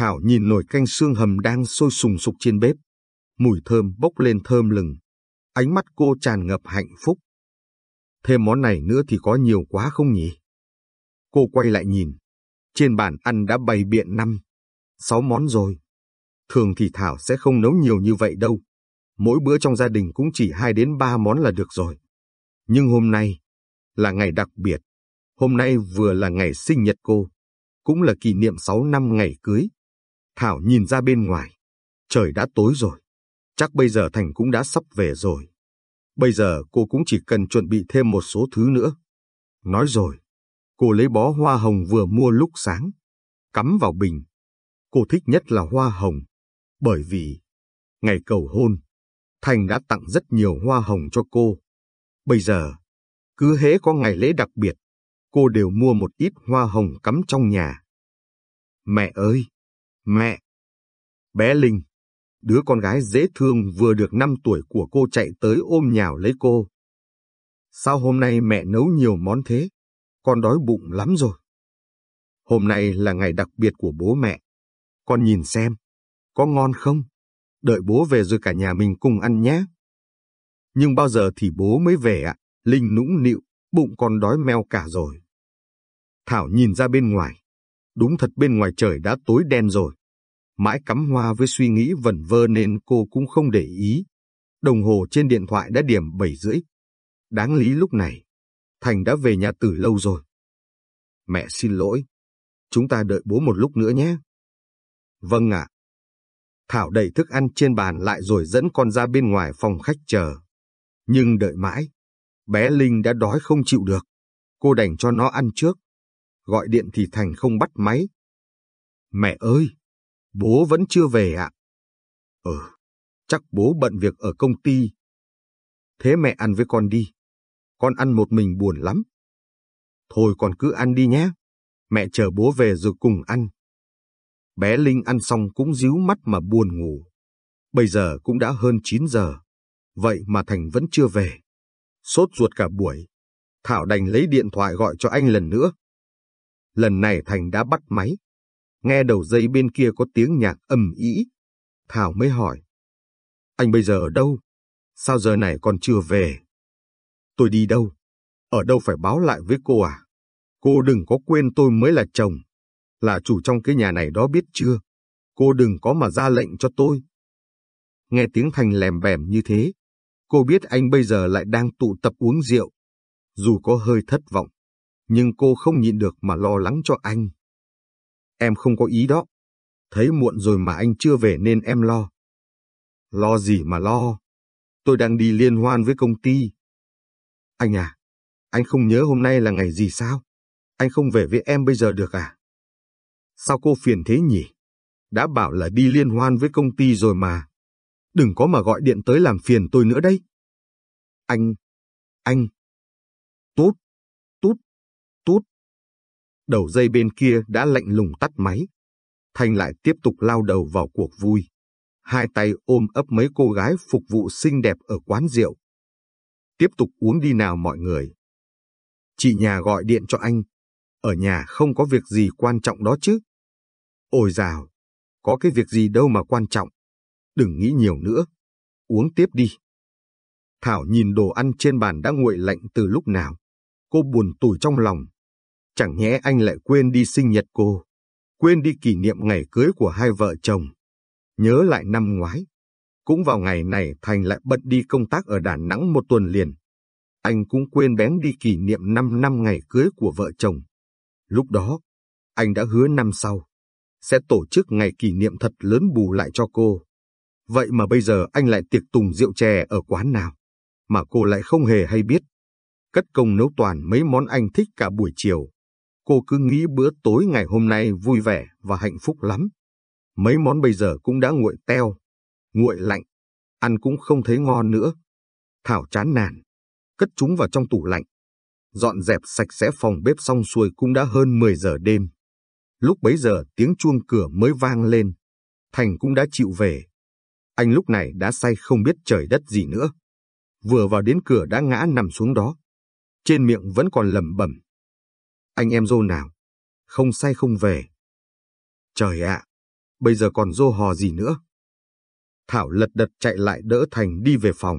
Thảo nhìn nồi canh xương hầm đang sôi sùng sục trên bếp. Mùi thơm bốc lên thơm lừng. Ánh mắt cô tràn ngập hạnh phúc. Thêm món này nữa thì có nhiều quá không nhỉ? Cô quay lại nhìn. Trên bàn ăn đã bày biện năm, sáu món rồi. Thường thì Thảo sẽ không nấu nhiều như vậy đâu. Mỗi bữa trong gia đình cũng chỉ hai đến ba món là được rồi. Nhưng hôm nay là ngày đặc biệt. Hôm nay vừa là ngày sinh nhật cô, cũng là kỷ niệm sáu năm ngày cưới. Thảo nhìn ra bên ngoài. Trời đã tối rồi. Chắc bây giờ Thành cũng đã sắp về rồi. Bây giờ cô cũng chỉ cần chuẩn bị thêm một số thứ nữa. Nói rồi, cô lấy bó hoa hồng vừa mua lúc sáng, cắm vào bình. Cô thích nhất là hoa hồng, bởi vì ngày cầu hôn, Thành đã tặng rất nhiều hoa hồng cho cô. Bây giờ, cứ hễ có ngày lễ đặc biệt, cô đều mua một ít hoa hồng cắm trong nhà. Mẹ ơi! Mẹ! Bé Linh, đứa con gái dễ thương vừa được 5 tuổi của cô chạy tới ôm nhào lấy cô. Sao hôm nay mẹ nấu nhiều món thế? Con đói bụng lắm rồi. Hôm nay là ngày đặc biệt của bố mẹ. Con nhìn xem, có ngon không? Đợi bố về rồi cả nhà mình cùng ăn nhé. Nhưng bao giờ thì bố mới về ạ? Linh nũng nịu, bụng con đói meo cả rồi. Thảo nhìn ra bên ngoài. Đúng thật bên ngoài trời đã tối đen rồi. Mãi cắm hoa với suy nghĩ vẩn vơ nên cô cũng không để ý. Đồng hồ trên điện thoại đã điểm 7 rưỡi. Đáng lý lúc này, Thành đã về nhà từ lâu rồi. Mẹ xin lỗi. Chúng ta đợi bố một lúc nữa nhé. Vâng ạ. Thảo đẩy thức ăn trên bàn lại rồi dẫn con ra bên ngoài phòng khách chờ. Nhưng đợi mãi, bé Linh đã đói không chịu được. Cô đành cho nó ăn trước. Gọi điện thì Thành không bắt máy. Mẹ ơi, bố vẫn chưa về ạ. Ừ, chắc bố bận việc ở công ty. Thế mẹ ăn với con đi. Con ăn một mình buồn lắm. Thôi con cứ ăn đi nhé. Mẹ chờ bố về rồi cùng ăn. Bé Linh ăn xong cũng díu mắt mà buồn ngủ. Bây giờ cũng đã hơn 9 giờ. Vậy mà Thành vẫn chưa về. Sốt ruột cả buổi. Thảo đành lấy điện thoại gọi cho anh lần nữa. Lần này Thành đã bắt máy. Nghe đầu dây bên kia có tiếng nhạc ầm ĩ. Thảo mới hỏi. Anh bây giờ ở đâu? Sao giờ này còn chưa về? Tôi đi đâu? Ở đâu phải báo lại với cô à? Cô đừng có quên tôi mới là chồng. Là chủ trong cái nhà này đó biết chưa? Cô đừng có mà ra lệnh cho tôi. Nghe tiếng Thành lèm bèm như thế, cô biết anh bây giờ lại đang tụ tập uống rượu. Dù có hơi thất vọng, nhưng cô không nhịn được mà lo lắng cho anh. Em không có ý đó. Thấy muộn rồi mà anh chưa về nên em lo. Lo gì mà lo? Tôi đang đi liên hoan với công ty. Anh à, anh không nhớ hôm nay là ngày gì sao? Anh không về với em bây giờ được à? Sao cô phiền thế nhỉ? Đã bảo là đi liên hoan với công ty rồi mà. Đừng có mà gọi điện tới làm phiền tôi nữa đấy. Anh, anh. Tốt, tốt, tốt. Đầu dây bên kia đã lạnh lùng tắt máy. Thanh lại tiếp tục lao đầu vào cuộc vui. Hai tay ôm ấp mấy cô gái phục vụ xinh đẹp ở quán rượu. Tiếp tục uống đi nào mọi người. Chị nhà gọi điện cho anh. Ở nhà không có việc gì quan trọng đó chứ. Ôi dào, có cái việc gì đâu mà quan trọng. Đừng nghĩ nhiều nữa. Uống tiếp đi. Thảo nhìn đồ ăn trên bàn đã nguội lạnh từ lúc nào. Cô buồn tủi trong lòng. Chẳng nhẽ anh lại quên đi sinh nhật cô. Quên đi kỷ niệm ngày cưới của hai vợ chồng. Nhớ lại năm ngoái. Cũng vào ngày này Thành lại bận đi công tác ở Đà Nẵng một tuần liền. Anh cũng quên bén đi kỷ niệm 5 năm ngày cưới của vợ chồng. Lúc đó, anh đã hứa năm sau, sẽ tổ chức ngày kỷ niệm thật lớn bù lại cho cô. Vậy mà bây giờ anh lại tiệc tùng rượu chè ở quán nào, mà cô lại không hề hay biết. Cất công nấu toàn mấy món anh thích cả buổi chiều. Cô cứ nghĩ bữa tối ngày hôm nay vui vẻ và hạnh phúc lắm. Mấy món bây giờ cũng đã nguội teo, nguội lạnh, ăn cũng không thấy ngon nữa. Thảo chán nản, cất chúng vào trong tủ lạnh. Dọn dẹp sạch sẽ phòng bếp xong xuôi cũng đã hơn 10 giờ đêm. Lúc bấy giờ tiếng chuông cửa mới vang lên. Thành cũng đã chịu về. Anh lúc này đã say không biết trời đất gì nữa. Vừa vào đến cửa đã ngã nằm xuống đó. Trên miệng vẫn còn lẩm bẩm. Anh em dô nào? Không say không về. Trời ạ! bây giờ còn dô hò gì nữa. Thảo lật đật chạy lại đỡ Thành đi về phòng.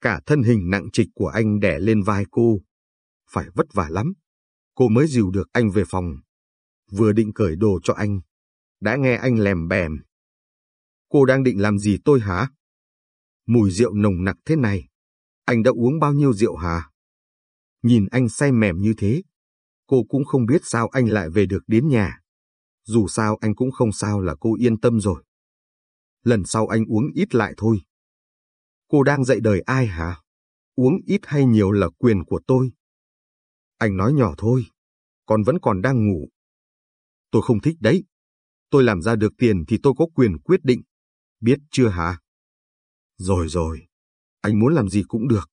Cả thân hình nặng trịch của anh đè lên vai cô. Phải vất vả lắm. Cô mới dìu được anh về phòng. Vừa định cởi đồ cho anh. Đã nghe anh lèm bèm. Cô đang định làm gì tôi hả? Mùi rượu nồng nặc thế này. Anh đã uống bao nhiêu rượu hả? Nhìn anh say mềm như thế. Cô cũng không biết sao anh lại về được đến nhà. Dù sao anh cũng không sao là cô yên tâm rồi. Lần sau anh uống ít lại thôi. Cô đang dạy đời ai hả? Uống ít hay nhiều là quyền của tôi. Anh nói nhỏ thôi, con vẫn còn đang ngủ. Tôi không thích đấy. Tôi làm ra được tiền thì tôi có quyền quyết định. Biết chưa hả? Rồi rồi, anh muốn làm gì cũng được.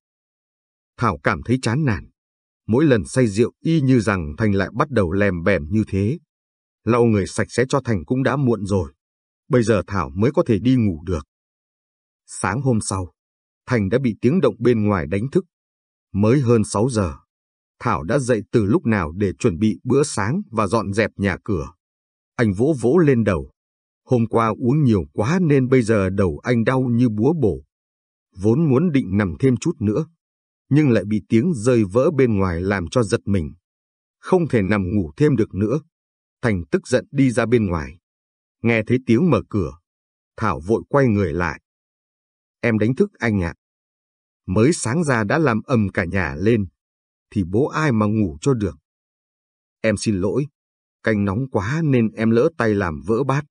Thảo cảm thấy chán nản. Mỗi lần say rượu y như rằng Thành lại bắt đầu lèm bèm như thế. Lau người sạch sẽ cho Thành cũng đã muộn rồi. Bây giờ Thảo mới có thể đi ngủ được. Sáng hôm sau, Thành đã bị tiếng động bên ngoài đánh thức. Mới hơn 6 giờ, Thảo đã dậy từ lúc nào để chuẩn bị bữa sáng và dọn dẹp nhà cửa. Anh vỗ vỗ lên đầu. Hôm qua uống nhiều quá nên bây giờ đầu anh đau như búa bổ. Vốn muốn định nằm thêm chút nữa, nhưng lại bị tiếng rơi vỡ bên ngoài làm cho giật mình. Không thể nằm ngủ thêm được nữa. Thành tức giận đi ra bên ngoài. Nghe thấy tiếng mở cửa, Thảo vội quay người lại. Em đánh thức anh ạ. Mới sáng ra đã làm ầm cả nhà lên, thì bố ai mà ngủ cho được. Em xin lỗi, canh nóng quá nên em lỡ tay làm vỡ bát.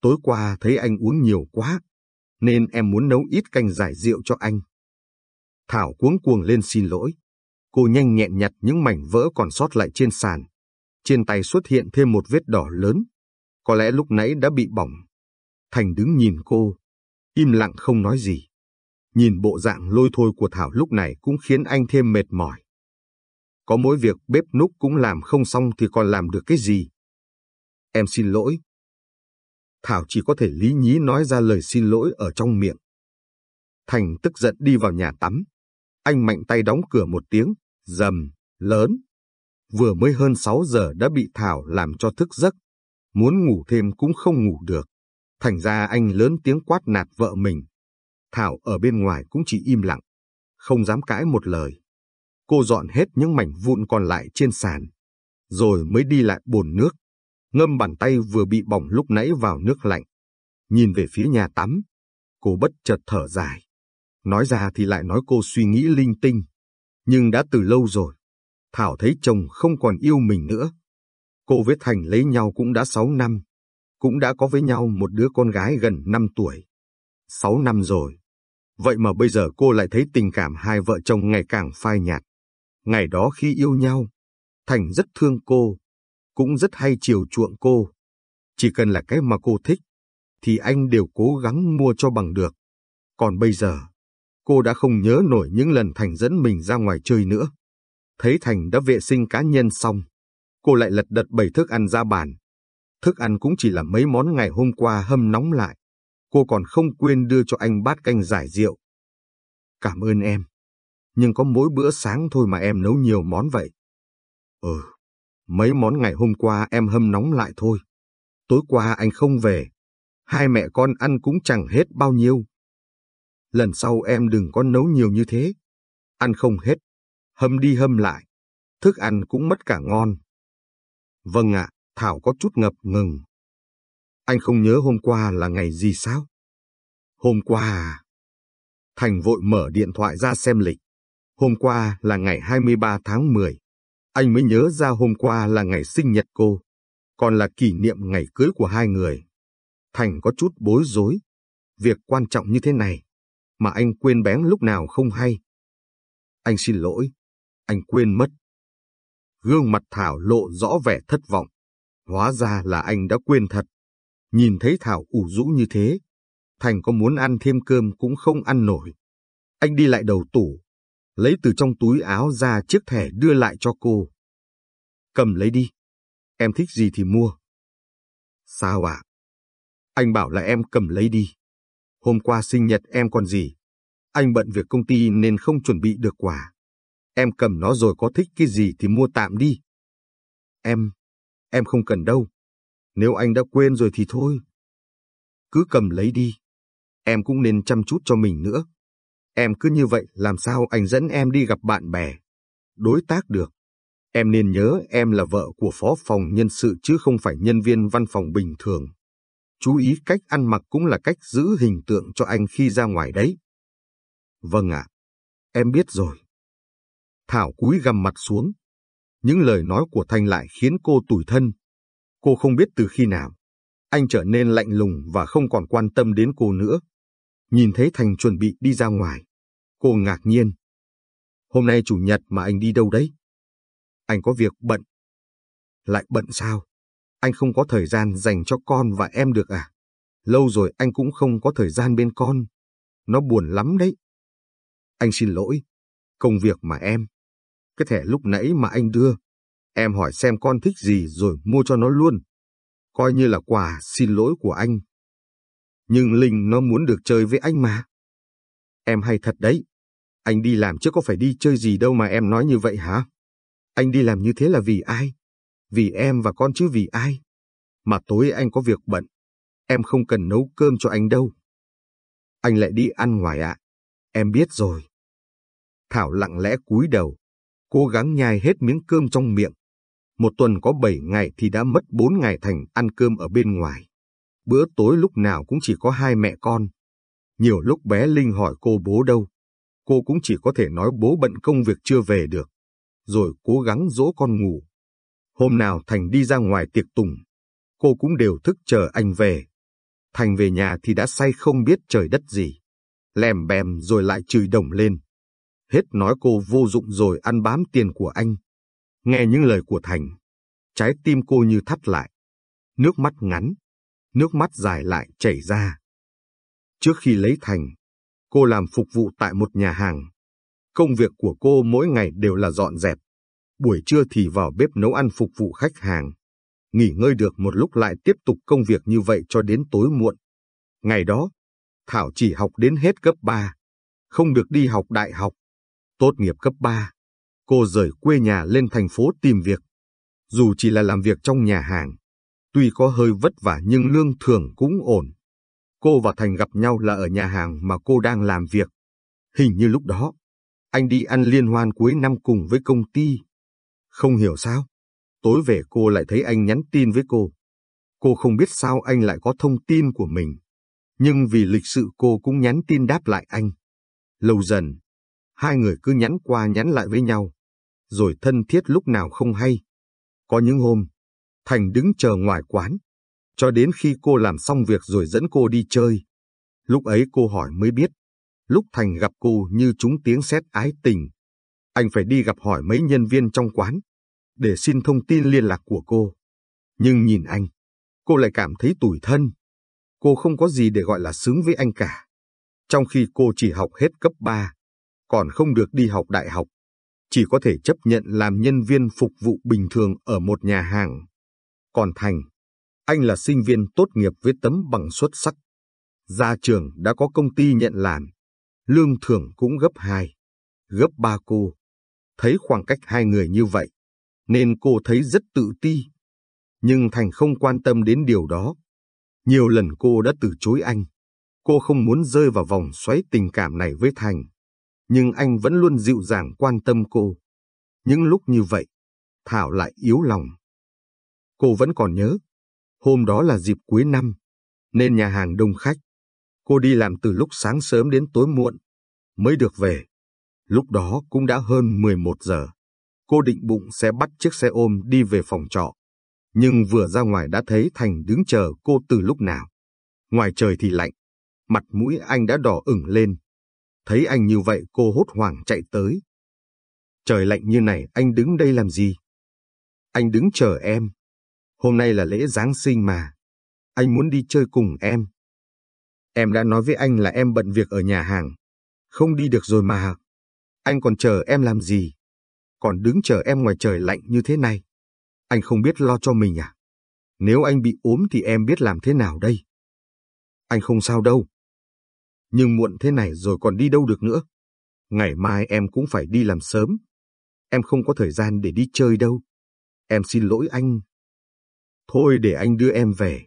Tối qua thấy anh uống nhiều quá, nên em muốn nấu ít canh giải rượu cho anh. Thảo cuống cuồng lên xin lỗi. Cô nhanh nhẹn nhặt những mảnh vỡ còn sót lại trên sàn. Trên tay xuất hiện thêm một vết đỏ lớn. Có lẽ lúc nãy đã bị bỏng. Thành đứng nhìn cô, im lặng không nói gì. Nhìn bộ dạng lôi thôi của Thảo lúc này cũng khiến anh thêm mệt mỏi. Có mỗi việc bếp núc cũng làm không xong thì còn làm được cái gì? Em xin lỗi. Thảo chỉ có thể lý nhí nói ra lời xin lỗi ở trong miệng. Thành tức giận đi vào nhà tắm. Anh mạnh tay đóng cửa một tiếng, dầm, lớn. Vừa mới hơn 6 giờ đã bị Thảo làm cho thức giấc. Muốn ngủ thêm cũng không ngủ được. Thành ra anh lớn tiếng quát nạt vợ mình. Thảo ở bên ngoài cũng chỉ im lặng, không dám cãi một lời. Cô dọn hết những mảnh vụn còn lại trên sàn, rồi mới đi lại bồn nước, ngâm bàn tay vừa bị bỏng lúc nãy vào nước lạnh. Nhìn về phía nhà tắm, cô bất chợt thở dài. Nói ra thì lại nói cô suy nghĩ linh tinh. Nhưng đã từ lâu rồi, Thảo thấy chồng không còn yêu mình nữa. Cô với Thành lấy nhau cũng đã 6 năm, cũng đã có với nhau một đứa con gái gần 5 tuổi. 6 năm rồi. Vậy mà bây giờ cô lại thấy tình cảm hai vợ chồng ngày càng phai nhạt. Ngày đó khi yêu nhau, Thành rất thương cô, cũng rất hay chiều chuộng cô. Chỉ cần là cái mà cô thích, thì anh đều cố gắng mua cho bằng được. Còn bây giờ, cô đã không nhớ nổi những lần Thành dẫn mình ra ngoài chơi nữa. Thấy Thành đã vệ sinh cá nhân xong, cô lại lật đật bày thức ăn ra bàn. Thức ăn cũng chỉ là mấy món ngày hôm qua hâm nóng lại. Cô còn không quên đưa cho anh bát canh giải rượu. Cảm ơn em. Nhưng có mỗi bữa sáng thôi mà em nấu nhiều món vậy. Ừ, mấy món ngày hôm qua em hâm nóng lại thôi. Tối qua anh không về. Hai mẹ con ăn cũng chẳng hết bao nhiêu. Lần sau em đừng có nấu nhiều như thế. Ăn không hết. Hâm đi hâm lại. Thức ăn cũng mất cả ngon. Vâng ạ, Thảo có chút ngập ngừng. Anh không nhớ hôm qua là ngày gì sao? Hôm qua à? Thành vội mở điện thoại ra xem lịch. Hôm qua là ngày 23 tháng 10. Anh mới nhớ ra hôm qua là ngày sinh nhật cô, còn là kỷ niệm ngày cưới của hai người. Thành có chút bối rối. Việc quan trọng như thế này, mà anh quên bén lúc nào không hay. Anh xin lỗi, anh quên mất. Gương mặt Thảo lộ rõ vẻ thất vọng. Hóa ra là anh đã quên thật. Nhìn thấy Thảo ủ rũ như thế, Thành có muốn ăn thêm cơm cũng không ăn nổi. Anh đi lại đầu tủ, lấy từ trong túi áo ra chiếc thẻ đưa lại cho cô. Cầm lấy đi, em thích gì thì mua. Sao ạ? Anh bảo là em cầm lấy đi. Hôm qua sinh nhật em còn gì? Anh bận việc công ty nên không chuẩn bị được quà. Em cầm nó rồi có thích cái gì thì mua tạm đi. Em, em không cần đâu. Nếu anh đã quên rồi thì thôi. cứ cầm lấy đi. Em cũng nên chăm chút cho mình nữa. Em cứ như vậy làm sao anh dẫn em đi gặp bạn bè, đối tác được. Em nên nhớ em là vợ của phó phòng nhân sự chứ không phải nhân viên văn phòng bình thường. Chú ý cách ăn mặc cũng là cách giữ hình tượng cho anh khi ra ngoài đấy. Vâng ạ, em biết rồi. Thảo cúi gằm mặt xuống. Những lời nói của Thanh lại khiến cô tủi thân. Cô không biết từ khi nào, anh trở nên lạnh lùng và không còn quan tâm đến cô nữa. Nhìn thấy Thành chuẩn bị đi ra ngoài, cô ngạc nhiên. Hôm nay chủ nhật mà anh đi đâu đấy? Anh có việc bận. Lại bận sao? Anh không có thời gian dành cho con và em được à? Lâu rồi anh cũng không có thời gian bên con. Nó buồn lắm đấy. Anh xin lỗi. Công việc mà em. Cái thẻ lúc nãy mà anh đưa. Em hỏi xem con thích gì rồi mua cho nó luôn. Coi như là quà xin lỗi của anh. Nhưng Linh nó muốn được chơi với anh mà. Em hay thật đấy. Anh đi làm chứ có phải đi chơi gì đâu mà em nói như vậy hả? Anh đi làm như thế là vì ai? Vì em và con chứ vì ai? Mà tối anh có việc bận. Em không cần nấu cơm cho anh đâu. Anh lại đi ăn ngoài ạ. Em biết rồi. Thảo lặng lẽ cúi đầu, cố gắng nhai hết miếng cơm trong miệng. Một tuần có bảy ngày thì đã mất bốn ngày thành ăn cơm ở bên ngoài. Bữa tối lúc nào cũng chỉ có hai mẹ con. Nhiều lúc bé Linh hỏi cô bố đâu. Cô cũng chỉ có thể nói bố bận công việc chưa về được. Rồi cố gắng dỗ con ngủ. Hôm nào Thành đi ra ngoài tiệc tùng, cô cũng đều thức chờ anh về. Thành về nhà thì đã say không biết trời đất gì. Lèm bèm rồi lại chửi đồng lên. Hết nói cô vô dụng rồi ăn bám tiền của anh. Nghe những lời của Thành, trái tim cô như thắt lại. Nước mắt ngắn, nước mắt dài lại chảy ra. Trước khi lấy Thành, cô làm phục vụ tại một nhà hàng. Công việc của cô mỗi ngày đều là dọn dẹp. Buổi trưa thì vào bếp nấu ăn phục vụ khách hàng. Nghỉ ngơi được một lúc lại tiếp tục công việc như vậy cho đến tối muộn. Ngày đó, Thảo chỉ học đến hết cấp 3, không được đi học đại học. Tốt nghiệp cấp 3, cô rời quê nhà lên thành phố tìm việc. Dù chỉ là làm việc trong nhà hàng, tuy có hơi vất vả nhưng lương thưởng cũng ổn. Cô và Thành gặp nhau là ở nhà hàng mà cô đang làm việc. Hình như lúc đó, anh đi ăn liên hoan cuối năm cùng với công ty. Không hiểu sao, tối về cô lại thấy anh nhắn tin với cô. Cô không biết sao anh lại có thông tin của mình. Nhưng vì lịch sự cô cũng nhắn tin đáp lại anh. Lâu dần, hai người cứ nhắn qua nhắn lại với nhau, rồi thân thiết lúc nào không hay. Có những hôm, Thành đứng chờ ngoài quán, cho đến khi cô làm xong việc rồi dẫn cô đi chơi. Lúc ấy cô hỏi mới biết, lúc Thành gặp cô như chúng tiếng sét ái tình. Anh phải đi gặp hỏi mấy nhân viên trong quán, để xin thông tin liên lạc của cô. Nhưng nhìn anh, cô lại cảm thấy tủi thân. Cô không có gì để gọi là xứng với anh cả. Trong khi cô chỉ học hết cấp 3, còn không được đi học đại học, chỉ có thể chấp nhận làm nhân viên phục vụ bình thường ở một nhà hàng. Còn Thành, anh là sinh viên tốt nghiệp với tấm bằng xuất sắc. Ra trường đã có công ty nhận làm, lương thưởng cũng gấp hai, gấp ba cô. Thấy khoảng cách hai người như vậy, nên cô thấy rất tự ti. Nhưng Thành không quan tâm đến điều đó. Nhiều lần cô đã từ chối anh. Cô không muốn rơi vào vòng xoáy tình cảm này với Thành nhưng anh vẫn luôn dịu dàng quan tâm cô. Những lúc như vậy, Thảo lại yếu lòng. Cô vẫn còn nhớ, hôm đó là dịp cuối năm, nên nhà hàng đông khách. Cô đi làm từ lúc sáng sớm đến tối muộn, mới được về. Lúc đó cũng đã hơn 11 giờ. Cô định bụng sẽ bắt chiếc xe ôm đi về phòng trọ. Nhưng vừa ra ngoài đã thấy Thành đứng chờ cô từ lúc nào. Ngoài trời thì lạnh, mặt mũi anh đã đỏ ửng lên, Thấy anh như vậy cô hốt hoảng chạy tới. Trời lạnh như này anh đứng đây làm gì? Anh đứng chờ em. Hôm nay là lễ Giáng sinh mà. Anh muốn đi chơi cùng em. Em đã nói với anh là em bận việc ở nhà hàng. Không đi được rồi mà. Anh còn chờ em làm gì? Còn đứng chờ em ngoài trời lạnh như thế này. Anh không biết lo cho mình à? Nếu anh bị ốm thì em biết làm thế nào đây? Anh không sao đâu nhưng muộn thế này rồi còn đi đâu được nữa. Ngày mai em cũng phải đi làm sớm. Em không có thời gian để đi chơi đâu. Em xin lỗi anh. Thôi để anh đưa em về.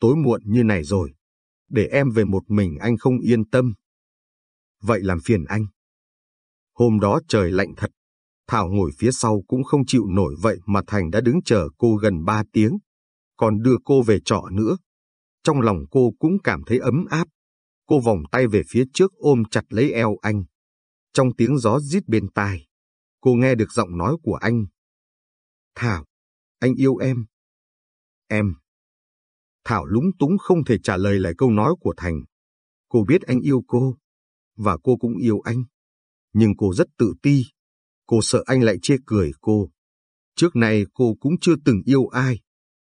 Tối muộn như này rồi, Để em về một mình anh không yên tâm. Vậy làm phiền anh. Hôm đó trời lạnh thật. Thảo ngồi phía sau cũng không chịu nổi vậy mà Thành đã đứng chờ cô gần ba tiếng. Còn đưa cô về trọ nữa. Trong lòng cô cũng cảm thấy ấm áp. Cô vòng tay về phía trước ôm chặt lấy eo anh. Trong tiếng gió rít bên tai, cô nghe được giọng nói của anh. Thảo, anh yêu em. Em. Thảo lúng túng không thể trả lời lại câu nói của Thành. Cô biết anh yêu cô, và cô cũng yêu anh. Nhưng cô rất tự ti. Cô sợ anh lại chê cười cô. Trước này cô cũng chưa từng yêu ai.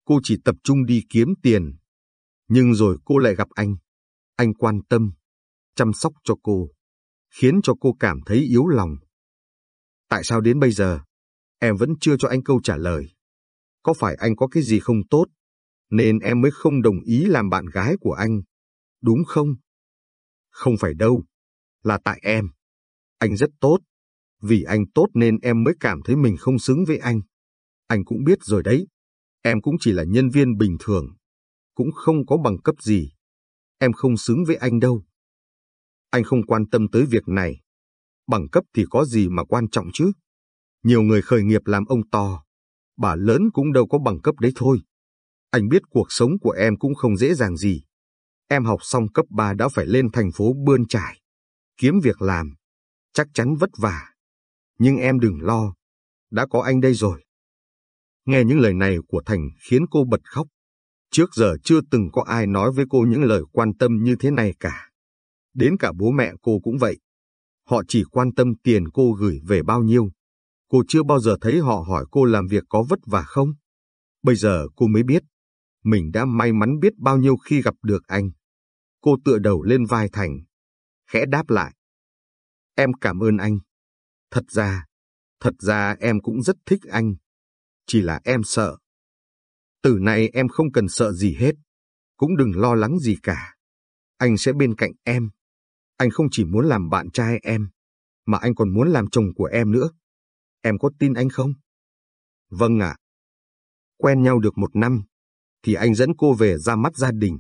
Cô chỉ tập trung đi kiếm tiền. Nhưng rồi cô lại gặp anh. Anh quan tâm, chăm sóc cho cô, khiến cho cô cảm thấy yếu lòng. Tại sao đến bây giờ, em vẫn chưa cho anh câu trả lời? Có phải anh có cái gì không tốt, nên em mới không đồng ý làm bạn gái của anh, đúng không? Không phải đâu, là tại em. Anh rất tốt, vì anh tốt nên em mới cảm thấy mình không xứng với anh. Anh cũng biết rồi đấy, em cũng chỉ là nhân viên bình thường, cũng không có bằng cấp gì. Em không xứng với anh đâu. Anh không quan tâm tới việc này. Bằng cấp thì có gì mà quan trọng chứ? Nhiều người khởi nghiệp làm ông to, bà lớn cũng đâu có bằng cấp đấy thôi. Anh biết cuộc sống của em cũng không dễ dàng gì. Em học xong cấp 3 đã phải lên thành phố bươn trải, kiếm việc làm. Chắc chắn vất vả. Nhưng em đừng lo, đã có anh đây rồi. Nghe những lời này của Thành khiến cô bật khóc. Trước giờ chưa từng có ai nói với cô những lời quan tâm như thế này cả. Đến cả bố mẹ cô cũng vậy. Họ chỉ quan tâm tiền cô gửi về bao nhiêu. Cô chưa bao giờ thấy họ hỏi cô làm việc có vất vả không. Bây giờ cô mới biết, mình đã may mắn biết bao nhiêu khi gặp được anh. Cô tựa đầu lên vai Thành, khẽ đáp lại. Em cảm ơn anh. Thật ra, thật ra em cũng rất thích anh. Chỉ là em sợ. Từ nay em không cần sợ gì hết. Cũng đừng lo lắng gì cả. Anh sẽ bên cạnh em. Anh không chỉ muốn làm bạn trai em, mà anh còn muốn làm chồng của em nữa. Em có tin anh không? Vâng ạ. Quen nhau được một năm, thì anh dẫn cô về ra mắt gia đình.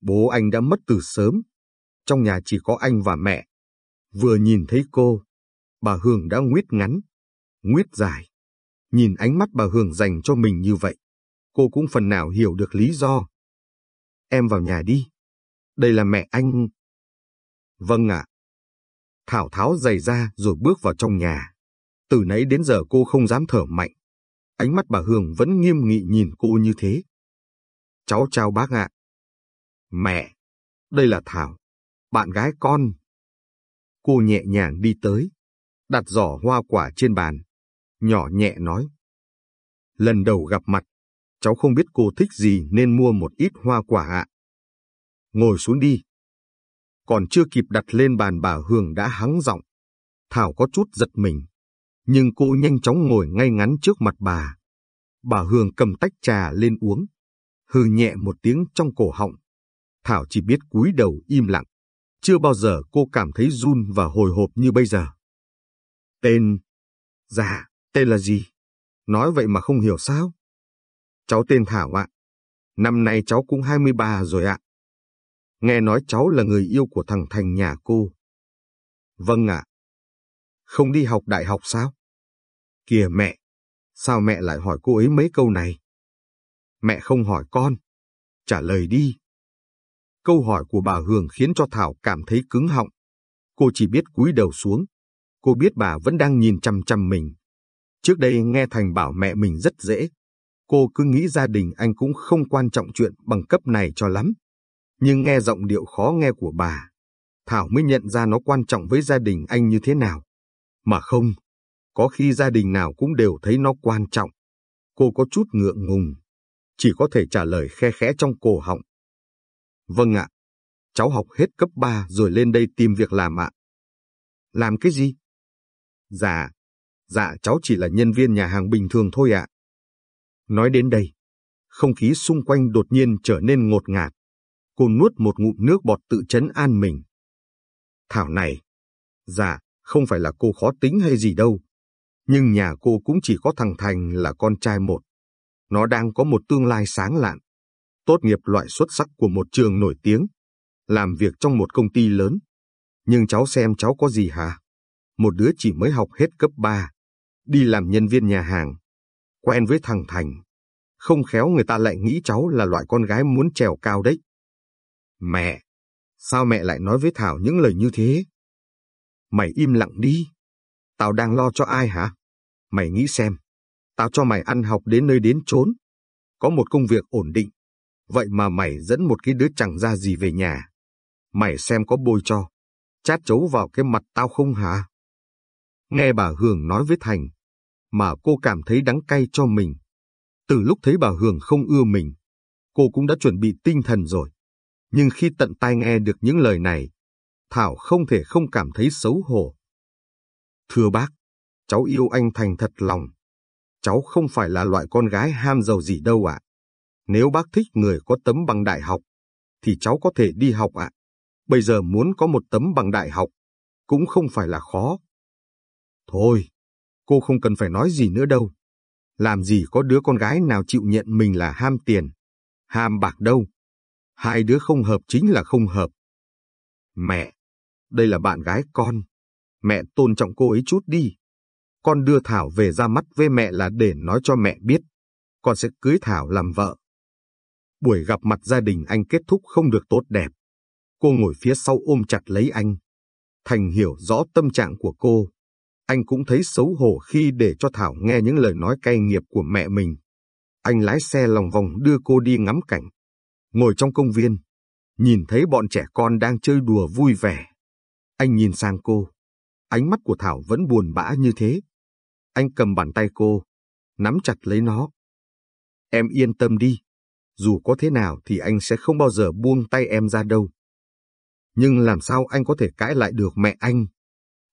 Bố anh đã mất từ sớm. Trong nhà chỉ có anh và mẹ. Vừa nhìn thấy cô, bà Hương đã nguyết ngắn, nguyết dài. Nhìn ánh mắt bà Hương dành cho mình như vậy, cô cũng phần nào hiểu được lý do. Em vào nhà đi. Đây là mẹ anh. Vâng ạ. Thảo tháo giày ra rồi bước vào trong nhà. Từ nãy đến giờ cô không dám thở mạnh. Ánh mắt bà Hương vẫn nghiêm nghị nhìn cô như thế. Cháu chào bác ạ. Mẹ, đây là Thảo, bạn gái con. Cô nhẹ nhàng đi tới, đặt giỏ hoa quả trên bàn, nhỏ nhẹ nói. Lần đầu gặp mặt, cháu không biết cô thích gì nên mua một ít hoa quả ạ. Ngồi xuống đi. Còn chưa kịp đặt lên bàn bà Hương đã hắng giọng. Thảo có chút giật mình, nhưng cô nhanh chóng ngồi ngay ngắn trước mặt bà. Bà Hương cầm tách trà lên uống, hừ nhẹ một tiếng trong cổ họng. Thảo chỉ biết cúi đầu im lặng. Chưa bao giờ cô cảm thấy run và hồi hộp như bây giờ. Tên... Dạ, tên là gì? Nói vậy mà không hiểu sao? Cháu tên Thảo ạ. Năm nay cháu cũng 23 rồi ạ. Nghe nói cháu là người yêu của thằng Thành nhà cô. Vâng ạ. Không đi học đại học sao? Kìa mẹ, sao mẹ lại hỏi cô ấy mấy câu này? Mẹ không hỏi con. Trả lời đi. Câu hỏi của bà Hương khiến cho Thảo cảm thấy cứng họng. Cô chỉ biết cúi đầu xuống. Cô biết bà vẫn đang nhìn chăm chăm mình. Trước đây nghe Thành bảo mẹ mình rất dễ. Cô cứ nghĩ gia đình anh cũng không quan trọng chuyện bằng cấp này cho lắm. Nhưng nghe giọng điệu khó nghe của bà, Thảo mới nhận ra nó quan trọng với gia đình anh như thế nào. Mà không, có khi gia đình nào cũng đều thấy nó quan trọng. Cô có chút ngượng ngùng, chỉ có thể trả lời khe khẽ trong cổ họng. Vâng ạ, cháu học hết cấp 3 rồi lên đây tìm việc làm ạ. Làm cái gì? Dạ, dạ cháu chỉ là nhân viên nhà hàng bình thường thôi ạ. Nói đến đây, không khí xung quanh đột nhiên trở nên ngột ngạt. Cô nuốt một ngụm nước bọt tự chấn an mình. Thảo này, dạ, không phải là cô khó tính hay gì đâu. Nhưng nhà cô cũng chỉ có thằng Thành là con trai một. Nó đang có một tương lai sáng lạn. Tốt nghiệp loại xuất sắc của một trường nổi tiếng. làm việc trong một công ty lớn. Nhưng cháu xem cháu có gì hả? Một đứa chỉ mới học hết cấp 3, đi làm nhân viên nhà hàng, quen với thằng Thành. Không khéo người ta lại nghĩ cháu là loại con gái muốn trèo cao đấy. Mẹ, sao mẹ lại nói với Thảo những lời như thế? Mày im lặng đi. Tao đang lo cho ai hả? Mày nghĩ xem, tao cho mày ăn học đến nơi đến chốn, có một công việc ổn định. Vậy mà mày dẫn một cái đứa chẳng ra gì về nhà. Mày xem có bôi cho, chát chấu vào cái mặt tao không hả? Nghe bà Hường nói với Thành, mà cô cảm thấy đắng cay cho mình. Từ lúc thấy bà Hường không ưa mình, cô cũng đã chuẩn bị tinh thần rồi. Nhưng khi tận tai nghe được những lời này, Thảo không thể không cảm thấy xấu hổ. Thưa bác, cháu yêu anh Thành thật lòng. Cháu không phải là loại con gái ham giàu gì đâu ạ. Nếu bác thích người có tấm bằng đại học, thì cháu có thể đi học ạ. Bây giờ muốn có một tấm bằng đại học, cũng không phải là khó. Thôi, cô không cần phải nói gì nữa đâu. Làm gì có đứa con gái nào chịu nhận mình là ham tiền, ham bạc đâu. Hai đứa không hợp chính là không hợp. Mẹ, đây là bạn gái con. Mẹ tôn trọng cô ấy chút đi. Con đưa Thảo về ra mắt với mẹ là để nói cho mẹ biết. Con sẽ cưới Thảo làm vợ. Buổi gặp mặt gia đình anh kết thúc không được tốt đẹp. Cô ngồi phía sau ôm chặt lấy anh. Thành hiểu rõ tâm trạng của cô. Anh cũng thấy xấu hổ khi để cho Thảo nghe những lời nói cay nghiệt của mẹ mình. Anh lái xe lòng vòng đưa cô đi ngắm cảnh. Ngồi trong công viên, nhìn thấy bọn trẻ con đang chơi đùa vui vẻ. Anh nhìn sang cô. Ánh mắt của Thảo vẫn buồn bã như thế. Anh cầm bàn tay cô, nắm chặt lấy nó. Em yên tâm đi. Dù có thế nào thì anh sẽ không bao giờ buông tay em ra đâu. Nhưng làm sao anh có thể cãi lại được mẹ anh?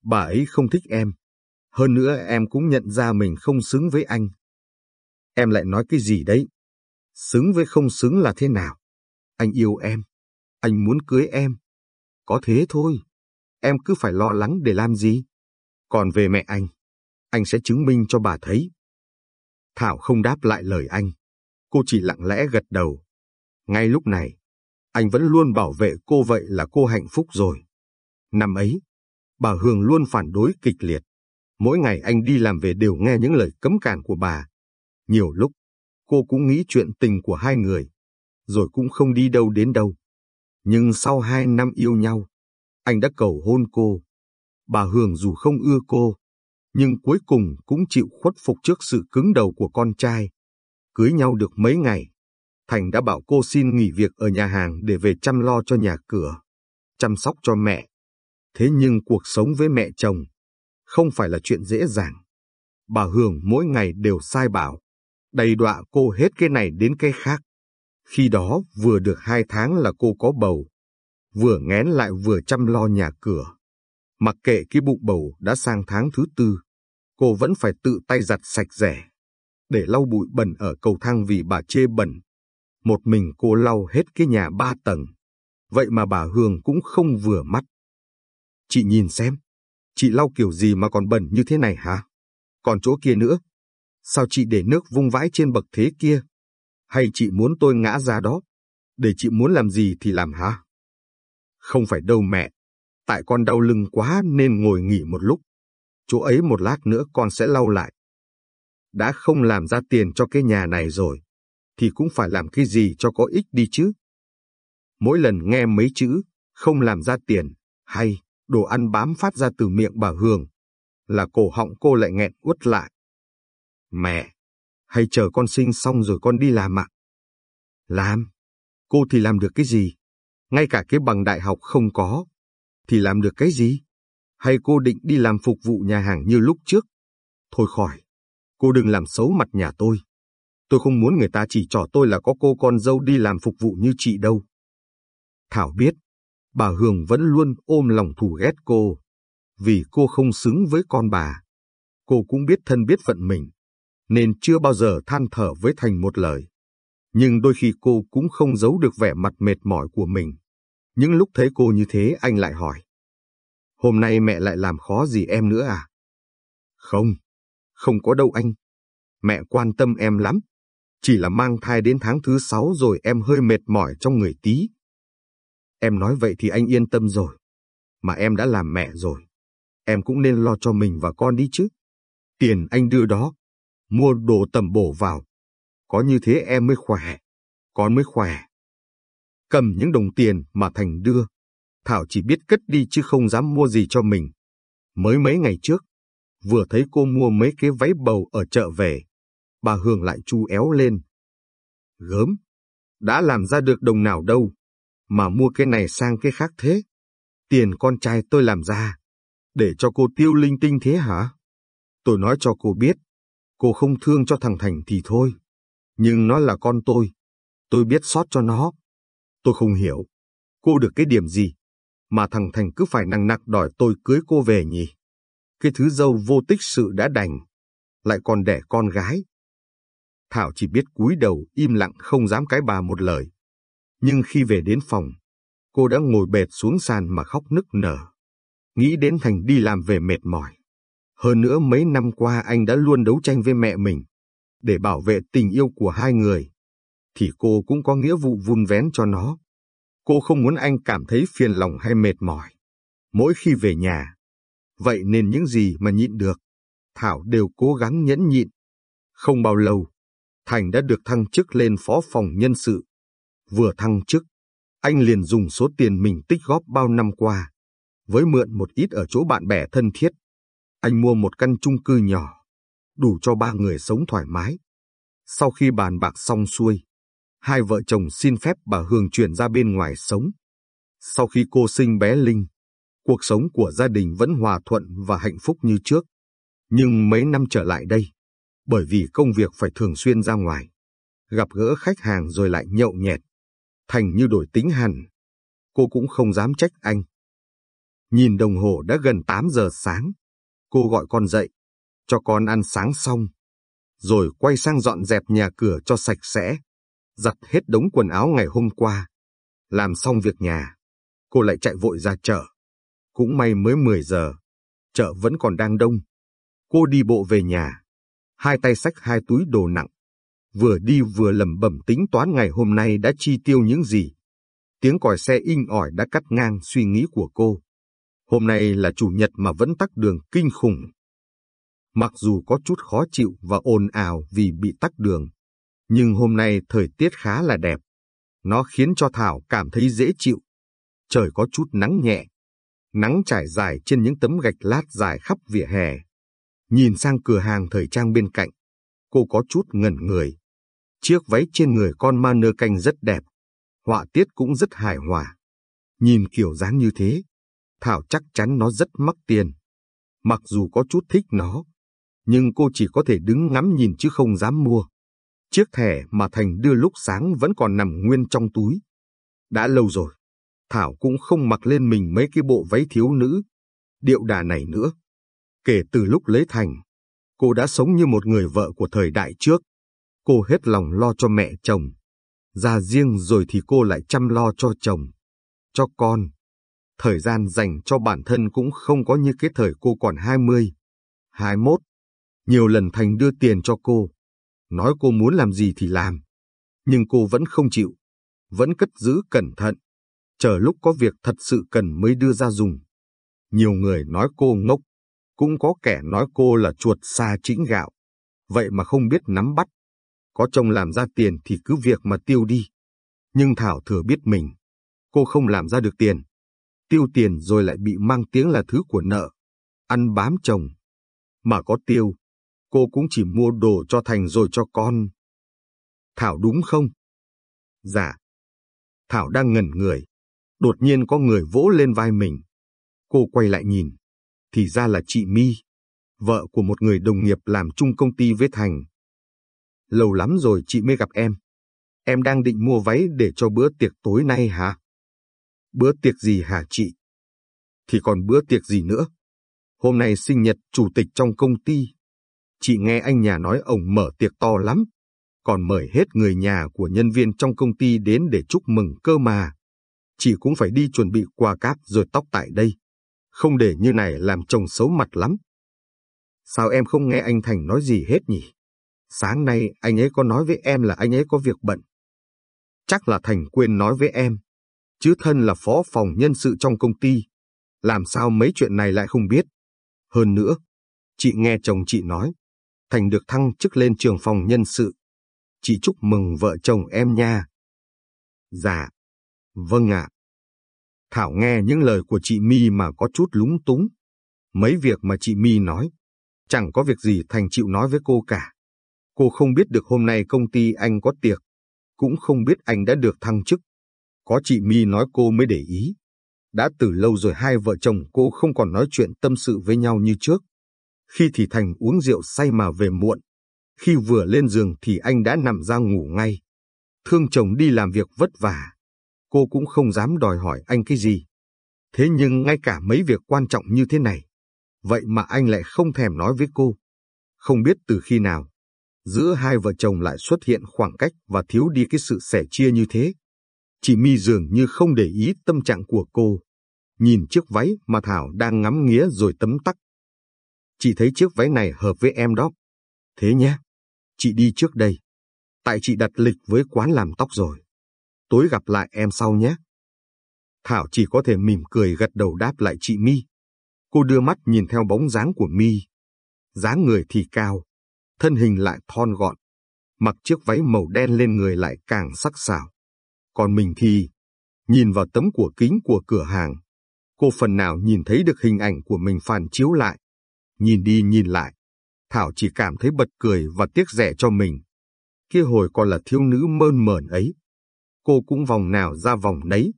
Bà ấy không thích em. Hơn nữa em cũng nhận ra mình không xứng với anh. Em lại nói cái gì đấy? Xứng với không xứng là thế nào? Anh yêu em. Anh muốn cưới em. Có thế thôi. Em cứ phải lo lắng để làm gì? Còn về mẹ anh, anh sẽ chứng minh cho bà thấy. Thảo không đáp lại lời anh. Cô chỉ lặng lẽ gật đầu. Ngay lúc này, anh vẫn luôn bảo vệ cô vậy là cô hạnh phúc rồi. Năm ấy, bà Hương luôn phản đối kịch liệt. Mỗi ngày anh đi làm về đều nghe những lời cấm cản của bà. Nhiều lúc, cô cũng nghĩ chuyện tình của hai người, rồi cũng không đi đâu đến đâu. Nhưng sau hai năm yêu nhau, anh đã cầu hôn cô. Bà Hương dù không ưa cô, nhưng cuối cùng cũng chịu khuất phục trước sự cứng đầu của con trai. Cưới nhau được mấy ngày, Thành đã bảo cô xin nghỉ việc ở nhà hàng để về chăm lo cho nhà cửa, chăm sóc cho mẹ. Thế nhưng cuộc sống với mẹ chồng không phải là chuyện dễ dàng. Bà Hương mỗi ngày đều sai bảo, đầy đọa cô hết cái này đến cái khác. Khi đó vừa được hai tháng là cô có bầu, vừa ngén lại vừa chăm lo nhà cửa. Mặc kệ cái bụng bầu đã sang tháng thứ tư, cô vẫn phải tự tay giặt sạch rẻ, để lau bụi bẩn ở cầu thang vì bà chê bẩn. Một mình cô lau hết cái nhà ba tầng, vậy mà bà Hương cũng không vừa mắt. Chị nhìn xem, chị lau kiểu gì mà còn bẩn như thế này hả? Còn chỗ kia nữa, sao chị để nước vung vãi trên bậc thế kia? Hay chị muốn tôi ngã ra đó? Để chị muốn làm gì thì làm hả? Không phải đâu mẹ, tại con đau lưng quá nên ngồi nghỉ một lúc. Chỗ ấy một lát nữa con sẽ lau lại. Đã không làm ra tiền cho cái nhà này rồi, thì cũng phải làm cái gì cho có ích đi chứ. Mỗi lần nghe mấy chữ, không làm ra tiền, hay, đồ ăn bám phát ra từ miệng bà Hương, là cổ họng cô lại nghẹn uất lại. Mẹ, hay chờ con sinh xong rồi con đi làm ạ? Làm? Cô thì làm được cái gì? ngay cả cái bằng đại học không có, thì làm được cái gì? Hay cô định đi làm phục vụ nhà hàng như lúc trước? Thôi khỏi, cô đừng làm xấu mặt nhà tôi. Tôi không muốn người ta chỉ trỏ tôi là có cô con dâu đi làm phục vụ như chị đâu. Thảo biết, bà Hương vẫn luôn ôm lòng thù ghét cô, vì cô không xứng với con bà. Cô cũng biết thân biết phận mình, nên chưa bao giờ than thở với Thành một lời. Nhưng đôi khi cô cũng không giấu được vẻ mặt mệt mỏi của mình. Những lúc thấy cô như thế anh lại hỏi. Hôm nay mẹ lại làm khó gì em nữa à? Không, không có đâu anh. Mẹ quan tâm em lắm. Chỉ là mang thai đến tháng thứ sáu rồi em hơi mệt mỏi trong người tí. Em nói vậy thì anh yên tâm rồi. Mà em đã làm mẹ rồi. Em cũng nên lo cho mình và con đi chứ. Tiền anh đưa đó, mua đồ tầm bổ vào. Có như thế em mới khỏe, con mới khỏe. Cầm những đồng tiền mà Thành đưa, Thảo chỉ biết cất đi chứ không dám mua gì cho mình. Mới mấy ngày trước, vừa thấy cô mua mấy cái váy bầu ở chợ về, bà Hương lại chu éo lên. Gớm, đã làm ra được đồng nào đâu, mà mua cái này sang cái khác thế. Tiền con trai tôi làm ra, để cho cô tiêu linh tinh thế hả? Tôi nói cho cô biết, cô không thương cho thằng Thành thì thôi, nhưng nó là con tôi, tôi biết sót cho nó. Tôi không hiểu, cô được cái điểm gì, mà thằng Thành cứ phải năng nặc đòi tôi cưới cô về nhỉ? Cái thứ dâu vô tích sự đã đành, lại còn đẻ con gái. Thảo chỉ biết cúi đầu im lặng không dám cái bà một lời. Nhưng khi về đến phòng, cô đã ngồi bệt xuống sàn mà khóc nức nở. Nghĩ đến Thành đi làm về mệt mỏi. Hơn nữa mấy năm qua anh đã luôn đấu tranh với mẹ mình, để bảo vệ tình yêu của hai người, thì cô cũng có nghĩa vụ vun vén cho nó. Cô không muốn anh cảm thấy phiền lòng hay mệt mỏi. Mỗi khi về nhà, vậy nên những gì mà nhịn được, Thảo đều cố gắng nhẫn nhịn. Không bao lâu, Thành đã được thăng chức lên phó phòng nhân sự. Vừa thăng chức, anh liền dùng số tiền mình tích góp bao năm qua, với mượn một ít ở chỗ bạn bè thân thiết. Anh mua một căn chung cư nhỏ, đủ cho ba người sống thoải mái. Sau khi bàn bạc xong xuôi, hai vợ chồng xin phép bà Hương chuyển ra bên ngoài sống. Sau khi cô sinh bé Linh, cuộc sống của gia đình vẫn hòa thuận và hạnh phúc như trước. Nhưng mấy năm trở lại đây, bởi vì công việc phải thường xuyên ra ngoài, gặp gỡ khách hàng rồi lại nhậu nhẹt, thành như đổi tính hẳn. Cô cũng không dám trách anh. Nhìn đồng hồ đã gần 8 giờ sáng, cô gọi con dậy, cho con ăn sáng xong, rồi quay sang dọn dẹp nhà cửa cho sạch sẽ, giặt hết đống quần áo ngày hôm qua. Làm xong việc nhà, cô lại chạy vội ra chợ. Cũng may mới 10 giờ, chợ vẫn còn đang đông. Cô đi bộ về nhà, hai tay xách hai túi đồ nặng. Vừa đi vừa lẩm bẩm tính toán ngày hôm nay đã chi tiêu những gì. Tiếng còi xe inh ỏi đã cắt ngang suy nghĩ của cô. Hôm nay là chủ nhật mà vẫn tắc đường kinh khủng. Mặc dù có chút khó chịu và ồn ào vì bị tắc đường, nhưng hôm nay thời tiết khá là đẹp. Nó khiến cho Thảo cảm thấy dễ chịu. Trời có chút nắng nhẹ. Nắng trải dài trên những tấm gạch lát dài khắp vỉa hè. Nhìn sang cửa hàng thời trang bên cạnh, cô có chút ngẩn người. Chiếc váy trên người con ma nơ canh rất đẹp. Họa tiết cũng rất hài hòa. Nhìn kiểu dáng như thế, Thảo chắc chắn nó rất mắc tiền. Mặc dù có chút thích nó, nhưng cô chỉ có thể đứng ngắm nhìn chứ không dám mua. Chiếc thẻ mà Thành đưa lúc sáng vẫn còn nằm nguyên trong túi. Đã lâu rồi, Thảo cũng không mặc lên mình mấy cái bộ váy thiếu nữ, điệu đà này nữa. Kể từ lúc lấy Thành, cô đã sống như một người vợ của thời đại trước. Cô hết lòng lo cho mẹ chồng. Ra riêng rồi thì cô lại chăm lo cho chồng, cho con. Thời gian dành cho bản thân cũng không có như cái thời cô còn 20, 21. Nhiều lần Thành đưa tiền cho cô, nói cô muốn làm gì thì làm. Nhưng cô vẫn không chịu, vẫn cất giữ cẩn thận, chờ lúc có việc thật sự cần mới đưa ra dùng. Nhiều người nói cô ngốc, cũng có kẻ nói cô là chuột xa chính gạo, vậy mà không biết nắm bắt. Có chồng làm ra tiền thì cứ việc mà tiêu đi. Nhưng Thảo thừa biết mình, cô không làm ra được tiền. Tiêu tiền rồi lại bị mang tiếng là thứ của nợ, ăn bám chồng. Mà có tiêu, cô cũng chỉ mua đồ cho Thành rồi cho con. Thảo đúng không? Dạ. Thảo đang ngẩn người. Đột nhiên có người vỗ lên vai mình. Cô quay lại nhìn. Thì ra là chị My, vợ của một người đồng nghiệp làm chung công ty với Thành. Lâu lắm rồi chị mới gặp em. Em đang định mua váy để cho bữa tiệc tối nay hả? Bữa tiệc gì hả chị? Thì còn bữa tiệc gì nữa? Hôm nay sinh nhật chủ tịch trong công ty Chị nghe anh nhà nói ông mở tiệc to lắm, còn mời hết người nhà của nhân viên trong công ty đến để chúc mừng cơ mà. Chị cũng phải đi chuẩn bị quà cáp rồi tóc tại đây. Không để như này làm chồng xấu mặt lắm. Sao em không nghe anh Thành nói gì hết nhỉ? Sáng nay anh ấy có nói với em là anh ấy có việc bận. Chắc là Thành quên nói với em. chứ thân là phó phòng nhân sự trong công ty. Làm sao mấy chuyện này lại không biết? Hơn nữa, chị nghe chồng chị nói, Thành được thăng chức lên trường phòng nhân sự. Chị chúc mừng vợ chồng em nha. Dạ, vâng ạ. Thảo nghe những lời của chị My mà có chút lúng túng. Mấy việc mà chị My nói, chẳng có việc gì Thành chịu nói với cô cả. Cô không biết được hôm nay công ty anh có tiệc, cũng không biết anh đã được thăng chức. Có chị My nói cô mới để ý. Đã từ lâu rồi hai vợ chồng cô không còn nói chuyện tâm sự với nhau như trước. Khi thì Thành uống rượu say mà về muộn. Khi vừa lên giường thì anh đã nằm ra ngủ ngay. Thương chồng đi làm việc vất vả. Cô cũng không dám đòi hỏi anh cái gì. Thế nhưng ngay cả mấy việc quan trọng như thế này, vậy mà anh lại không thèm nói với cô. Không biết từ khi nào, giữa hai vợ chồng lại xuất hiện khoảng cách và thiếu đi cái sự sẻ chia như thế. Chị mi dường như không để ý tâm trạng của cô. Nhìn chiếc váy mà Thảo đang ngắm nghía rồi tấm tắc. Chị thấy chiếc váy này hợp với em đó. Thế nhé, chị đi trước đây. Tại chị đặt lịch với quán làm tóc rồi. Tối gặp lại em sau nhé. Thảo chỉ có thể mỉm cười gật đầu đáp lại chị Mi. Cô đưa mắt nhìn theo bóng dáng của Mi. dáng người thì cao, thân hình lại thon gọn. Mặc chiếc váy màu đen lên người lại càng sắc sảo. Còn mình thì, nhìn vào tấm của kính của cửa hàng, cô phần nào nhìn thấy được hình ảnh của mình phản chiếu lại. Nhìn đi nhìn lại, Thảo chỉ cảm thấy bật cười và tiếc rẻ cho mình. Kia hồi còn là thiếu nữ mơn mởn ấy. Cô cũng vòng nào ra vòng nấy.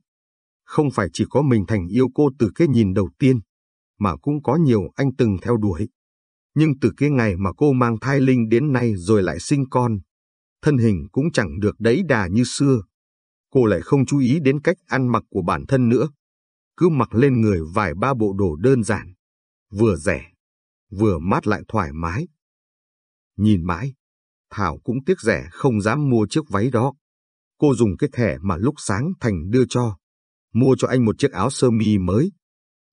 Không phải chỉ có mình Thành yêu cô từ cái nhìn đầu tiên, mà cũng có nhiều anh từng theo đuổi. Nhưng từ cái ngày mà cô mang thai linh đến nay rồi lại sinh con, thân hình cũng chẳng được đấy đà như xưa. Cô lại không chú ý đến cách ăn mặc của bản thân nữa. Cứ mặc lên người vài ba bộ đồ đơn giản, vừa rẻ, vừa mát lại thoải mái. Nhìn mãi, Thảo cũng tiếc rẻ không dám mua chiếc váy đó. Cô dùng cái thẻ mà lúc sáng Thành đưa cho, mua cho anh một chiếc áo sơ mi mới.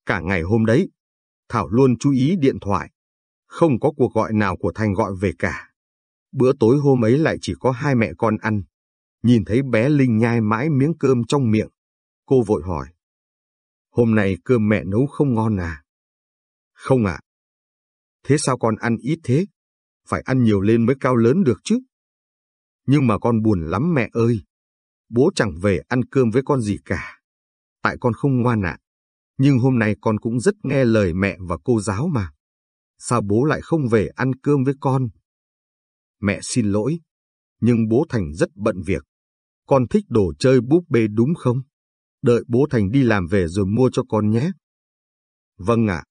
Cả ngày hôm đấy, Thảo luôn chú ý điện thoại. Không có cuộc gọi nào của Thành gọi về cả. Bữa tối hôm ấy lại chỉ có hai mẹ con ăn. Nhìn thấy bé Linh nhai mãi miếng cơm trong miệng. Cô vội hỏi. Hôm nay cơm mẹ nấu không ngon à? Không ạ. Thế sao con ăn ít thế? Phải ăn nhiều lên mới cao lớn được chứ. Nhưng mà con buồn lắm mẹ ơi. Bố chẳng về ăn cơm với con gì cả. Tại con không ngoan ạ. Nhưng hôm nay con cũng rất nghe lời mẹ và cô giáo mà. Sao bố lại không về ăn cơm với con? Mẹ xin lỗi, nhưng bố Thành rất bận việc. Con thích đồ chơi búp bê đúng không? Đợi bố Thành đi làm về rồi mua cho con nhé. Vâng ạ.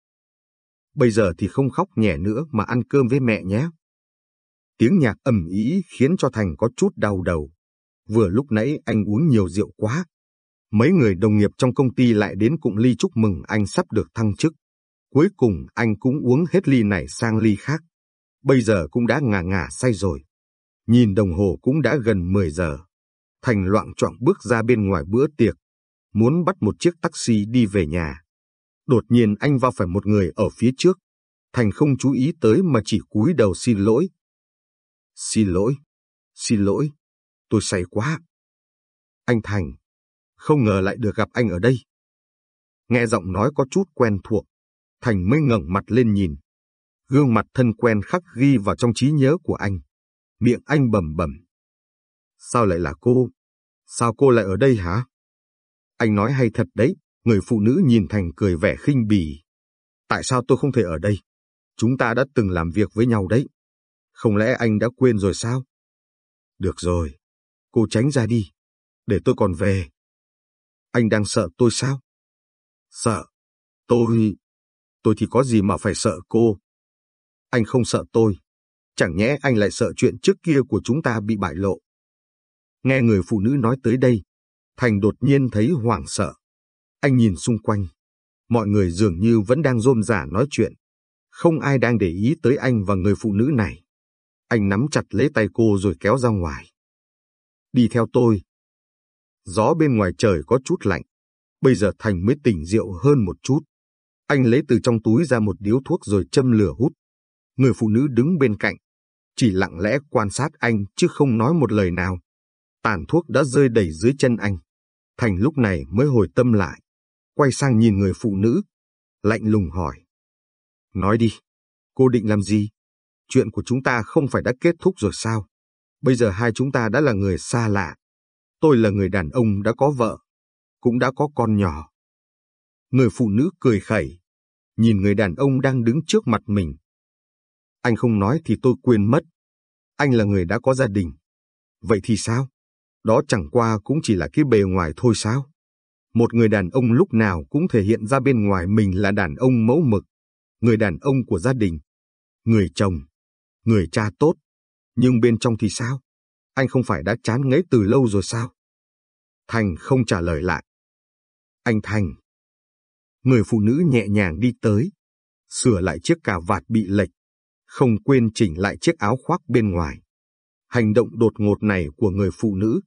Bây giờ thì không khóc nhẹ nữa mà ăn cơm với mẹ nhé. Tiếng nhạc ầm ĩ khiến cho Thành có chút đau đầu. Vừa lúc nãy anh uống nhiều rượu quá. Mấy người đồng nghiệp trong công ty lại đến cụng ly chúc mừng anh sắp được thăng chức. Cuối cùng anh cũng uống hết ly này sang ly khác. Bây giờ cũng đã ngà ngà say rồi. Nhìn đồng hồ cũng đã gần 10 giờ. Thành loạn trọng bước ra bên ngoài bữa tiệc. Muốn bắt một chiếc taxi đi về nhà. Đột nhiên anh va phải một người ở phía trước. Thành không chú ý tới mà chỉ cúi đầu xin lỗi. Xin lỗi, xin lỗi, tôi say quá. Anh Thành, không ngờ lại được gặp anh ở đây. Nghe giọng nói có chút quen thuộc, Thành mới ngẩng mặt lên nhìn. Gương mặt thân quen khắc ghi vào trong trí nhớ của anh. Miệng anh bầm bầm. Sao lại là cô? Sao cô lại ở đây hả? Anh nói hay thật đấy, người phụ nữ nhìn Thành cười vẻ khinh bỉ. Tại sao tôi không thể ở đây? Chúng ta đã từng làm việc với nhau đấy. Không lẽ anh đã quên rồi sao? Được rồi, cô tránh ra đi, để tôi còn về. Anh đang sợ tôi sao? Sợ? Tôi... Tôi thì có gì mà phải sợ cô? Anh không sợ tôi. Chẳng nhẽ anh lại sợ chuyện trước kia của chúng ta bị bại lộ. Nghe người phụ nữ nói tới đây, Thành đột nhiên thấy hoảng sợ. Anh nhìn xung quanh. Mọi người dường như vẫn đang rôm rả nói chuyện. Không ai đang để ý tới anh và người phụ nữ này. Anh nắm chặt lấy tay cô rồi kéo ra ngoài. Đi theo tôi. Gió bên ngoài trời có chút lạnh. Bây giờ Thành mới tỉnh rượu hơn một chút. Anh lấy từ trong túi ra một điếu thuốc rồi châm lửa hút. Người phụ nữ đứng bên cạnh, chỉ lặng lẽ quan sát anh chứ không nói một lời nào. Tàn thuốc đã rơi đầy dưới chân anh. Thành lúc này mới hồi tâm lại, quay sang nhìn người phụ nữ, lạnh lùng hỏi. Nói đi, cô định làm gì? Chuyện của chúng ta không phải đã kết thúc rồi sao? Bây giờ hai chúng ta đã là người xa lạ. Tôi là người đàn ông đã có vợ, cũng đã có con nhỏ. Người phụ nữ cười khẩy, nhìn người đàn ông đang đứng trước mặt mình. Anh không nói thì tôi quên mất. Anh là người đã có gia đình. Vậy thì sao? Đó chẳng qua cũng chỉ là cái bề ngoài thôi sao? Một người đàn ông lúc nào cũng thể hiện ra bên ngoài mình là đàn ông mẫu mực, người đàn ông của gia đình, người chồng, người cha tốt. Nhưng bên trong thì sao? Anh không phải đã chán ngấy từ lâu rồi sao? Thành không trả lời lại. Anh Thành. Người phụ nữ nhẹ nhàng đi tới, sửa lại chiếc cà vạt bị lệch, không quên chỉnh lại chiếc áo khoác bên ngoài. Hành động đột ngột này của người phụ nữ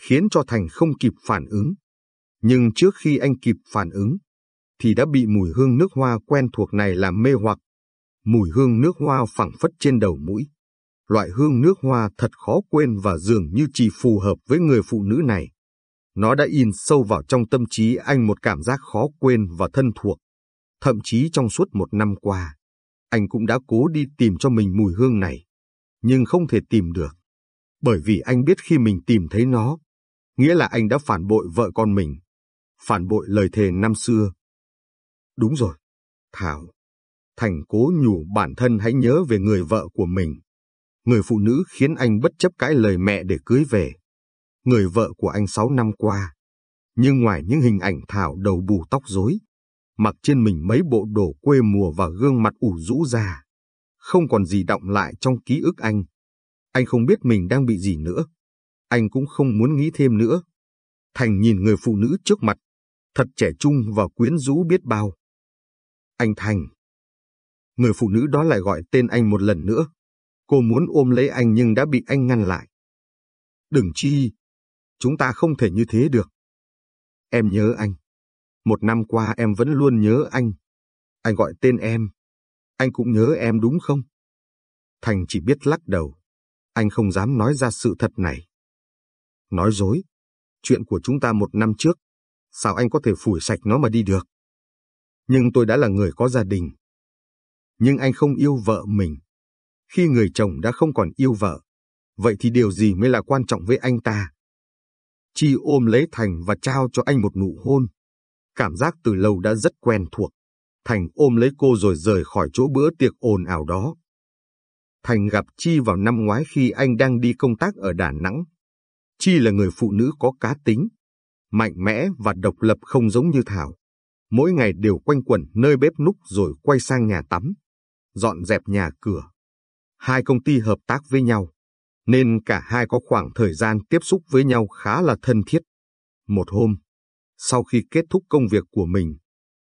khiến cho Thành không kịp phản ứng. Nhưng trước khi anh kịp phản ứng, thì đã bị mùi hương nước hoa quen thuộc này làm mê hoặc. Mùi hương nước hoa phẳng phất trên đầu mũi. Loại hương nước hoa thật khó quên và dường như chỉ phù hợp với người phụ nữ này. Nó đã in sâu vào trong tâm trí anh một cảm giác khó quên và thân thuộc. Thậm chí trong suốt một năm qua, anh cũng đã cố đi tìm cho mình mùi hương này, nhưng không thể tìm được. Bởi vì anh biết khi mình tìm thấy nó, nghĩa là anh đã phản bội vợ con mình, phản bội lời thề năm xưa. Đúng rồi, Thảo, Thành cố nhủ bản thân hãy nhớ về người vợ của mình. Người phụ nữ khiến anh bất chấp cãi lời mẹ để cưới về. Người vợ của anh sáu năm qua. Nhưng ngoài những hình ảnh Thảo đầu bù tóc rối, mặc trên mình mấy bộ đồ quê mùa và gương mặt ủ rũ ra, không còn gì động lại trong ký ức anh. Anh không biết mình đang bị gì nữa. Anh cũng không muốn nghĩ thêm nữa. Thành nhìn người phụ nữ trước mặt, thật trẻ trung và quyến rũ biết bao. Anh Thành. Người phụ nữ đó lại gọi tên anh một lần nữa. Cô muốn ôm lấy anh nhưng đã bị anh ngăn lại. Đừng chi, chúng ta không thể như thế được. Em nhớ anh. Một năm qua em vẫn luôn nhớ anh. Anh gọi tên em. Anh cũng nhớ em đúng không? Thành chỉ biết lắc đầu. Anh không dám nói ra sự thật này. Nói dối. Chuyện của chúng ta một năm trước. Sao anh có thể phủi sạch nó mà đi được? Nhưng tôi đã là người có gia đình. Nhưng anh không yêu vợ mình. Khi người chồng đã không còn yêu vợ, vậy thì điều gì mới là quan trọng với anh ta? Chi ôm lấy Thành và trao cho anh một nụ hôn. Cảm giác từ lâu đã rất quen thuộc. Thành ôm lấy cô rồi rời khỏi chỗ bữa tiệc ồn ào đó. Thành gặp Chi vào năm ngoái khi anh đang đi công tác ở Đà Nẵng. Chi là người phụ nữ có cá tính, mạnh mẽ và độc lập không giống như Thảo. Mỗi ngày đều quanh quẩn nơi bếp núc rồi quay sang nhà tắm, dọn dẹp nhà cửa. Hai công ty hợp tác với nhau, nên cả hai có khoảng thời gian tiếp xúc với nhau khá là thân thiết. Một hôm, sau khi kết thúc công việc của mình,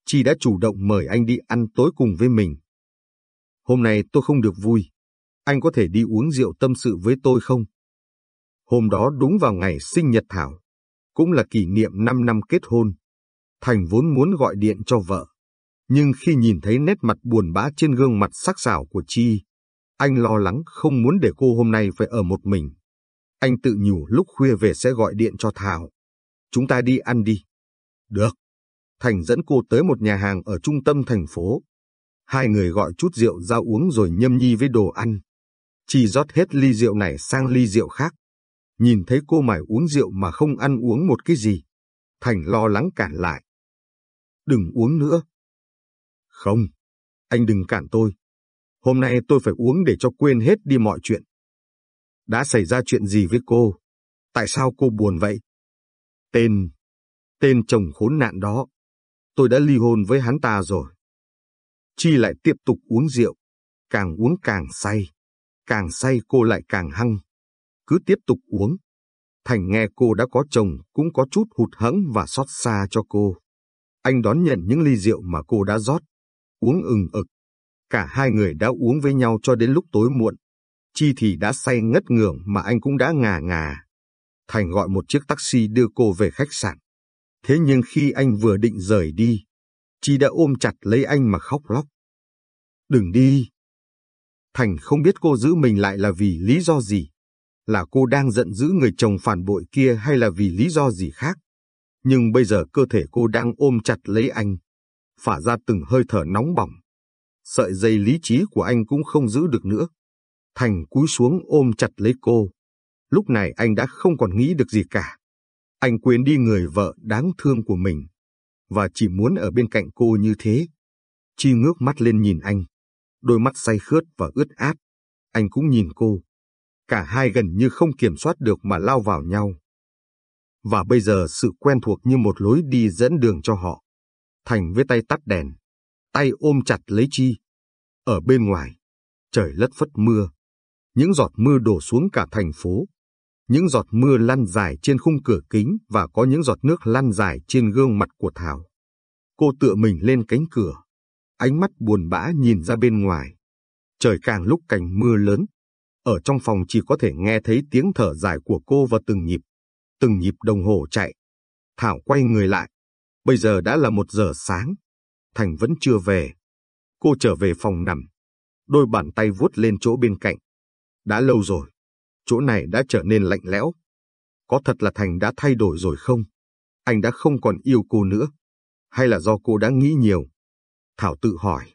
Chi đã chủ động mời anh đi ăn tối cùng với mình. Hôm nay tôi không được vui. Anh có thể đi uống rượu tâm sự với tôi không? Hôm đó đúng vào ngày sinh nhật Thảo, cũng là kỷ niệm 5 năm kết hôn. Thành vốn muốn gọi điện cho vợ, nhưng khi nhìn thấy nét mặt buồn bã trên gương mặt sắc sảo của Chi, anh lo lắng không muốn để cô hôm nay phải ở một mình. Anh tự nhủ lúc khuya về sẽ gọi điện cho Thảo. Chúng ta đi ăn đi. Được. Thành dẫn cô tới một nhà hàng ở trung tâm thành phố. Hai người gọi chút rượu ra uống rồi nhâm nhi với đồ ăn. Chỉ rót hết ly rượu này sang ly rượu khác. Nhìn thấy cô mải uống rượu mà không ăn uống một cái gì. Thành lo lắng cản lại. Đừng uống nữa. Không, anh đừng cản tôi. Hôm nay tôi phải uống để cho quên hết đi mọi chuyện. Đã xảy ra chuyện gì với cô? Tại sao cô buồn vậy? Tên, tên chồng khốn nạn đó. Tôi đã ly hôn với hắn ta rồi. Chi lại tiếp tục uống rượu. Càng uống càng say. Càng say cô lại càng hăng. Cứ tiếp tục uống. Thành nghe cô đã có chồng cũng có chút hụt hẫng và xót xa cho cô. Anh đón nhận những ly rượu mà cô đã rót. Uống ừng ực. Cả hai người đã uống với nhau cho đến lúc tối muộn. Chi thì đã say ngất ngường mà anh cũng đã ngà ngà. Thành gọi một chiếc taxi đưa cô về khách sạn. Thế nhưng khi anh vừa định rời đi, Chi đã ôm chặt lấy anh mà khóc lóc. Đừng đi. Thành không biết cô giữ mình lại là vì lý do gì. Là cô đang giận dữ người chồng phản bội kia hay là vì lý do gì khác. Nhưng bây giờ cơ thể cô đang ôm chặt lấy anh, phả ra từng hơi thở nóng bỏng. Sợi dây lý trí của anh cũng không giữ được nữa. Thành cúi xuống ôm chặt lấy cô. Lúc này anh đã không còn nghĩ được gì cả. Anh quên đi người vợ đáng thương của mình, và chỉ muốn ở bên cạnh cô như thế. Chi ngước mắt lên nhìn anh, đôi mắt say khướt và ướt át. Anh cũng nhìn cô. Cả hai gần như không kiểm soát được mà lao vào nhau. Và bây giờ sự quen thuộc như một lối đi dẫn đường cho họ. Thành với tay tắt đèn, tay ôm chặt lấy Chi. Ở bên ngoài, trời lất phất mưa. Những giọt mưa đổ xuống cả thành phố. Những giọt mưa lăn dài trên khung cửa kính và có những giọt nước lăn dài trên gương mặt của Thảo. Cô tựa mình lên cánh cửa, ánh mắt buồn bã nhìn ra bên ngoài. Trời càng lúc càng mưa lớn. Ở trong phòng chỉ có thể nghe thấy tiếng thở dài của cô và từng nhịp, từng nhịp đồng hồ chạy. Thảo quay người lại. Bây giờ đã là một giờ sáng. Thành vẫn chưa về. Cô trở về phòng nằm. Đôi bàn tay vuốt lên chỗ bên cạnh. Đã lâu rồi. Chỗ này đã trở nên lạnh lẽo. Có thật là Thành đã thay đổi rồi không? Anh đã không còn yêu cô nữa. Hay là do cô đã nghĩ nhiều? Thảo tự hỏi.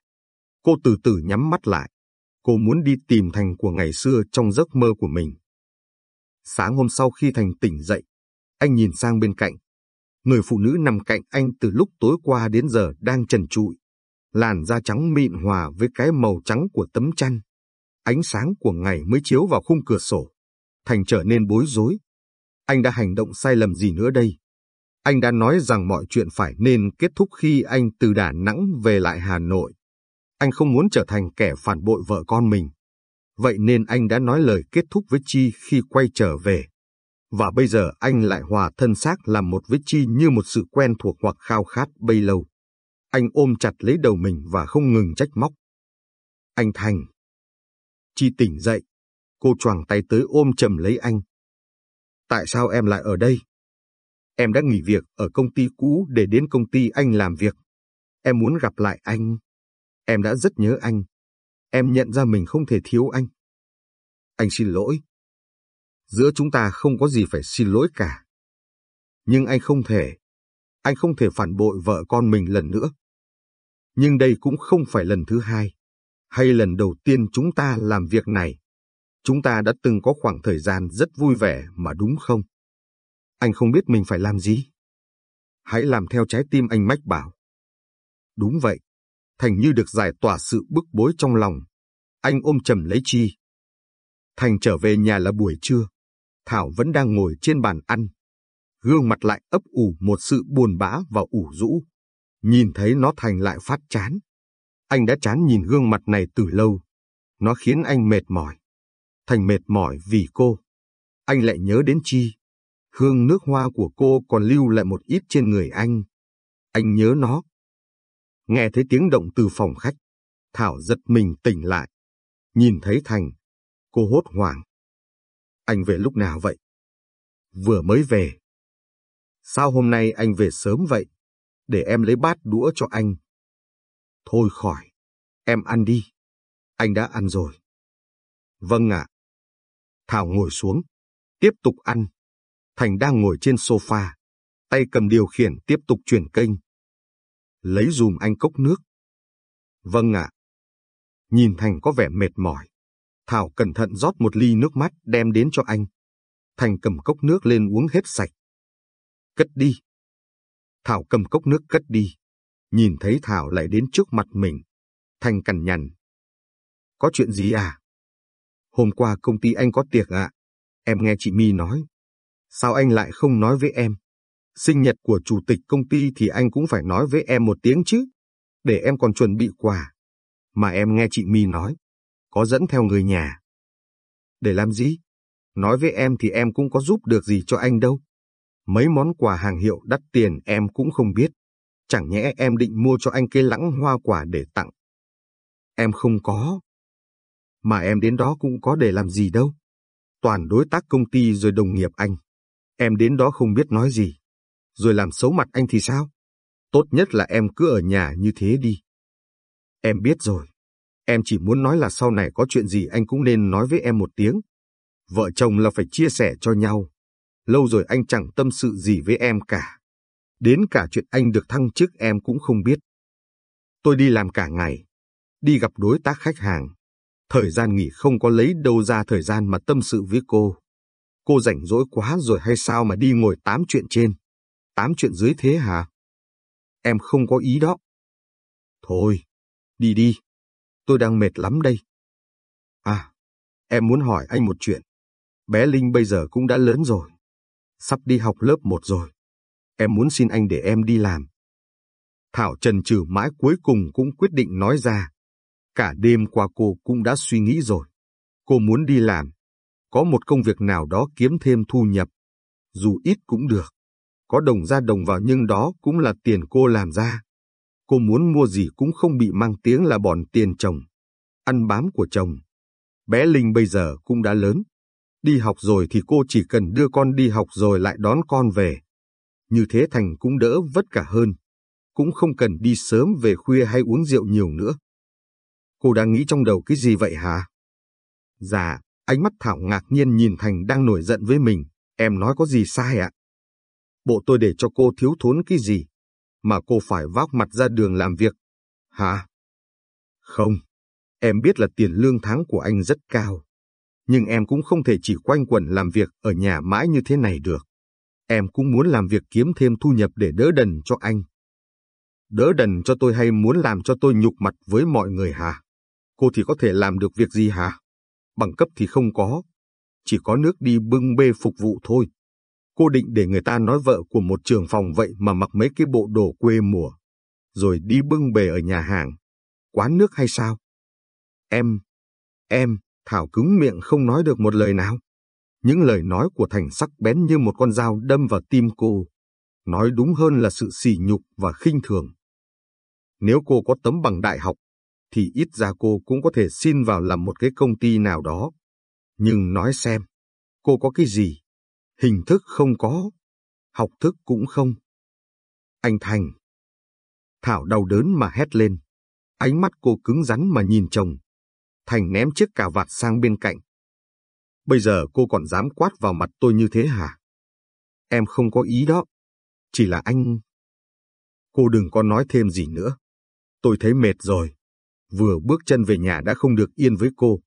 Cô từ từ nhắm mắt lại. Cô muốn đi tìm Thành của ngày xưa trong giấc mơ của mình. Sáng hôm sau khi Thành tỉnh dậy, anh nhìn sang bên cạnh. Người phụ nữ nằm cạnh anh từ lúc tối qua đến giờ đang trần trụi. Làn da trắng mịn hòa với cái màu trắng của tấm chăn. Ánh sáng của ngày mới chiếu vào khung cửa sổ. Thành trở nên bối rối. Anh đã hành động sai lầm gì nữa đây? Anh đã nói rằng mọi chuyện phải nên kết thúc khi anh từ Đà Nẵng về lại Hà Nội. Anh không muốn trở thành kẻ phản bội vợ con mình. Vậy nên anh đã nói lời kết thúc với Chi khi quay trở về. Và bây giờ anh lại hòa thân xác làm một với Chi như một sự quen thuộc hoặc khao khát bấy lâu. Anh ôm chặt lấy đầu mình và không ngừng trách móc. Anh Thành. Chi tỉnh dậy. Cô choàng tay tới ôm chầm lấy anh. Tại sao em lại ở đây? Em đã nghỉ việc ở công ty cũ để đến công ty anh làm việc. Em muốn gặp lại anh. Em đã rất nhớ anh. Em nhận ra mình không thể thiếu anh. Anh xin lỗi. Giữa chúng ta không có gì phải xin lỗi cả. Nhưng anh không thể. Anh không thể phản bội vợ con mình lần nữa. Nhưng đây cũng không phải lần thứ hai, hay lần đầu tiên chúng ta làm việc này. Chúng ta đã từng có khoảng thời gian rất vui vẻ mà đúng không? Anh không biết mình phải làm gì. Hãy làm theo trái tim anh mách bảo. Đúng vậy. Thành như được giải tỏa sự bức bối trong lòng. Anh ôm chầm lấy Chi. Thành trở về nhà là buổi trưa. Thảo vẫn đang ngồi trên bàn ăn. Gương mặt lại ấp ủ một sự buồn bã và ủ rũ. Nhìn thấy nó Thành lại phát chán. Anh đã chán nhìn gương mặt này từ lâu. Nó khiến anh mệt mỏi. Thành mệt mỏi vì cô. Anh lại nhớ đến Chi. Hương nước hoa của cô còn lưu lại một ít trên người anh. Anh nhớ nó. Nghe thấy tiếng động từ phòng khách. Thảo giật mình tỉnh lại. Nhìn thấy Thành. Cô hốt hoảng. Anh về lúc nào vậy? Vừa mới về. Sao hôm nay anh về sớm vậy? Để em lấy bát đũa cho anh. Thôi khỏi. Em ăn đi. Anh đã ăn rồi. Vâng ạ. Thảo ngồi xuống. Tiếp tục ăn. Thành đang ngồi trên sofa, tay cầm điều khiển tiếp tục chuyển kênh. Lấy dùm anh cốc nước. Vâng ạ. Nhìn Thành có vẻ mệt mỏi. Thảo cẩn thận rót một ly nước mắt đem đến cho anh. Thành cầm cốc nước lên uống hết sạch. Cất đi. Thảo cầm cốc nước cất đi. Nhìn thấy Thảo lại đến trước mặt mình. Thành cằn nhằn. Có chuyện gì à? Hôm qua công ty anh có tiệc ạ. Em nghe chị My nói. Sao anh lại không nói với em? Sinh nhật của chủ tịch công ty thì anh cũng phải nói với em một tiếng chứ, để em còn chuẩn bị quà. Mà em nghe chị My nói, có dẫn theo người nhà. Để làm gì? Nói với em thì em cũng có giúp được gì cho anh đâu. Mấy món quà hàng hiệu đắt tiền em cũng không biết. Chẳng nhẽ em định mua cho anh cây lãng hoa quả để tặng. Em không có. Mà em đến đó cũng có để làm gì đâu. Toàn đối tác công ty rồi đồng nghiệp anh. Em đến đó không biết nói gì. Rồi làm xấu mặt anh thì sao? Tốt nhất là em cứ ở nhà như thế đi. Em biết rồi. Em chỉ muốn nói là sau này có chuyện gì anh cũng nên nói với em một tiếng. Vợ chồng là phải chia sẻ cho nhau. Lâu rồi anh chẳng tâm sự gì với em cả. Đến cả chuyện anh được thăng chức em cũng không biết. Tôi đi làm cả ngày, đi gặp đối tác khách hàng. Thời gian nghỉ không có lấy đâu ra thời gian mà tâm sự với cô. Cô rảnh rỗi quá rồi hay sao mà đi ngồi tám chuyện trên, tám chuyện dưới thế hả? Em không có ý đó. Thôi, đi đi, tôi đang mệt lắm đây. À, em muốn hỏi anh một chuyện. Bé Linh bây giờ cũng đã lớn rồi. Sắp đi học lớp 1 rồi. Em muốn xin anh để em đi làm. Thảo trần trừ mãi cuối cùng cũng quyết định nói ra. Cả đêm qua cô cũng đã suy nghĩ rồi. Cô muốn đi làm. Có một công việc nào đó kiếm thêm thu nhập. Dù ít cũng được. Có đồng ra đồng vào nhưng đó cũng là tiền cô làm ra. Cô muốn mua gì cũng không bị mang tiếng là bòn tiền chồng. Ăn bám của chồng. Bé Linh bây giờ cũng đã lớn. Đi học rồi thì cô chỉ cần đưa con đi học rồi lại đón con về. Như thế Thành cũng đỡ vất cả hơn. Cũng không cần đi sớm về khuya hay uống rượu nhiều nữa. Cô đang nghĩ trong đầu cái gì vậy hả? Dạ, ánh mắt Thảo ngạc nhiên nhìn Thành đang nổi giận với mình. Em nói có gì sai ạ? Bộ tôi để cho cô thiếu thốn cái gì? Mà cô phải vác mặt ra đường làm việc. Hả? Không, em biết là tiền lương tháng của anh rất cao nhưng em cũng không thể chỉ quanh quẩn làm việc ở nhà mãi như thế này được. Em cũng muốn làm việc kiếm thêm thu nhập để đỡ đần cho anh. Đỡ đần cho tôi hay muốn làm cho tôi nhục mặt với mọi người hả? Cô thì có thể làm được việc gì hả? Bằng cấp thì không có. Chỉ có nước đi bưng bê phục vụ thôi. Cô định để người ta nói vợ của một trường phòng vậy mà mặc mấy cái bộ đồ quê mùa. Rồi đi bưng bề ở nhà hàng. Quán nước hay sao? Em, em, Thảo cứng miệng không nói được một lời nào. Những lời nói của Thành sắc bén như một con dao đâm vào tim cô. Nói đúng hơn là sự sỉ nhục và khinh thường. Nếu cô có tấm bằng đại học, thì ít ra cô cũng có thể xin vào làm một cái công ty nào đó. Nhưng nói xem, cô có cái gì? Hình thức không có, học thức cũng không. Anh Thành. Thảo đau đớn mà hét lên. Ánh mắt cô cứng rắn mà nhìn chồng. Thành ném chiếc cà vạt sang bên cạnh. Bây giờ cô còn dám quát vào mặt tôi như thế hả? Em không có ý đó. Chỉ là anh... Cô đừng có nói thêm gì nữa. Tôi thấy mệt rồi. Vừa bước chân về nhà đã không được yên với cô.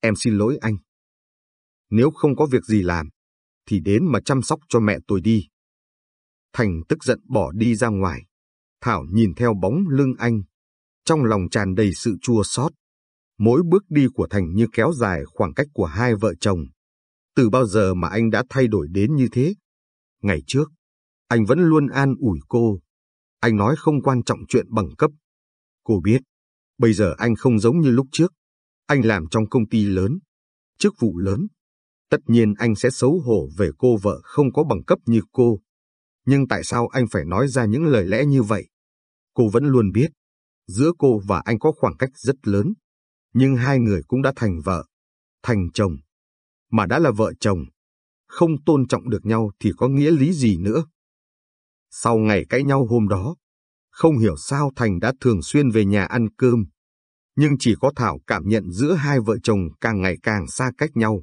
Em xin lỗi anh. Nếu không có việc gì làm, thì đến mà chăm sóc cho mẹ tôi đi. Thành tức giận bỏ đi ra ngoài. Thảo nhìn theo bóng lưng anh. Trong lòng tràn đầy sự chua xót. Mỗi bước đi của Thành như kéo dài khoảng cách của hai vợ chồng. Từ bao giờ mà anh đã thay đổi đến như thế? Ngày trước, anh vẫn luôn an ủi cô. Anh nói không quan trọng chuyện bằng cấp. Cô biết, bây giờ anh không giống như lúc trước. Anh làm trong công ty lớn, chức vụ lớn. Tất nhiên anh sẽ xấu hổ về cô vợ không có bằng cấp như cô. Nhưng tại sao anh phải nói ra những lời lẽ như vậy? Cô vẫn luôn biết, giữa cô và anh có khoảng cách rất lớn nhưng hai người cũng đã thành vợ, thành chồng. Mà đã là vợ chồng, không tôn trọng được nhau thì có nghĩa lý gì nữa. Sau ngày cãi nhau hôm đó, không hiểu sao Thành đã thường xuyên về nhà ăn cơm. Nhưng chỉ có Thảo cảm nhận giữa hai vợ chồng càng ngày càng xa cách nhau.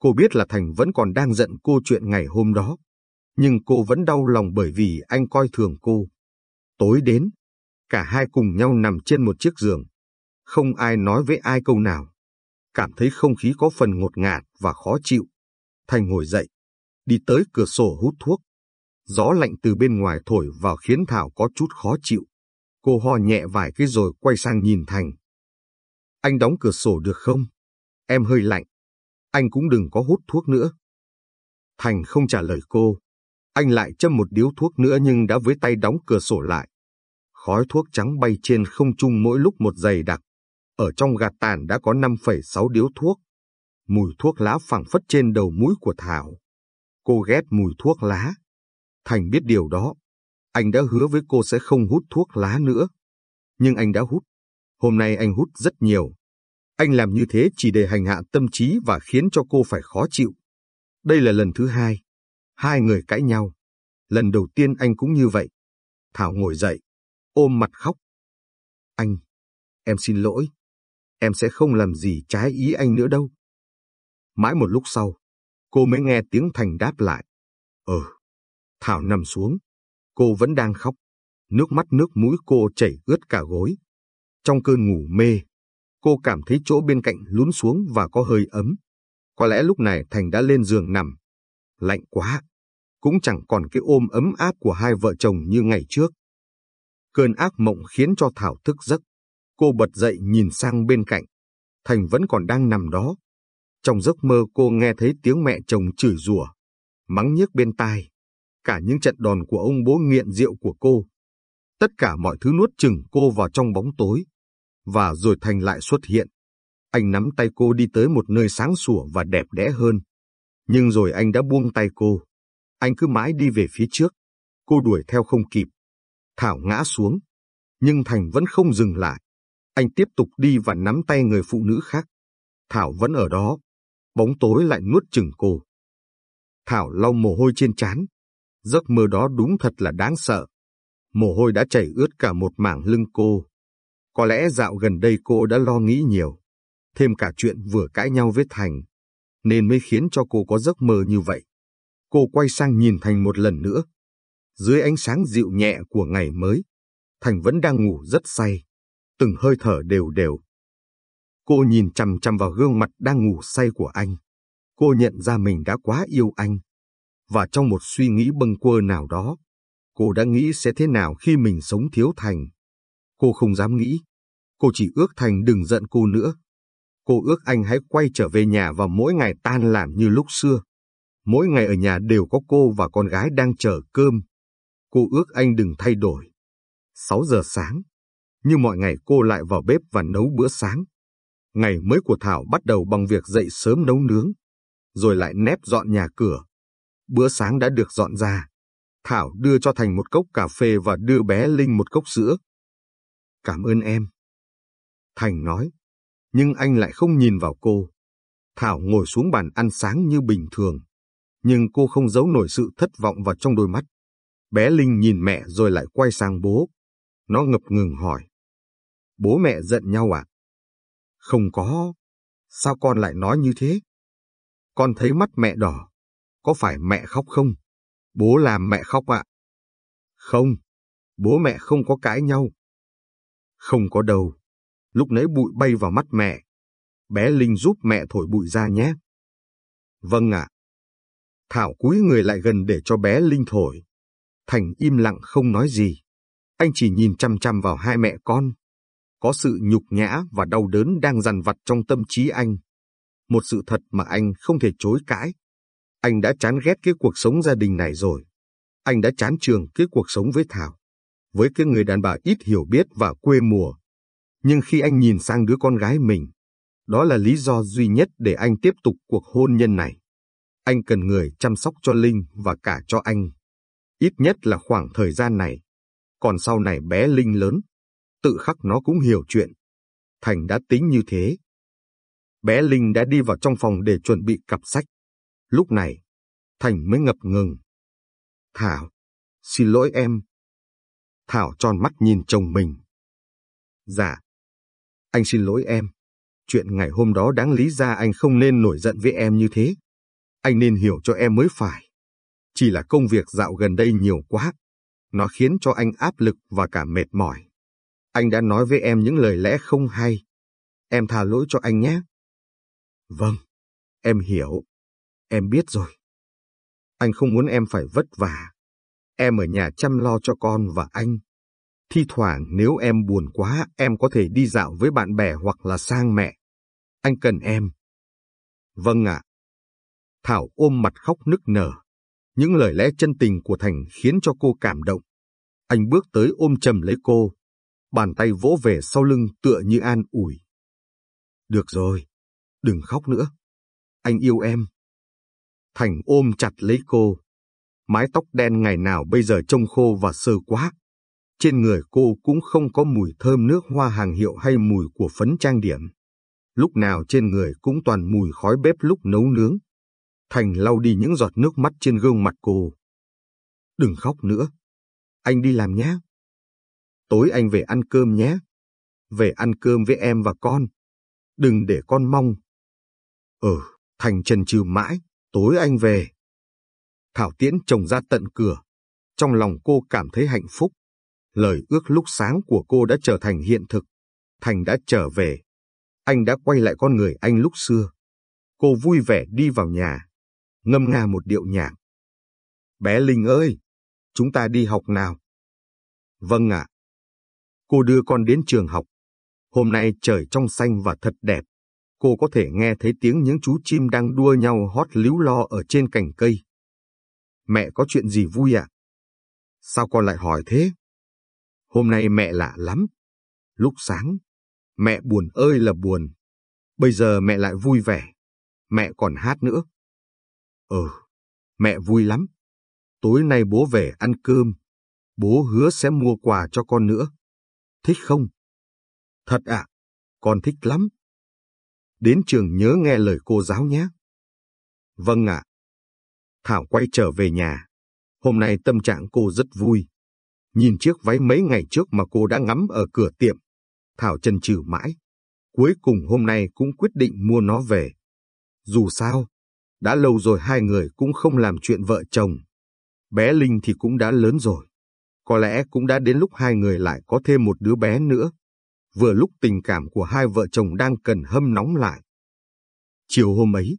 Cô biết là Thành vẫn còn đang giận cô chuyện ngày hôm đó. Nhưng cô vẫn đau lòng bởi vì anh coi thường cô. Tối đến, cả hai cùng nhau nằm trên một chiếc giường. Không ai nói với ai câu nào. Cảm thấy không khí có phần ngột ngạt và khó chịu. Thành ngồi dậy, đi tới cửa sổ hút thuốc. Gió lạnh từ bên ngoài thổi vào khiến Thảo có chút khó chịu. Cô ho nhẹ vài cái rồi quay sang nhìn Thành. Anh đóng cửa sổ được không? Em hơi lạnh. Anh cũng đừng có hút thuốc nữa. Thành không trả lời cô. Anh lại châm một điếu thuốc nữa nhưng đã với tay đóng cửa sổ lại. Khói thuốc trắng bay trên không trung mỗi lúc một dày đặc. Ở trong gạt tàn đã có 5,6 điếu thuốc. Mùi thuốc lá phẳng phất trên đầu mũi của Thảo. Cô ghét mùi thuốc lá. Thành biết điều đó. Anh đã hứa với cô sẽ không hút thuốc lá nữa. Nhưng anh đã hút. Hôm nay anh hút rất nhiều. Anh làm như thế chỉ để hành hạ tâm trí và khiến cho cô phải khó chịu. Đây là lần thứ hai. Hai người cãi nhau. Lần đầu tiên anh cũng như vậy. Thảo ngồi dậy, ôm mặt khóc. Anh, em xin lỗi em sẽ không làm gì trái ý anh nữa đâu. Mãi một lúc sau, cô mới nghe tiếng Thành đáp lại. Ờ, Thảo nằm xuống, cô vẫn đang khóc. Nước mắt nước mũi cô chảy ướt cả gối. Trong cơn ngủ mê, cô cảm thấy chỗ bên cạnh lún xuống và có hơi ấm. Có lẽ lúc này Thành đã lên giường nằm. Lạnh quá, cũng chẳng còn cái ôm ấm áp của hai vợ chồng như ngày trước. Cơn ác mộng khiến cho Thảo thức giấc. Cô bật dậy nhìn sang bên cạnh. Thành vẫn còn đang nằm đó. Trong giấc mơ cô nghe thấy tiếng mẹ chồng chửi rủa, mắng nhiếc bên tai. Cả những trận đòn của ông bố nghiện rượu của cô. Tất cả mọi thứ nuốt chừng cô vào trong bóng tối. Và rồi Thành lại xuất hiện. Anh nắm tay cô đi tới một nơi sáng sủa và đẹp đẽ hơn. Nhưng rồi anh đã buông tay cô. Anh cứ mãi đi về phía trước. Cô đuổi theo không kịp. Thảo ngã xuống. Nhưng Thành vẫn không dừng lại. Anh tiếp tục đi và nắm tay người phụ nữ khác. Thảo vẫn ở đó. Bóng tối lại nuốt chừng cô. Thảo lau mồ hôi trên trán. Giấc mơ đó đúng thật là đáng sợ. Mồ hôi đã chảy ướt cả một mảng lưng cô. Có lẽ dạo gần đây cô đã lo nghĩ nhiều. Thêm cả chuyện vừa cãi nhau với Thành. Nên mới khiến cho cô có giấc mơ như vậy. Cô quay sang nhìn Thành một lần nữa. Dưới ánh sáng dịu nhẹ của ngày mới, Thành vẫn đang ngủ rất say, từng hơi thở đều đều. Cô nhìn chằm chằm vào gương mặt đang ngủ say của anh. Cô nhận ra mình đã quá yêu anh. Và trong một suy nghĩ bâng quơ nào đó, cô đã nghĩ sẽ thế nào khi mình sống thiếu Thành. Cô không dám nghĩ. Cô chỉ ước Thành đừng giận cô nữa. Cô ước anh hãy quay trở về nhà vào mỗi ngày tan làm như lúc xưa. Mỗi ngày ở nhà đều có cô và con gái đang chờ cơm. Cô ước anh đừng thay đổi. 6 giờ sáng, như mọi ngày cô lại vào bếp và nấu bữa sáng. Ngày mới của Thảo bắt đầu bằng việc dậy sớm nấu nướng, rồi lại nép dọn nhà cửa. Bữa sáng đã được dọn ra. Thảo đưa cho Thành một cốc cà phê và đưa bé Linh một cốc sữa. Cảm ơn em. Thành nói, nhưng anh lại không nhìn vào cô. Thảo ngồi xuống bàn ăn sáng như bình thường, nhưng cô không giấu nổi sự thất vọng vào trong đôi mắt. Bé Linh nhìn mẹ rồi lại quay sang bố. Nó ngập ngừng hỏi. Bố mẹ giận nhau à? Không có. Sao con lại nói như thế? Con thấy mắt mẹ đỏ. Có phải mẹ khóc không? Bố làm mẹ khóc ạ. Không, bố mẹ không có cãi nhau. Không có đâu. Lúc nãy bụi bay vào mắt mẹ. Bé Linh giúp mẹ thổi bụi ra nhé. Vâng ạ. Thảo cúi người lại gần để cho bé Linh thổi. Thành im lặng không nói gì. Anh chỉ nhìn chăm chăm vào hai mẹ con. Có sự nhục nhã và đau đớn đang dằn vặt trong tâm trí anh. Một sự thật mà anh không thể chối cãi. Anh đã chán ghét cái cuộc sống gia đình này rồi. Anh đã chán trường cái cuộc sống với Thảo. Với cái người đàn bà ít hiểu biết và quê mùa. Nhưng khi anh nhìn sang đứa con gái mình, đó là lý do duy nhất để anh tiếp tục cuộc hôn nhân này. Anh cần người chăm sóc cho Linh và cả cho anh. Ít nhất là khoảng thời gian này. Còn sau này bé Linh lớn, tự khắc nó cũng hiểu chuyện. Thành đã tính như thế. Bé Linh đã đi vào trong phòng để chuẩn bị cặp sách. Lúc này, Thành mới ngập ngừng. Thảo, xin lỗi em. Thảo tròn mắt nhìn chồng mình. Dạ, anh xin lỗi em. Chuyện ngày hôm đó đáng lý ra anh không nên nổi giận với em như thế. Anh nên hiểu cho em mới phải. Chỉ là công việc dạo gần đây nhiều quá. Nó khiến cho anh áp lực và cả mệt mỏi. Anh đã nói với em những lời lẽ không hay. Em tha lỗi cho anh nhé. Vâng, em hiểu. Em biết rồi. Anh không muốn em phải vất vả. Em ở nhà chăm lo cho con và anh. Thi thoảng nếu em buồn quá, em có thể đi dạo với bạn bè hoặc là sang mẹ. Anh cần em. Vâng ạ. Thảo ôm mặt khóc nức nở. Những lời lẽ chân tình của Thành khiến cho cô cảm động. Anh bước tới ôm chầm lấy cô, bàn tay vỗ về sau lưng tựa như an ủi. Được rồi, đừng khóc nữa. Anh yêu em. Thành ôm chặt lấy cô. Mái tóc đen ngày nào bây giờ trông khô và sơ quá. Trên người cô cũng không có mùi thơm nước hoa hàng hiệu hay mùi của phấn trang điểm. Lúc nào trên người cũng toàn mùi khói bếp lúc nấu nướng. Thành lau đi những giọt nước mắt trên gương mặt cô. Đừng khóc nữa. Anh đi làm nhé. Tối anh về ăn cơm nhé. Về ăn cơm với em và con. Đừng để con mong. Ừ, Thành trần trừ mãi, tối anh về. Thảo Tiễn chồng ra tận cửa. Trong lòng cô cảm thấy hạnh phúc. Lời ước lúc sáng của cô đã trở thành hiện thực. Thành đã trở về. Anh đã quay lại con người anh lúc xưa. Cô vui vẻ đi vào nhà, ngâm nga một điệu nhạc. Bé Linh ơi, chúng ta đi học nào? Vâng ạ. Cô đưa con đến trường học. Hôm nay trời trong xanh và thật đẹp. Cô có thể nghe thấy tiếng những chú chim đang đua nhau hót líu lo ở trên cành cây. Mẹ có chuyện gì vui à? Sao con lại hỏi thế? Hôm nay mẹ lạ lắm. Lúc sáng, mẹ buồn ơi là buồn. Bây giờ mẹ lại vui vẻ. Mẹ còn hát nữa. Ừ, mẹ vui lắm. Tối nay bố về ăn cơm. Bố hứa sẽ mua quà cho con nữa. Thích không? Thật ạ, con thích lắm. Đến trường nhớ nghe lời cô giáo nhé. Vâng ạ. Thảo quay trở về nhà. Hôm nay tâm trạng cô rất vui. Nhìn chiếc váy mấy ngày trước mà cô đã ngắm ở cửa tiệm. Thảo chần chừ mãi. Cuối cùng hôm nay cũng quyết định mua nó về. Dù sao, đã lâu rồi hai người cũng không làm chuyện vợ chồng. Bé Linh thì cũng đã lớn rồi. Có lẽ cũng đã đến lúc hai người lại có thêm một đứa bé nữa. Vừa lúc tình cảm của hai vợ chồng đang cần hâm nóng lại. Chiều hôm ấy,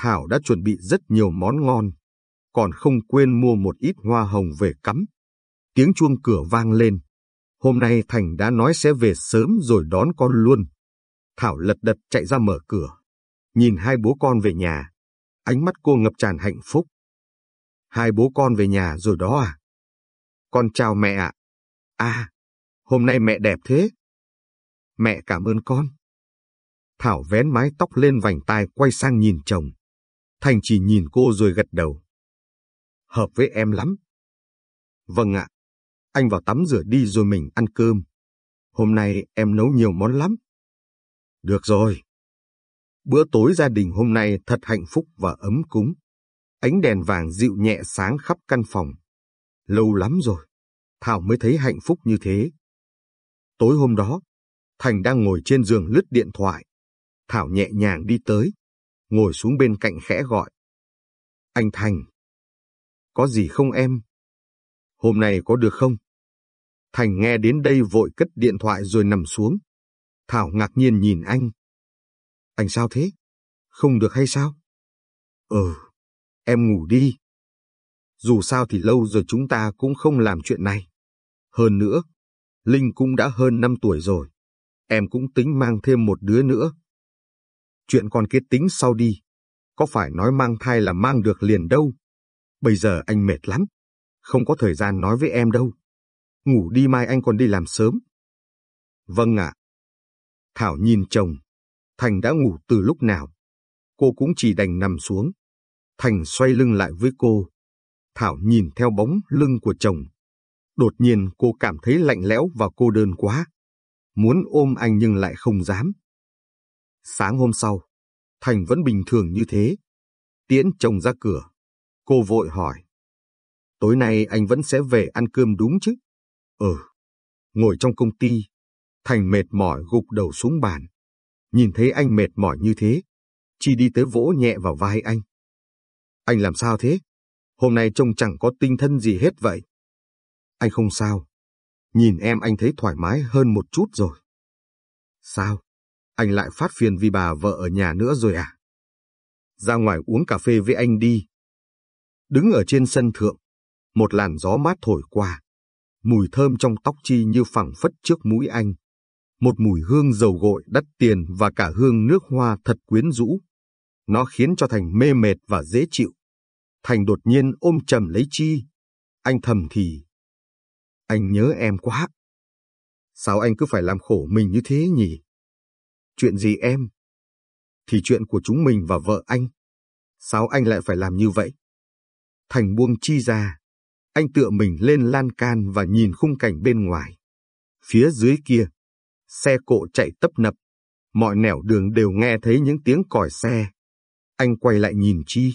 Thảo đã chuẩn bị rất nhiều món ngon, còn không quên mua một ít hoa hồng về cắm. Tiếng chuông cửa vang lên. Hôm nay Thành đã nói sẽ về sớm rồi đón con luôn. Thảo lật đật chạy ra mở cửa. Nhìn hai bố con về nhà. Ánh mắt cô ngập tràn hạnh phúc. Hai bố con về nhà rồi đó à? Con chào mẹ ạ. À. hôm nay mẹ đẹp thế. Mẹ cảm ơn con. Thảo vén mái tóc lên vành tai quay sang nhìn chồng. Thành chỉ nhìn cô rồi gật đầu. Hợp với em lắm. Vâng ạ. Anh vào tắm rửa đi rồi mình ăn cơm. Hôm nay em nấu nhiều món lắm. Được rồi. Bữa tối gia đình hôm nay thật hạnh phúc và ấm cúng. Ánh đèn vàng dịu nhẹ sáng khắp căn phòng. Lâu lắm rồi, Thảo mới thấy hạnh phúc như thế. Tối hôm đó, Thành đang ngồi trên giường lướt điện thoại. Thảo nhẹ nhàng đi tới, ngồi xuống bên cạnh khẽ gọi. Anh Thành. Có gì không em? Hôm nay có được không? Thành nghe đến đây vội cất điện thoại rồi nằm xuống. Thảo ngạc nhiên nhìn anh. Anh sao thế? Không được hay sao? Ừ, em ngủ đi. Dù sao thì lâu rồi chúng ta cũng không làm chuyện này. Hơn nữa, Linh cũng đã hơn 5 tuổi rồi. Em cũng tính mang thêm một đứa nữa. Chuyện con kết tính sau đi. Có phải nói mang thai là mang được liền đâu. Bây giờ anh mệt lắm. Không có thời gian nói với em đâu. Ngủ đi mai anh còn đi làm sớm. Vâng ạ. Thảo nhìn chồng. Thành đã ngủ từ lúc nào. Cô cũng chỉ đành nằm xuống. Thành xoay lưng lại với cô. Thảo nhìn theo bóng lưng của chồng. Đột nhiên cô cảm thấy lạnh lẽo và cô đơn quá. Muốn ôm anh nhưng lại không dám. Sáng hôm sau, Thành vẫn bình thường như thế. Tiễn chồng ra cửa. Cô vội hỏi. Tối nay anh vẫn sẽ về ăn cơm đúng chứ? Ừ. Ngồi trong công ty, Thành mệt mỏi gục đầu xuống bàn. Nhìn thấy anh mệt mỏi như thế, Chi đi tới vỗ nhẹ vào vai anh. Anh làm sao thế? Hôm nay trông chẳng có tinh thân gì hết vậy. Anh không sao. Nhìn em anh thấy thoải mái hơn một chút rồi. Sao? Anh lại phát phiền vì bà vợ ở nhà nữa rồi à? Ra ngoài uống cà phê với anh đi. Đứng ở trên sân thượng, một làn gió mát thổi qua. Mùi thơm trong tóc chi như phẳng phất trước mũi anh. Một mùi hương dầu gội đắt tiền và cả hương nước hoa thật quyến rũ. Nó khiến cho Thành mê mệt và dễ chịu. Thành đột nhiên ôm chầm lấy Chi. Anh thầm thì. Anh nhớ em quá. Sao anh cứ phải làm khổ mình như thế nhỉ? Chuyện gì em? Thì chuyện của chúng mình và vợ anh. Sao anh lại phải làm như vậy? Thành buông Chi ra. Anh tựa mình lên lan can và nhìn khung cảnh bên ngoài. Phía dưới kia, xe cộ chạy tấp nập. Mọi nẻo đường đều nghe thấy những tiếng còi xe. Anh quay lại nhìn Chi.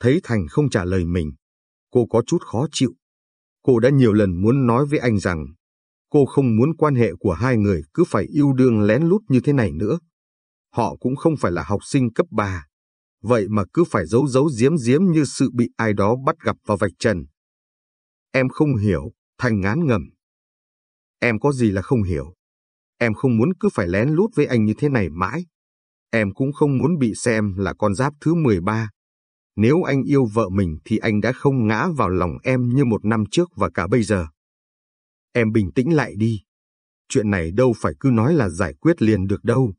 Thấy Thành không trả lời mình, cô có chút khó chịu. Cô đã nhiều lần muốn nói với anh rằng cô không muốn quan hệ của hai người cứ phải yêu đương lén lút như thế này nữa. Họ cũng không phải là học sinh cấp 3, vậy mà cứ phải giấu giấu giếm giếm như sự bị ai đó bắt gặp vào vạch trần. Em không hiểu, Thành ngán ngầm. Em có gì là không hiểu. Em không muốn cứ phải lén lút với anh như thế này mãi. Em cũng không muốn bị xem là con giáp thứ 13. Nếu anh yêu vợ mình thì anh đã không ngã vào lòng em như một năm trước và cả bây giờ. Em bình tĩnh lại đi. Chuyện này đâu phải cứ nói là giải quyết liền được đâu.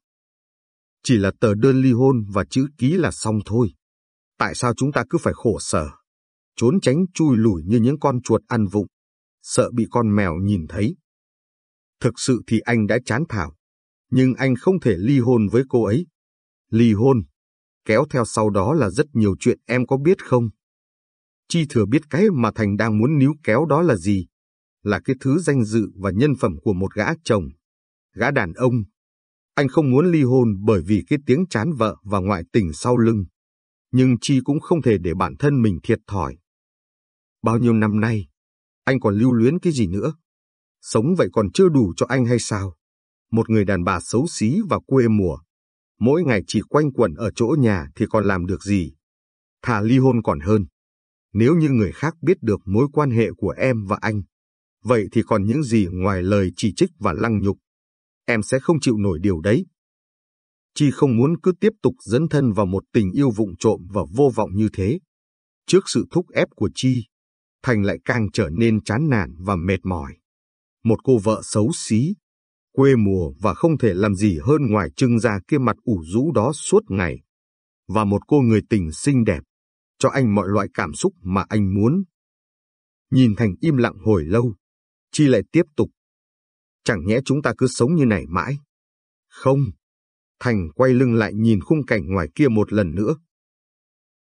Chỉ là tờ đơn ly hôn và chữ ký là xong thôi. Tại sao chúng ta cứ phải khổ sở, trốn tránh chui lủi như những con chuột ăn vụng, sợ bị con mèo nhìn thấy. Thực sự thì anh đã chán Thảo, nhưng anh không thể ly hôn với cô ấy. Ly hôn, kéo theo sau đó là rất nhiều chuyện em có biết không? Chi thừa biết cái mà Thành đang muốn níu kéo đó là gì? Là cái thứ danh dự và nhân phẩm của một gã chồng, gã đàn ông. Anh không muốn ly hôn bởi vì cái tiếng chán vợ và ngoại tình sau lưng. Nhưng Chi cũng không thể để bản thân mình thiệt thòi. Bao nhiêu năm nay, anh còn lưu luyến cái gì nữa? Sống vậy còn chưa đủ cho anh hay sao? Một người đàn bà xấu xí và quê mùa. Mỗi ngày chỉ quanh quẩn ở chỗ nhà thì còn làm được gì? Thà ly hôn còn hơn. Nếu như người khác biết được mối quan hệ của em và anh, vậy thì còn những gì ngoài lời chỉ trích và lăng nhục? Em sẽ không chịu nổi điều đấy. Chi không muốn cứ tiếp tục dấn thân vào một tình yêu vụng trộm và vô vọng như thế. Trước sự thúc ép của Chi, Thành lại càng trở nên chán nản và mệt mỏi. Một cô vợ xấu xí, quê mùa và không thể làm gì hơn ngoài trưng ra kia mặt ủ rũ đó suốt ngày. Và một cô người tình xinh đẹp, cho anh mọi loại cảm xúc mà anh muốn. Nhìn Thành im lặng hồi lâu, Chi lại tiếp tục. Chẳng nhẽ chúng ta cứ sống như này mãi. Không. Thành quay lưng lại nhìn khung cảnh ngoài kia một lần nữa.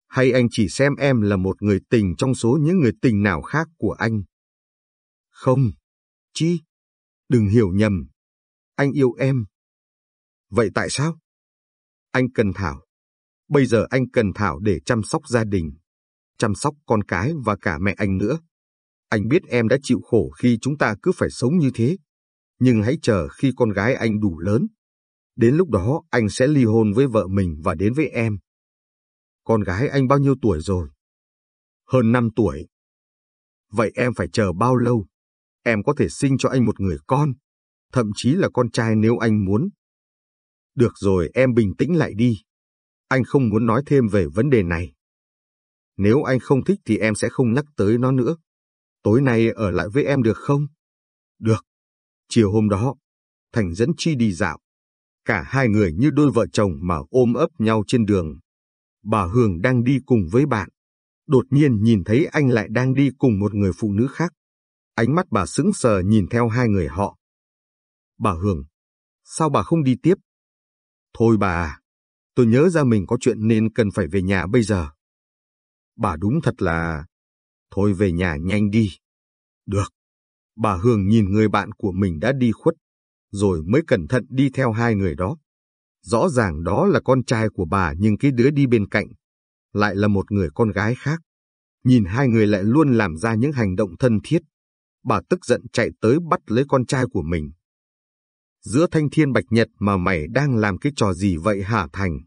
Hay anh chỉ xem em là một người tình trong số những người tình nào khác của anh? Không. Chi? Đừng hiểu nhầm. Anh yêu em. Vậy tại sao? Anh cần Thảo. Bây giờ anh cần Thảo để chăm sóc gia đình, chăm sóc con cái và cả mẹ anh nữa. Anh biết em đã chịu khổ khi chúng ta cứ phải sống như thế. Nhưng hãy chờ khi con gái anh đủ lớn. Đến lúc đó anh sẽ ly hôn với vợ mình và đến với em. Con gái anh bao nhiêu tuổi rồi? Hơn 5 tuổi. Vậy em phải chờ bao lâu? Em có thể sinh cho anh một người con, thậm chí là con trai nếu anh muốn. Được rồi, em bình tĩnh lại đi. Anh không muốn nói thêm về vấn đề này. Nếu anh không thích thì em sẽ không nhắc tới nó nữa. Tối nay ở lại với em được không? Được. Chiều hôm đó, Thành dẫn Chi đi dạo. Cả hai người như đôi vợ chồng mà ôm ấp nhau trên đường. Bà Hường đang đi cùng với bạn. Đột nhiên nhìn thấy anh lại đang đi cùng một người phụ nữ khác. Ánh mắt bà sững sờ nhìn theo hai người họ. Bà Hường, sao bà không đi tiếp? Thôi bà, à, tôi nhớ ra mình có chuyện nên cần phải về nhà bây giờ. Bà đúng thật là... Thôi về nhà nhanh đi. Được. Bà Hương nhìn người bạn của mình đã đi khuất, rồi mới cẩn thận đi theo hai người đó. Rõ ràng đó là con trai của bà nhưng cái đứa đi bên cạnh lại là một người con gái khác. Nhìn hai người lại luôn làm ra những hành động thân thiết. Bà tức giận chạy tới bắt lấy con trai của mình. Giữa thanh thiên bạch nhật mà mày đang làm cái trò gì vậy hả Thành?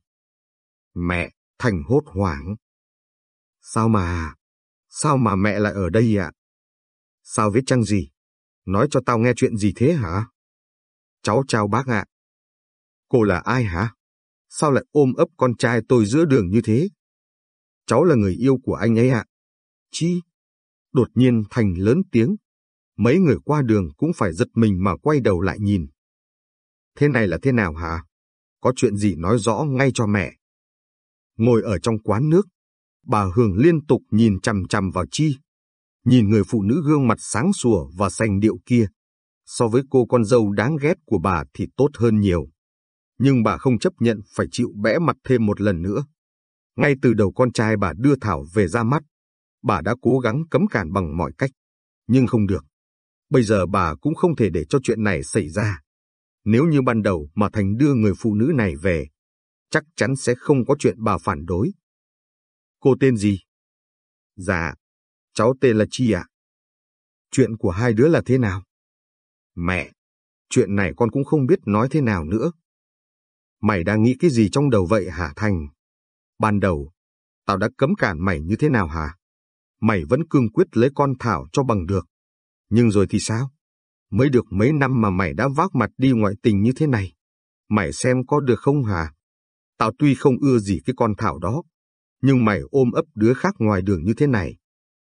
Mẹ, Thành hốt hoảng. Sao mà, sao mà mẹ lại ở đây ạ? Sao viết chăng gì? Nói cho tao nghe chuyện gì thế hả? Cháu chào bác ạ. Cô là ai hả? Sao lại ôm ấp con trai tôi giữa đường như thế? Cháu là người yêu của anh ấy ạ. Chi? Đột nhiên Thành lớn tiếng. Mấy người qua đường cũng phải giật mình mà quay đầu lại nhìn. Thế này là thế nào hả? Có chuyện gì nói rõ ngay cho mẹ. Ngồi ở trong quán nước, bà Hường liên tục nhìn chằm chằm vào Chi. Nhìn người phụ nữ gương mặt sáng sủa và sành điệu kia, so với cô con dâu đáng ghét của bà thì tốt hơn nhiều nhưng bà không chấp nhận phải chịu bẽ mặt thêm một lần nữa. Ngay từ đầu con trai bà đưa Thảo về ra mắt, bà đã cố gắng cấm cản bằng mọi cách, nhưng không được. Bây giờ bà cũng không thể để cho chuyện này xảy ra. Nếu như ban đầu mà Thành đưa người phụ nữ này về, chắc chắn sẽ không có chuyện bà phản đối. Cô tên gì? Dạ, cháu tên là Chi ạ. Chuyện của hai đứa là thế nào? Mẹ, chuyện này con cũng không biết nói thế nào nữa. Mày đang nghĩ cái gì trong đầu vậy hả Thành? Ban đầu, tao đã cấm cản mày như thế nào hả? Mày vẫn cương quyết lấy con Thảo cho bằng được. Nhưng rồi thì sao? Mới được mấy năm mà mày đã vác mặt đi ngoại tình như thế này. Mày xem có được không hả? Tao tuy không ưa gì cái con Thảo đó, nhưng mày ôm ấp đứa khác ngoài đường như thế này,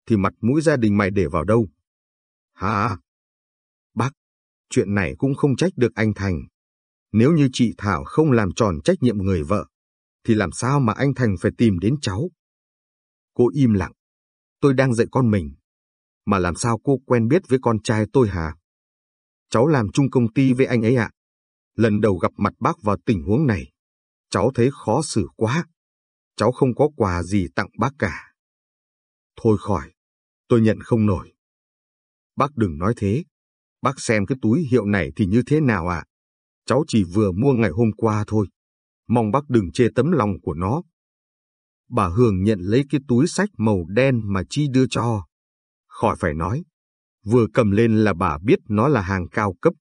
thì mặt mũi gia đình mày để vào đâu? Hả? Bác, chuyện này cũng không trách được anh Thành. Nếu như chị Thảo không làm tròn trách nhiệm người vợ, thì làm sao mà anh Thành phải tìm đến cháu? Cô im lặng. Tôi đang dạy con mình. Mà làm sao cô quen biết với con trai tôi hả? Cháu làm chung công ty với anh ấy ạ. Lần đầu gặp mặt bác vào tình huống này, cháu thấy khó xử quá. Cháu không có quà gì tặng bác cả. Thôi khỏi, tôi nhận không nổi. Bác đừng nói thế. Bác xem cái túi hiệu này thì như thế nào ạ? Cháu chỉ vừa mua ngày hôm qua thôi. Mong bác đừng chê tấm lòng của nó. Bà Hường nhận lấy cái túi sách màu đen mà Chi đưa cho. Khỏi phải nói. Vừa cầm lên là bà biết nó là hàng cao cấp.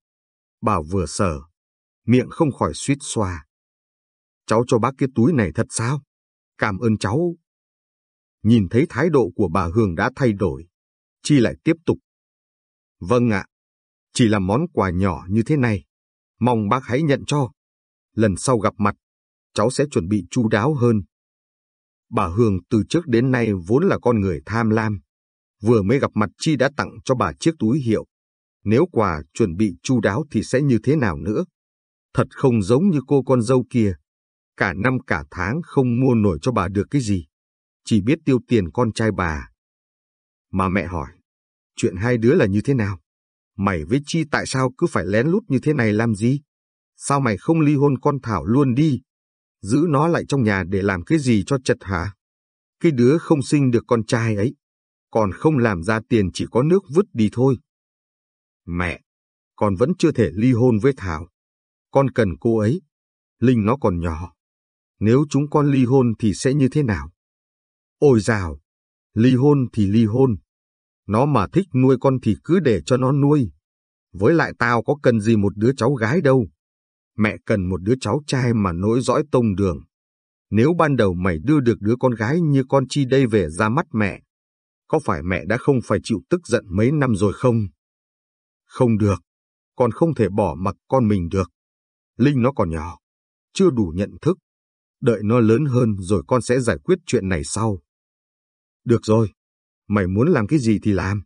Bà vừa sờ, miệng không khỏi suýt xoa. Cháu cho bác cái túi này thật sao? Cảm ơn cháu. Nhìn thấy thái độ của bà Hương đã thay đổi, Chi lại tiếp tục. Vâng ạ, chỉ là món quà nhỏ như thế này, mong bác hãy nhận cho. Lần sau gặp mặt, cháu sẽ chuẩn bị chu đáo hơn. Bà Hương từ trước đến nay vốn là con người tham lam. Vừa mới gặp mặt Chi đã tặng cho bà chiếc túi hiệu. Nếu quà chuẩn bị chu đáo thì sẽ như thế nào nữa? Thật không giống như cô con dâu kia. Cả năm cả tháng không mua nổi cho bà được cái gì. Chỉ biết tiêu tiền con trai bà. Mà mẹ hỏi, chuyện hai đứa là như thế nào? Mày với Chi tại sao cứ phải lén lút như thế này làm gì? Sao mày không ly hôn con Thảo luôn đi? Giữ nó lại trong nhà để làm cái gì cho chật hả? Cái đứa không sinh được con trai ấy, còn không làm ra tiền chỉ có nước vứt đi thôi. Mẹ, con vẫn chưa thể ly hôn với Thảo. Con cần cô ấy. Linh nó còn nhỏ. Nếu chúng con ly hôn thì sẽ như thế nào? Ôi dào, ly hôn thì ly hôn. Nó mà thích nuôi con thì cứ để cho nó nuôi. Với lại tao có cần gì một đứa cháu gái đâu. Mẹ cần một đứa cháu trai mà nối dõi tông đường. Nếu ban đầu mày đưa được đứa con gái như con chi đây về ra mắt mẹ, có phải mẹ đã không phải chịu tức giận mấy năm rồi không? Không được, con không thể bỏ mặc con mình được. Linh nó còn nhỏ, chưa đủ nhận thức. Đợi nó lớn hơn rồi con sẽ giải quyết chuyện này sau. Được rồi, mày muốn làm cái gì thì làm.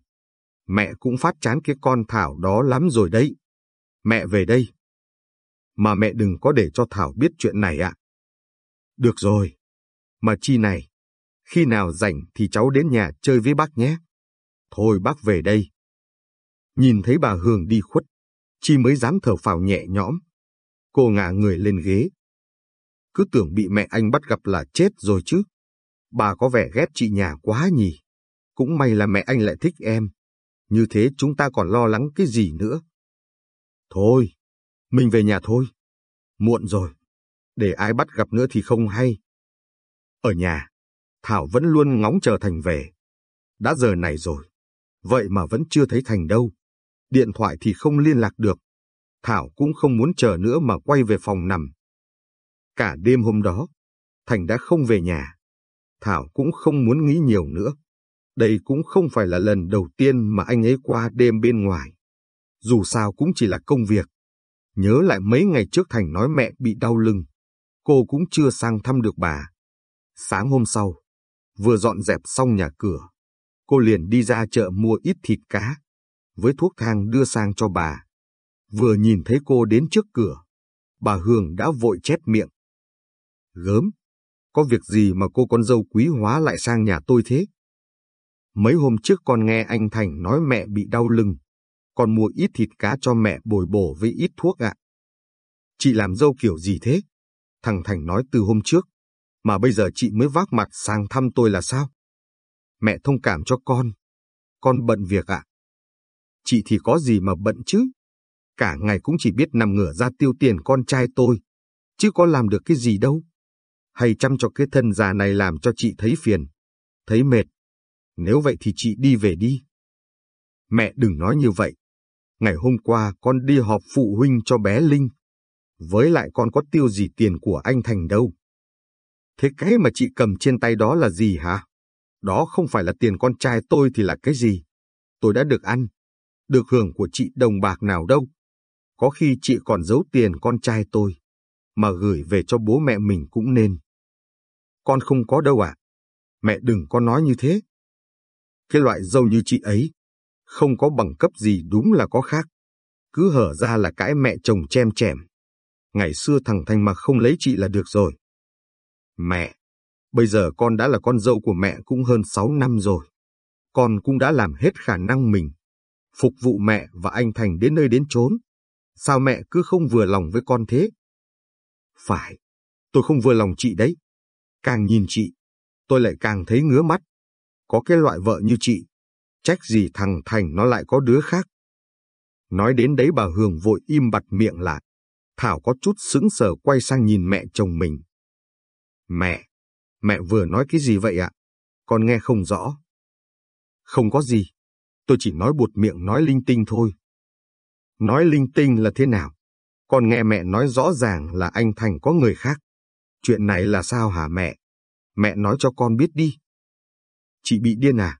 Mẹ cũng phát chán cái con Thảo đó lắm rồi đấy. Mẹ về đây. Mà mẹ đừng có để cho Thảo biết chuyện này ạ. Được rồi. Mà chi này, khi nào rảnh thì cháu đến nhà chơi với bác nhé. Thôi bác về đây. Nhìn thấy bà Hương đi khuất, Chi mới dám thở phào nhẹ nhõm. Cô ngả người lên ghế. Cứ tưởng bị mẹ anh bắt gặp là chết rồi chứ. Bà có vẻ ghét chị nhà quá nhỉ. Cũng may là mẹ anh lại thích em. Như thế chúng ta còn lo lắng cái gì nữa. Thôi, mình về nhà thôi. Muộn rồi. Để ai bắt gặp nữa thì không hay. Ở nhà, Thảo vẫn luôn ngóng chờ Thành về. Đã giờ này rồi. Vậy mà vẫn chưa thấy Thành đâu. Điện thoại thì không liên lạc được. Thảo cũng không muốn chờ nữa mà quay về phòng nằm. Cả đêm hôm đó, Thành đã không về nhà. Thảo cũng không muốn nghĩ nhiều nữa. Đây cũng không phải là lần đầu tiên mà anh ấy qua đêm bên ngoài. Dù sao cũng chỉ là công việc. Nhớ lại mấy ngày trước Thành nói mẹ bị đau lưng. Cô cũng chưa sang thăm được bà. Sáng hôm sau, vừa dọn dẹp xong nhà cửa, cô liền đi ra chợ mua ít thịt cá, với thuốc thang đưa sang cho bà. Vừa nhìn thấy cô đến trước cửa, bà Hương đã vội chép miệng. Gớm, có việc gì mà cô con dâu quý hóa lại sang nhà tôi thế? Mấy hôm trước con nghe anh Thành nói mẹ bị đau lưng, con mua ít thịt cá cho mẹ bồi bổ với ít thuốc ạ. Chị làm dâu kiểu gì thế? Thằng Thành nói từ hôm trước, mà bây giờ chị mới vác mặt sang thăm tôi là sao? Mẹ thông cảm cho con, con bận việc ạ. Chị thì có gì mà bận chứ? Cả ngày cũng chỉ biết nằm ngửa ra tiêu tiền con trai tôi, chứ có làm được cái gì đâu. Hay chăm cho cái thân già này làm cho chị thấy phiền, thấy mệt. Nếu vậy thì chị đi về đi. Mẹ đừng nói như vậy. Ngày hôm qua con đi họp phụ huynh cho bé Linh. Với lại con có tiêu gì tiền của anh Thành đâu. Thế cái mà chị cầm trên tay đó là gì hả? Đó không phải là tiền con trai tôi thì là cái gì? Tôi đã được ăn, được hưởng của chị đồng bạc nào đâu. Có khi chị còn giấu tiền con trai tôi, mà gửi về cho bố mẹ mình cũng nên. Con không có đâu ạ. Mẹ đừng có nói như thế. Cái loại dâu như chị ấy, không có bằng cấp gì đúng là có khác. Cứ hở ra là cãi mẹ chồng chem chèm. Ngày xưa thằng Thanh mà không lấy chị là được rồi. Mẹ, bây giờ con đã là con dâu của mẹ cũng hơn 6 năm rồi. Con cũng đã làm hết khả năng mình. Phục vụ mẹ và anh Thành đến nơi đến chốn. Sao mẹ cứ không vừa lòng với con thế? Phải, tôi không vừa lòng chị đấy. Càng nhìn chị, tôi lại càng thấy ngứa mắt. Có cái loại vợ như chị, trách gì thằng Thành nó lại có đứa khác. Nói đến đấy bà Hường vội im bặt miệng lại. Thảo có chút sững sờ quay sang nhìn mẹ chồng mình. Mẹ, mẹ vừa nói cái gì vậy ạ? Con nghe không rõ. Không có gì, tôi chỉ nói buột miệng nói linh tinh thôi. Nói linh tinh là thế nào? Con nghe mẹ nói rõ ràng là anh Thành có người khác. Chuyện này là sao hả mẹ? Mẹ nói cho con biết đi. Chị bị điên à?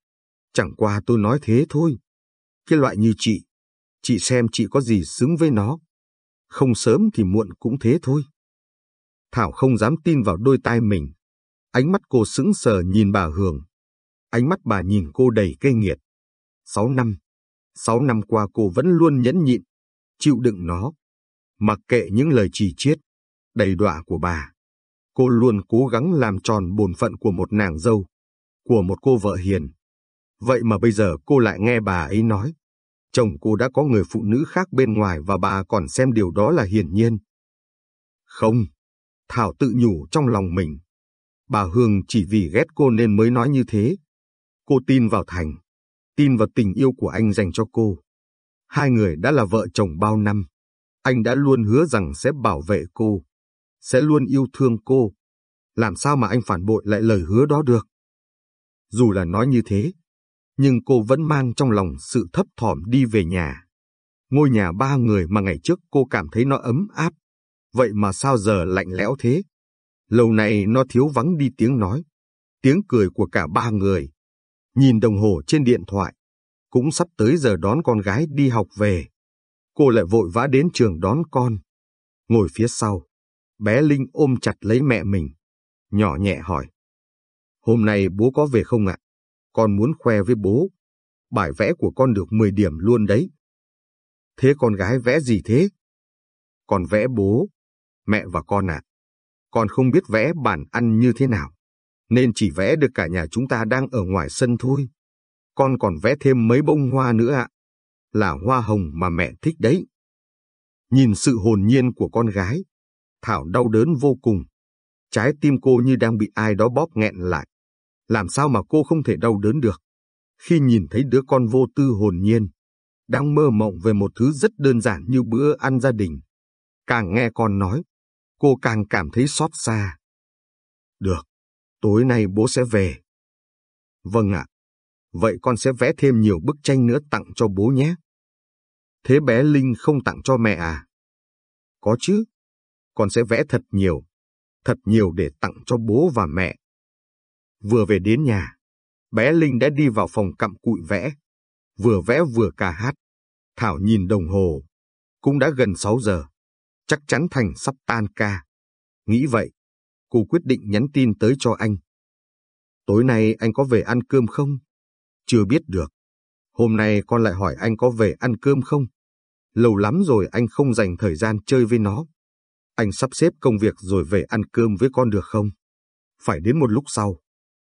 Chẳng qua tôi nói thế thôi. Cái loại như chị, chị xem chị có gì xứng với nó. Không sớm thì muộn cũng thế thôi. Thảo không dám tin vào đôi tai mình. Ánh mắt cô sững sờ nhìn bà Hường. Ánh mắt bà nhìn cô đầy cay nghiệt. Sáu năm. Sáu năm qua cô vẫn luôn nhẫn nhịn, chịu đựng nó. Mặc kệ những lời chỉ chiết, đầy đọa của bà. Cô luôn cố gắng làm tròn bổn phận của một nàng dâu, của một cô vợ hiền. Vậy mà bây giờ cô lại nghe bà ấy nói, chồng cô đã có người phụ nữ khác bên ngoài và bà còn xem điều đó là hiển nhiên. Không, Thảo tự nhủ trong lòng mình. Bà Hương chỉ vì ghét cô nên mới nói như thế. Cô tin vào Thành, tin vào tình yêu của anh dành cho cô. Hai người đã là vợ chồng bao năm. Anh đã luôn hứa rằng sẽ bảo vệ cô, sẽ luôn yêu thương cô. Làm sao mà anh phản bội lại lời hứa đó được? Dù là nói như thế, nhưng cô vẫn mang trong lòng sự thấp thỏm đi về nhà. Ngôi nhà ba người mà ngày trước cô cảm thấy nó ấm áp, vậy mà sao giờ lạnh lẽo thế? Lâu nay nó thiếu vắng đi tiếng nói, tiếng cười của cả ba người. Nhìn đồng hồ trên điện thoại, cũng sắp tới giờ đón con gái đi học về. Cô lại vội vã đến trường đón con. Ngồi phía sau, bé Linh ôm chặt lấy mẹ mình, nhỏ nhẹ hỏi. Hôm nay bố có về không ạ? Con muốn khoe với bố. Bài vẽ của con được 10 điểm luôn đấy. Thế con gái vẽ gì thế? Con vẽ bố, mẹ và con ạ. Con không biết vẽ bản ăn như thế nào, nên chỉ vẽ được cả nhà chúng ta đang ở ngoài sân thôi. Con còn vẽ thêm mấy bông hoa nữa ạ. Là hoa hồng mà mẹ thích đấy. Nhìn sự hồn nhiên của con gái, Thảo đau đớn vô cùng. Trái tim cô như đang bị ai đó bóp nghẹn lại. Làm sao mà cô không thể đau đớn được? Khi nhìn thấy đứa con vô tư hồn nhiên, đang mơ mộng về một thứ rất đơn giản như bữa ăn gia đình. Càng nghe con nói, cô càng cảm thấy xót xa. Được, tối nay bố sẽ về. Vâng ạ, vậy con sẽ vẽ thêm nhiều bức tranh nữa tặng cho bố nhé. Thế bé Linh không tặng cho mẹ à? Có chứ, con sẽ vẽ thật nhiều, thật nhiều để tặng cho bố và mẹ. Vừa về đến nhà, bé Linh đã đi vào phòng cặm cụi vẽ, vừa vẽ vừa ca hát. Thảo nhìn đồng hồ, cũng đã gần 6 giờ, chắc chắn Thành sắp tan ca. Nghĩ vậy, cô quyết định nhắn tin tới cho anh. Tối nay anh có về ăn cơm không? Chưa biết được. Hôm nay con lại hỏi anh có về ăn cơm không? Lâu lắm rồi anh không dành thời gian chơi với nó. Anh sắp xếp công việc rồi về ăn cơm với con được không? Phải đến một lúc sau,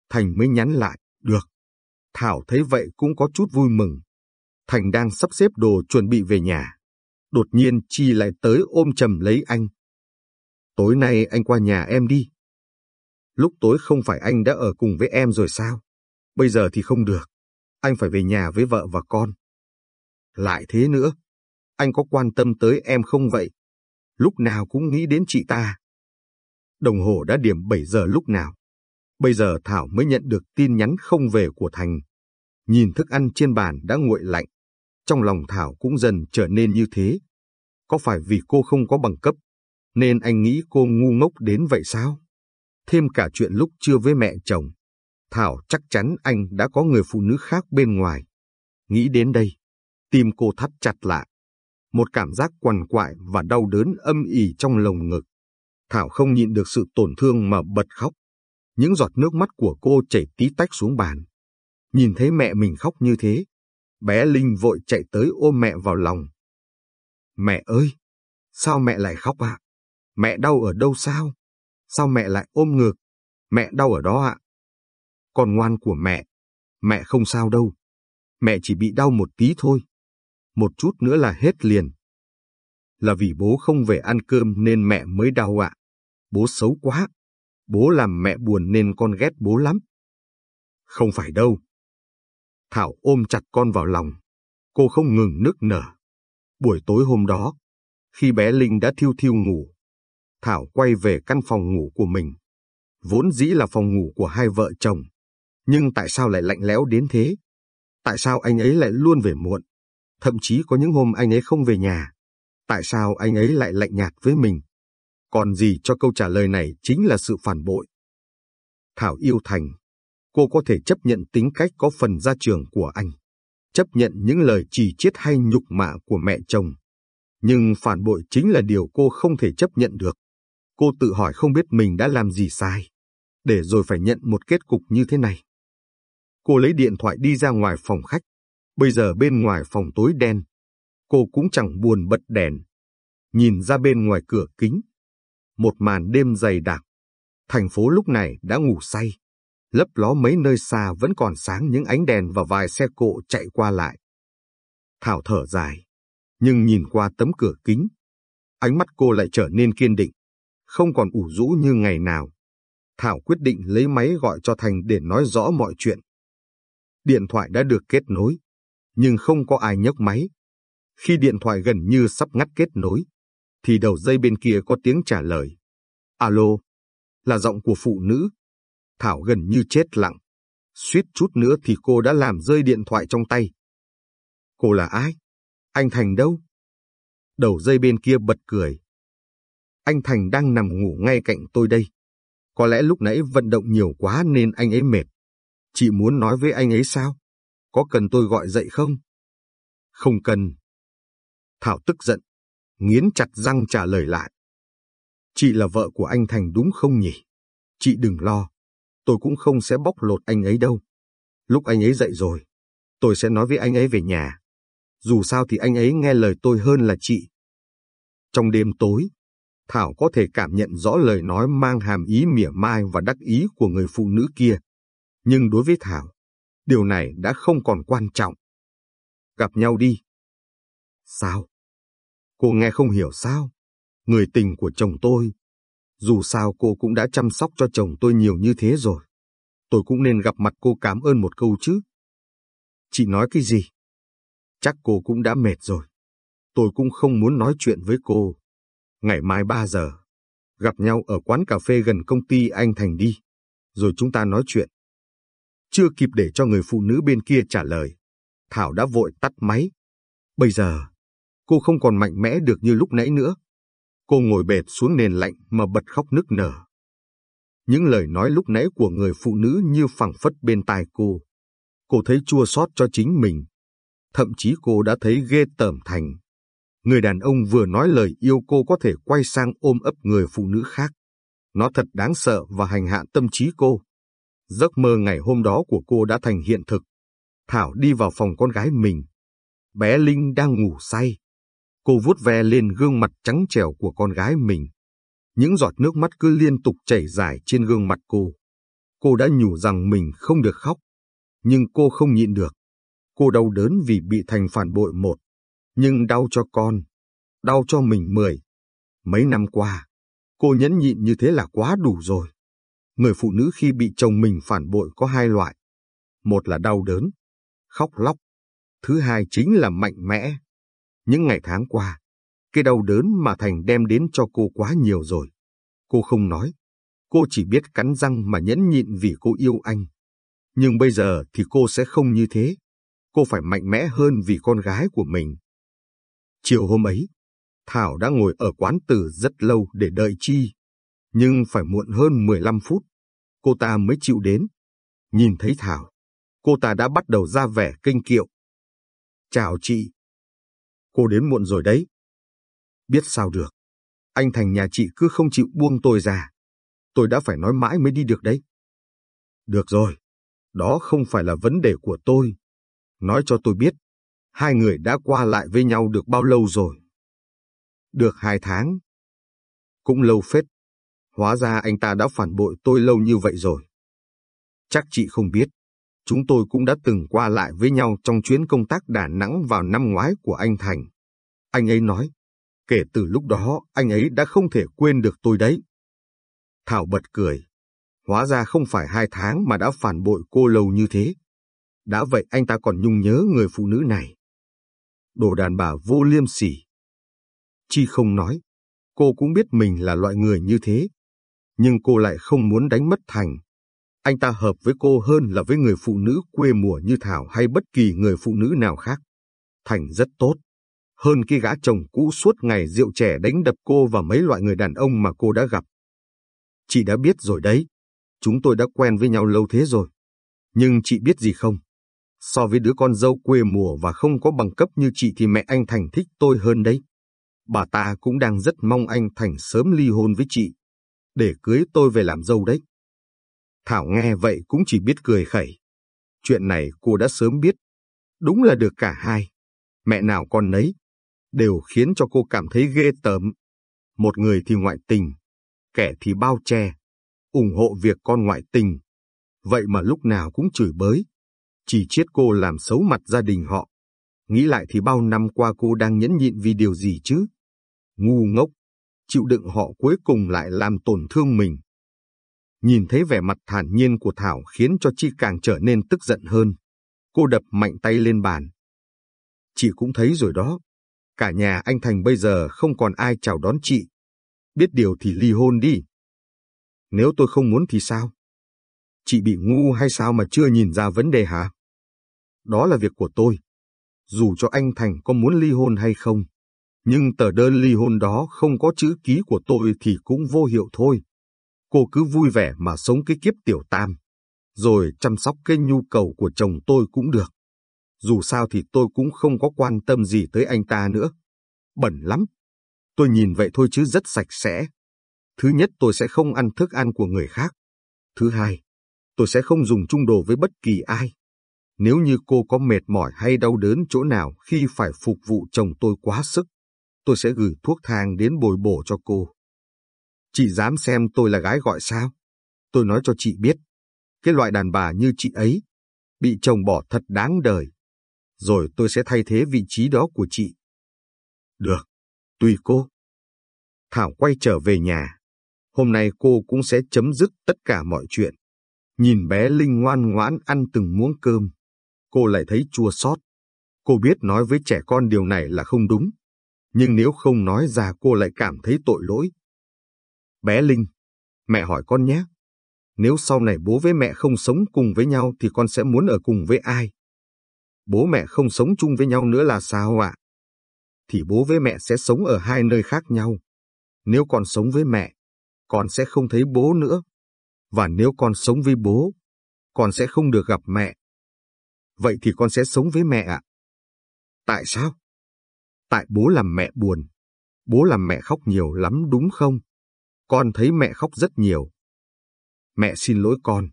Thành mới nhắn lại, được. Thảo thấy vậy cũng có chút vui mừng. Thành đang sắp xếp đồ chuẩn bị về nhà. Đột nhiên Chi lại tới ôm chầm lấy anh. Tối nay anh qua nhà em đi. Lúc tối không phải anh đã ở cùng với em rồi sao? Bây giờ thì không được. Anh phải về nhà với vợ và con. Lại thế nữa. Anh có quan tâm tới em không vậy? Lúc nào cũng nghĩ đến chị ta. Đồng hồ đã điểm 7 giờ lúc nào. Bây giờ Thảo mới nhận được tin nhắn không về của Thành. Nhìn thức ăn trên bàn đã nguội lạnh. Trong lòng Thảo cũng dần trở nên như thế. Có phải vì cô không có bằng cấp, nên anh nghĩ cô ngu ngốc đến vậy sao? Thêm cả chuyện lúc chưa với mẹ chồng. Thảo chắc chắn anh đã có người phụ nữ khác bên ngoài. Nghĩ đến đây, tim cô thắt chặt lại. Một cảm giác quằn quại và đau đớn âm ỉ trong lồng ngực. Thảo không nhịn được sự tổn thương mà bật khóc. Những giọt nước mắt của cô chảy tí tách xuống bàn. Nhìn thấy mẹ mình khóc như thế, bé Linh vội chạy tới ôm mẹ vào lòng. Mẹ ơi, sao mẹ lại khóc ạ? Mẹ đau ở đâu sao? Sao mẹ lại ôm ngược? Mẹ đau ở đó ạ. Con ngoan của mẹ, mẹ không sao đâu. Mẹ chỉ bị đau một tí thôi. Một chút nữa là hết liền. Là vì bố không về ăn cơm nên mẹ mới đau ạ. Bố xấu quá. Bố làm mẹ buồn nên con ghét bố lắm. Không phải đâu. Thảo ôm chặt con vào lòng. Cô không ngừng nức nở. Buổi tối hôm đó, khi bé Linh đã thiêu thiêu ngủ, Thảo quay về căn phòng ngủ của mình. Vốn dĩ là phòng ngủ của hai vợ chồng. Nhưng tại sao lại lạnh lẽo đến thế? Tại sao anh ấy lại luôn về muộn? Thậm chí có những hôm anh ấy không về nhà. Tại sao anh ấy lại lạnh nhạt với mình? Còn gì cho câu trả lời này chính là sự phản bội. Thảo yêu Thành. Cô có thể chấp nhận tính cách có phần gia trường của anh. Chấp nhận những lời chỉ chiết hay nhục mạ của mẹ chồng. Nhưng phản bội chính là điều cô không thể chấp nhận được. Cô tự hỏi không biết mình đã làm gì sai, để rồi phải nhận một kết cục như thế này. Cô lấy điện thoại đi ra ngoài phòng khách. Bây giờ bên ngoài phòng tối đen, cô cũng chẳng buồn bật đèn. Nhìn ra bên ngoài cửa kính, một màn đêm dày đặc. Thành phố lúc này đã ngủ say. Lấp ló mấy nơi xa vẫn còn sáng những ánh đèn và vài xe cộ chạy qua lại. Thảo thở dài, nhưng nhìn qua tấm cửa kính, ánh mắt cô lại trở nên kiên định không còn ủ rũ như ngày nào. Thảo quyết định lấy máy gọi cho Thành để nói rõ mọi chuyện. Điện thoại đã được kết nối, nhưng không có ai nhấc máy. Khi điện thoại gần như sắp ngắt kết nối, thì đầu dây bên kia có tiếng trả lời. Alo, là giọng của phụ nữ. Thảo gần như chết lặng. Suýt chút nữa thì cô đã làm rơi điện thoại trong tay. Cô là ai? Anh Thành đâu? Đầu dây bên kia bật cười. Anh Thành đang nằm ngủ ngay cạnh tôi đây. Có lẽ lúc nãy vận động nhiều quá nên anh ấy mệt. Chị muốn nói với anh ấy sao? Có cần tôi gọi dậy không? Không cần. Thảo tức giận, nghiến chặt răng trả lời lại. Chị là vợ của anh Thành đúng không nhỉ? Chị đừng lo, tôi cũng không sẽ bóc lột anh ấy đâu. Lúc anh ấy dậy rồi, tôi sẽ nói với anh ấy về nhà. Dù sao thì anh ấy nghe lời tôi hơn là chị. Trong đêm tối, Thảo có thể cảm nhận rõ lời nói mang hàm ý mỉa mai và đắc ý của người phụ nữ kia. Nhưng đối với Thảo, điều này đã không còn quan trọng. Gặp nhau đi. Sao? Cô nghe không hiểu sao? Người tình của chồng tôi. Dù sao cô cũng đã chăm sóc cho chồng tôi nhiều như thế rồi. Tôi cũng nên gặp mặt cô cảm ơn một câu chứ. Chị nói cái gì? Chắc cô cũng đã mệt rồi. Tôi cũng không muốn nói chuyện với cô ngày mai 3 giờ, gặp nhau ở quán cà phê gần công ty anh Thành đi, rồi chúng ta nói chuyện. Chưa kịp để cho người phụ nữ bên kia trả lời, Thảo đã vội tắt máy. Bây giờ, cô không còn mạnh mẽ được như lúc nãy nữa. Cô ngồi bệt xuống nền lạnh mà bật khóc nức nở. Những lời nói lúc nãy của người phụ nữ như phẳng phất bên tai cô. Cô thấy chua xót cho chính mình. Thậm chí cô đã thấy ghê tởm Thành người đàn ông vừa nói lời yêu cô có thể quay sang ôm ấp người phụ nữ khác. Nó thật đáng sợ và hành hạ tâm trí cô. Giấc mơ ngày hôm đó của cô đã thành hiện thực. Thảo đi vào phòng con gái mình. Bé Linh đang ngủ say. Cô vuốt ve lên gương mặt trắng trẻo của con gái mình. Những giọt nước mắt cứ liên tục chảy dài trên gương mặt cô. Cô đã nhủ rằng mình không được khóc. Nhưng cô không nhịn được. Cô đau đớn vì bị Thành phản bội một nhưng đau cho con, đau cho mình mười. Mấy năm qua, cô nhẫn nhịn như thế là quá đủ rồi. Người phụ nữ khi bị chồng mình phản bội có hai loại. Một là đau đớn, khóc lóc. Thứ hai chính là mạnh mẽ. Những ngày tháng qua, cái đau đớn mà Thành đem đến cho cô quá nhiều rồi. Cô không nói. Cô chỉ biết cắn răng mà nhẫn nhịn vì cô yêu anh. Nhưng bây giờ thì cô sẽ không như thế. Cô phải mạnh mẽ hơn vì con gái của mình. Chiều hôm ấy, Thảo đã ngồi ở quán từ rất lâu để đợi Chi, nhưng phải muộn hơn 15 phút, cô ta mới chịu đến. Nhìn thấy Thảo, cô ta đã bắt đầu ra vẻ kinh kiệu. Chào chị. Cô đến muộn rồi đấy. Biết sao được. Anh Thành nhà chị cứ không chịu buông tôi ra. Tôi đã phải nói mãi mới đi được đấy. Được rồi. Đó không phải là vấn đề của tôi. Nói cho tôi biết, hai người đã qua lại với nhau được bao lâu rồi? Được hai tháng. Cũng lâu phết. Hóa ra anh ta đã phản bội tôi lâu như vậy rồi. Chắc chị không biết, chúng tôi cũng đã từng qua lại với nhau trong chuyến công tác Đà Nẵng vào năm ngoái của anh Thành. Anh ấy nói, kể từ lúc đó anh ấy đã không thể quên được tôi đấy. Thảo bật cười. Hóa ra không phải hai tháng mà đã phản bội cô lâu như thế. Đã vậy anh ta còn nhung nhớ người phụ nữ này. Đồ đàn bà vô liêm sỉ. Chi không nói, cô cũng biết mình là loại người như thế. Nhưng cô lại không muốn đánh mất Thành. Anh ta hợp với cô hơn là với người phụ nữ quê mùa như Thảo hay bất kỳ người phụ nữ nào khác. Thành rất tốt. Hơn cái gã chồng cũ suốt ngày rượu trẻ đánh đập cô và mấy loại người đàn ông mà cô đã gặp. Chị đã biết rồi đấy. Chúng tôi đã quen với nhau lâu thế rồi. Nhưng chị biết gì không? So với đứa con dâu quê mùa và không có bằng cấp như chị thì mẹ anh Thành thích tôi hơn đấy. Bà ta cũng đang rất mong anh Thành sớm ly hôn với chị, để cưới tôi về làm dâu đấy. Thảo nghe vậy cũng chỉ biết cười khẩy. Chuyện này cô đã sớm biết. Đúng là được cả hai. Mẹ nào con nấy. Đều khiến cho cô cảm thấy ghê tởm. Một người thì ngoại tình, kẻ thì bao che, ủng hộ việc con ngoại tình. Vậy mà lúc nào cũng chửi bới. Chỉ chiết cô làm xấu mặt gia đình họ. Nghĩ lại thì bao năm qua cô đang nhẫn nhịn vì điều gì chứ? Ngu ngốc, chịu đựng họ cuối cùng lại làm tổn thương mình. Nhìn thấy vẻ mặt thản nhiên của Thảo khiến cho Chi càng trở nên tức giận hơn. Cô đập mạnh tay lên bàn. Chị cũng thấy rồi đó. Cả nhà anh Thành bây giờ không còn ai chào đón chị. Biết điều thì ly hôn đi. Nếu tôi không muốn thì sao? Chị bị ngu hay sao mà chưa nhìn ra vấn đề hả? Đó là việc của tôi. Dù cho anh Thành có muốn ly hôn hay không, nhưng tờ đơn ly hôn đó không có chữ ký của tôi thì cũng vô hiệu thôi cô cứ vui vẻ mà sống cái kiếp tiểu tam, rồi chăm sóc cái nhu cầu của chồng tôi cũng được. Dù sao thì tôi cũng không có quan tâm gì tới anh ta nữa. Bẩn lắm. Tôi nhìn vậy thôi chứ rất sạch sẽ. Thứ nhất tôi sẽ không ăn thức ăn của người khác. Thứ hai, tôi sẽ không dùng chung đồ với bất kỳ ai. Nếu như cô có mệt mỏi hay đau đớn chỗ nào khi phải phục vụ chồng tôi quá sức, tôi sẽ gửi thuốc thang đến bồi bổ cho cô. Chị dám xem tôi là gái gọi sao? Tôi nói cho chị biết, cái loại đàn bà như chị ấy, bị chồng bỏ thật đáng đời. Rồi tôi sẽ thay thế vị trí đó của chị. Được, tùy cô. Thảo quay trở về nhà. Hôm nay cô cũng sẽ chấm dứt tất cả mọi chuyện. Nhìn bé Linh ngoan ngoãn ăn từng muỗng cơm. Cô lại thấy chua xót. Cô biết nói với trẻ con điều này là không đúng. Nhưng nếu không nói ra cô lại cảm thấy tội lỗi. Bé Linh, mẹ hỏi con nhé. Nếu sau này bố với mẹ không sống cùng với nhau thì con sẽ muốn ở cùng với ai? Bố mẹ không sống chung với nhau nữa là sao ạ? Thì bố với mẹ sẽ sống ở hai nơi khác nhau. Nếu con sống với mẹ, con sẽ không thấy bố nữa. Và nếu con sống với bố, con sẽ không được gặp mẹ. Vậy thì con sẽ sống với mẹ ạ. Tại sao? Tại bố làm mẹ buồn. Bố làm mẹ khóc nhiều lắm đúng không? con thấy mẹ khóc rất nhiều. Mẹ xin lỗi con.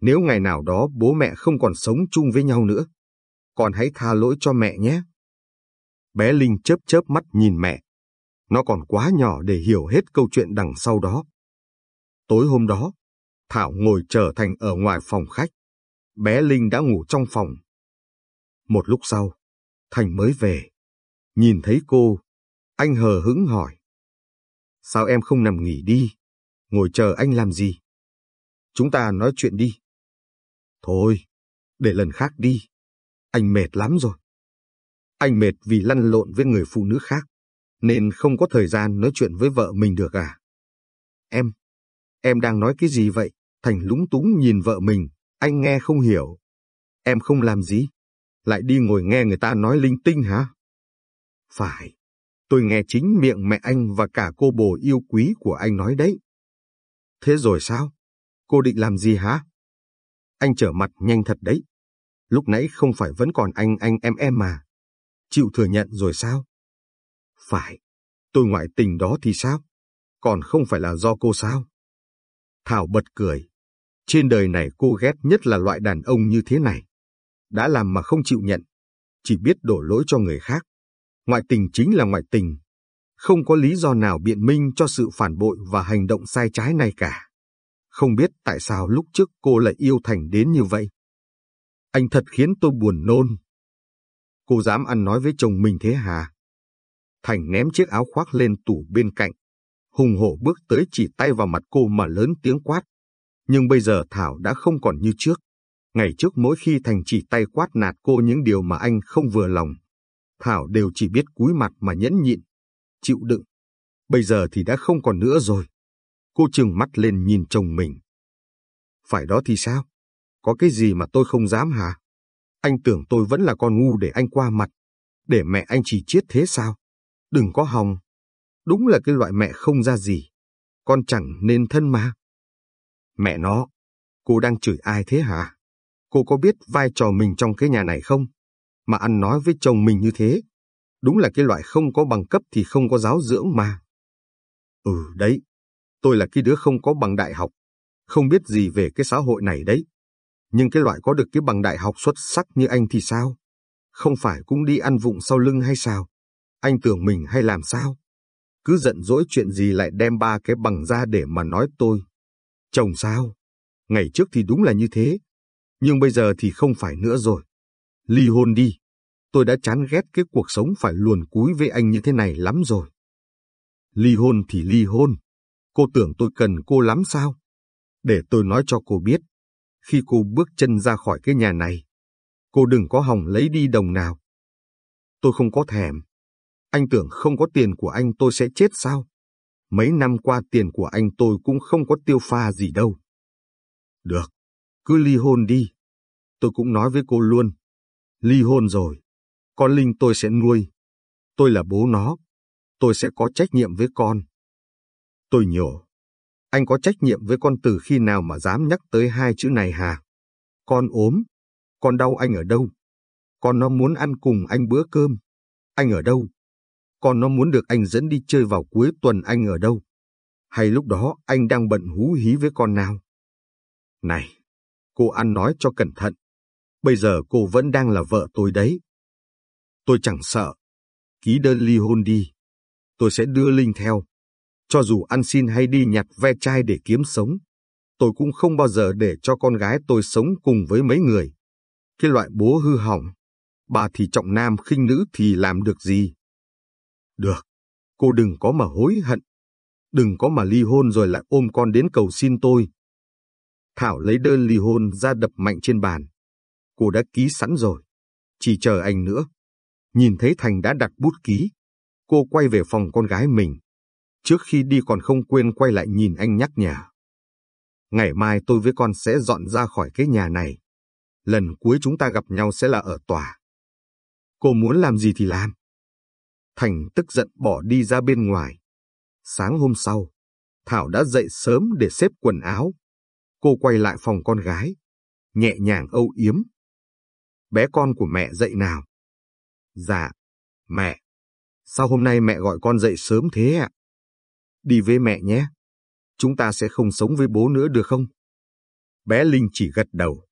Nếu ngày nào đó bố mẹ không còn sống chung với nhau nữa, con hãy tha lỗi cho mẹ nhé. Bé Linh chớp chớp mắt nhìn mẹ. Nó còn quá nhỏ để hiểu hết câu chuyện đằng sau đó. Tối hôm đó, Thảo ngồi chờ Thành ở ngoài phòng khách. Bé Linh đã ngủ trong phòng. Một lúc sau, Thành mới về. Nhìn thấy cô, anh hờ hững hỏi. Sao em không nằm nghỉ đi? Ngồi chờ anh làm gì? Chúng ta nói chuyện đi. Thôi, để lần khác đi. Anh mệt lắm rồi. Anh mệt vì lăn lộn với người phụ nữ khác, nên không có thời gian nói chuyện với vợ mình được à? Em, em đang nói cái gì vậy? Thành lúng túng nhìn vợ mình, anh nghe không hiểu. Em không làm gì? Lại đi ngồi nghe người ta nói linh tinh hả? Phải, Tôi nghe chính miệng mẹ anh và cả cô bồ yêu quý của anh nói đấy. Thế rồi sao? Cô định làm gì hả? Anh trở mặt nhanh thật đấy. Lúc nãy không phải vẫn còn anh anh em em mà. Chịu thừa nhận rồi sao? Phải, tôi ngoại tình đó thì sao? Còn không phải là do cô sao? Thảo bật cười. Trên đời này cô ghét nhất là loại đàn ông như thế này. Đã làm mà không chịu nhận, chỉ biết đổ lỗi cho người khác. Ngoại tình chính là ngoại tình. Không có lý do nào biện minh cho sự phản bội và hành động sai trái này cả. Không biết tại sao lúc trước cô lại yêu Thành đến như vậy. Anh thật khiến tôi buồn nôn. Cô dám ăn nói với chồng mình thế hả? Thành ném chiếc áo khoác lên tủ bên cạnh. Hùng hổ bước tới chỉ tay vào mặt cô mà lớn tiếng quát. Nhưng bây giờ Thảo đã không còn như trước. Ngày trước mỗi khi Thành chỉ tay quát nạt cô những điều mà anh không vừa lòng, Thảo đều chỉ biết cúi mặt mà nhẫn nhịn, chịu đựng. Bây giờ thì đã không còn nữa rồi. Cô trừng mắt lên nhìn chồng mình. Phải đó thì sao? Có cái gì mà tôi không dám hả? Anh tưởng tôi vẫn là con ngu để anh qua mặt, để mẹ anh chỉ chết thế sao? Đừng có hòng. Đúng là cái loại mẹ không ra gì. Con chẳng nên thân mà. Mẹ nó, cô đang chửi ai thế hả? Cô có biết vai trò mình trong cái nhà này không? Mà ăn nói với chồng mình như thế. Đúng là cái loại không có bằng cấp thì không có giáo dưỡng mà. Ừ đấy, tôi là cái đứa không có bằng đại học, không biết gì về cái xã hội này đấy. Nhưng cái loại có được cái bằng đại học xuất sắc như anh thì sao? Không phải cũng đi ăn vụng sau lưng hay sao? Anh tưởng mình hay làm sao? Cứ giận dỗi chuyện gì lại đem ba cái bằng ra để mà nói tôi. Chồng sao? Ngày trước thì đúng là như thế, nhưng bây giờ thì không phải nữa rồi. Ly hôn đi. Tôi đã chán ghét cái cuộc sống phải luồn cúi với anh như thế này lắm rồi. Ly hôn thì ly hôn. Cô tưởng tôi cần cô lắm sao? Để tôi nói cho cô biết. Khi cô bước chân ra khỏi cái nhà này, cô đừng có hòng lấy đi đồng nào. Tôi không có thèm. Anh tưởng không có tiền của anh tôi sẽ chết sao? Mấy năm qua tiền của anh tôi cũng không có tiêu pha gì đâu. Được, cứ ly hôn đi. Tôi cũng nói với cô luôn. Ly hôn rồi, con Linh tôi sẽ nuôi. Tôi là bố nó. Tôi sẽ có trách nhiệm với con. Tôi nhổ. Anh có trách nhiệm với con từ khi nào mà dám nhắc tới hai chữ này hả? Con ốm. Con đau anh ở đâu? Con nó muốn ăn cùng anh bữa cơm. Anh ở đâu? Con nó muốn được anh dẫn đi chơi vào cuối tuần anh ở đâu? Hay lúc đó anh đang bận hú hí với con nào? Này, cô ăn nói cho cẩn thận. Bây giờ cô vẫn đang là vợ tôi đấy. Tôi chẳng sợ. Ký đơn ly hôn đi. Tôi sẽ đưa Linh theo. Cho dù ăn xin hay đi nhặt ve chai để kiếm sống, tôi cũng không bao giờ để cho con gái tôi sống cùng với mấy người. Cái loại bố hư hỏng, bà thì trọng nam khinh nữ thì làm được gì? Được, cô đừng có mà hối hận. Đừng có mà ly hôn rồi lại ôm con đến cầu xin tôi. Thảo lấy đơn ly hôn ra đập mạnh trên bàn. Cô đã ký sẵn rồi, chỉ chờ anh nữa. Nhìn thấy Thành đã đặt bút ký, cô quay về phòng con gái mình. Trước khi đi còn không quên quay lại nhìn anh nhắc nhở. Ngày mai tôi với con sẽ dọn ra khỏi cái nhà này. Lần cuối chúng ta gặp nhau sẽ là ở tòa. Cô muốn làm gì thì làm. Thành tức giận bỏ đi ra bên ngoài. Sáng hôm sau, Thảo đã dậy sớm để xếp quần áo. Cô quay lại phòng con gái, nhẹ nhàng âu yếm. Bé con của mẹ dậy nào? Dạ, mẹ. Sao hôm nay mẹ gọi con dậy sớm thế ạ? Đi với mẹ nhé. Chúng ta sẽ không sống với bố nữa được không? Bé Linh chỉ gật đầu.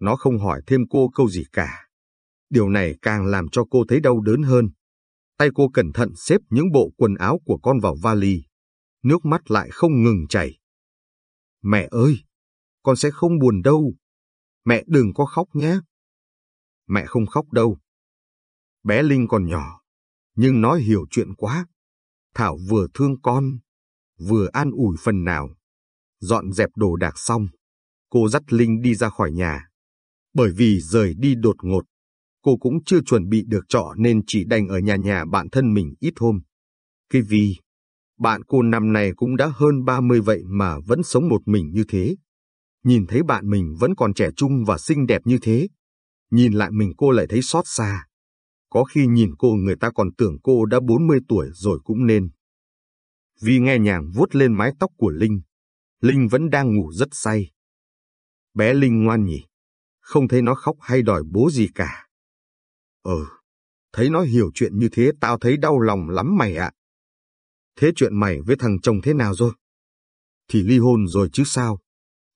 Nó không hỏi thêm cô câu gì cả. Điều này càng làm cho cô thấy đau đớn hơn. Tay cô cẩn thận xếp những bộ quần áo của con vào vali. Nước mắt lại không ngừng chảy. Mẹ ơi, con sẽ không buồn đâu. Mẹ đừng có khóc nhé. Mẹ không khóc đâu. Bé Linh còn nhỏ, nhưng nó hiểu chuyện quá. Thảo vừa thương con, vừa an ủi phần nào. Dọn dẹp đồ đạc xong, cô dắt Linh đi ra khỏi nhà. Bởi vì rời đi đột ngột, cô cũng chưa chuẩn bị được trọ nên chỉ đành ở nhà nhà bạn thân mình ít hôm. Cái vì, bạn cô năm nay cũng đã hơn 30 vậy mà vẫn sống một mình như thế. Nhìn thấy bạn mình vẫn còn trẻ trung và xinh đẹp như thế. Nhìn lại mình cô lại thấy xót xa. Có khi nhìn cô người ta còn tưởng cô đã 40 tuổi rồi cũng nên. Vi nghe nhàng vuốt lên mái tóc của Linh, Linh vẫn đang ngủ rất say. Bé Linh ngoan nhỉ, Không thấy nó khóc hay đòi bố gì cả. Ừ, thấy nó hiểu chuyện như thế tao thấy đau lòng lắm mày ạ. Thế chuyện mày với thằng chồng thế nào rồi? Thì ly hôn rồi chứ sao?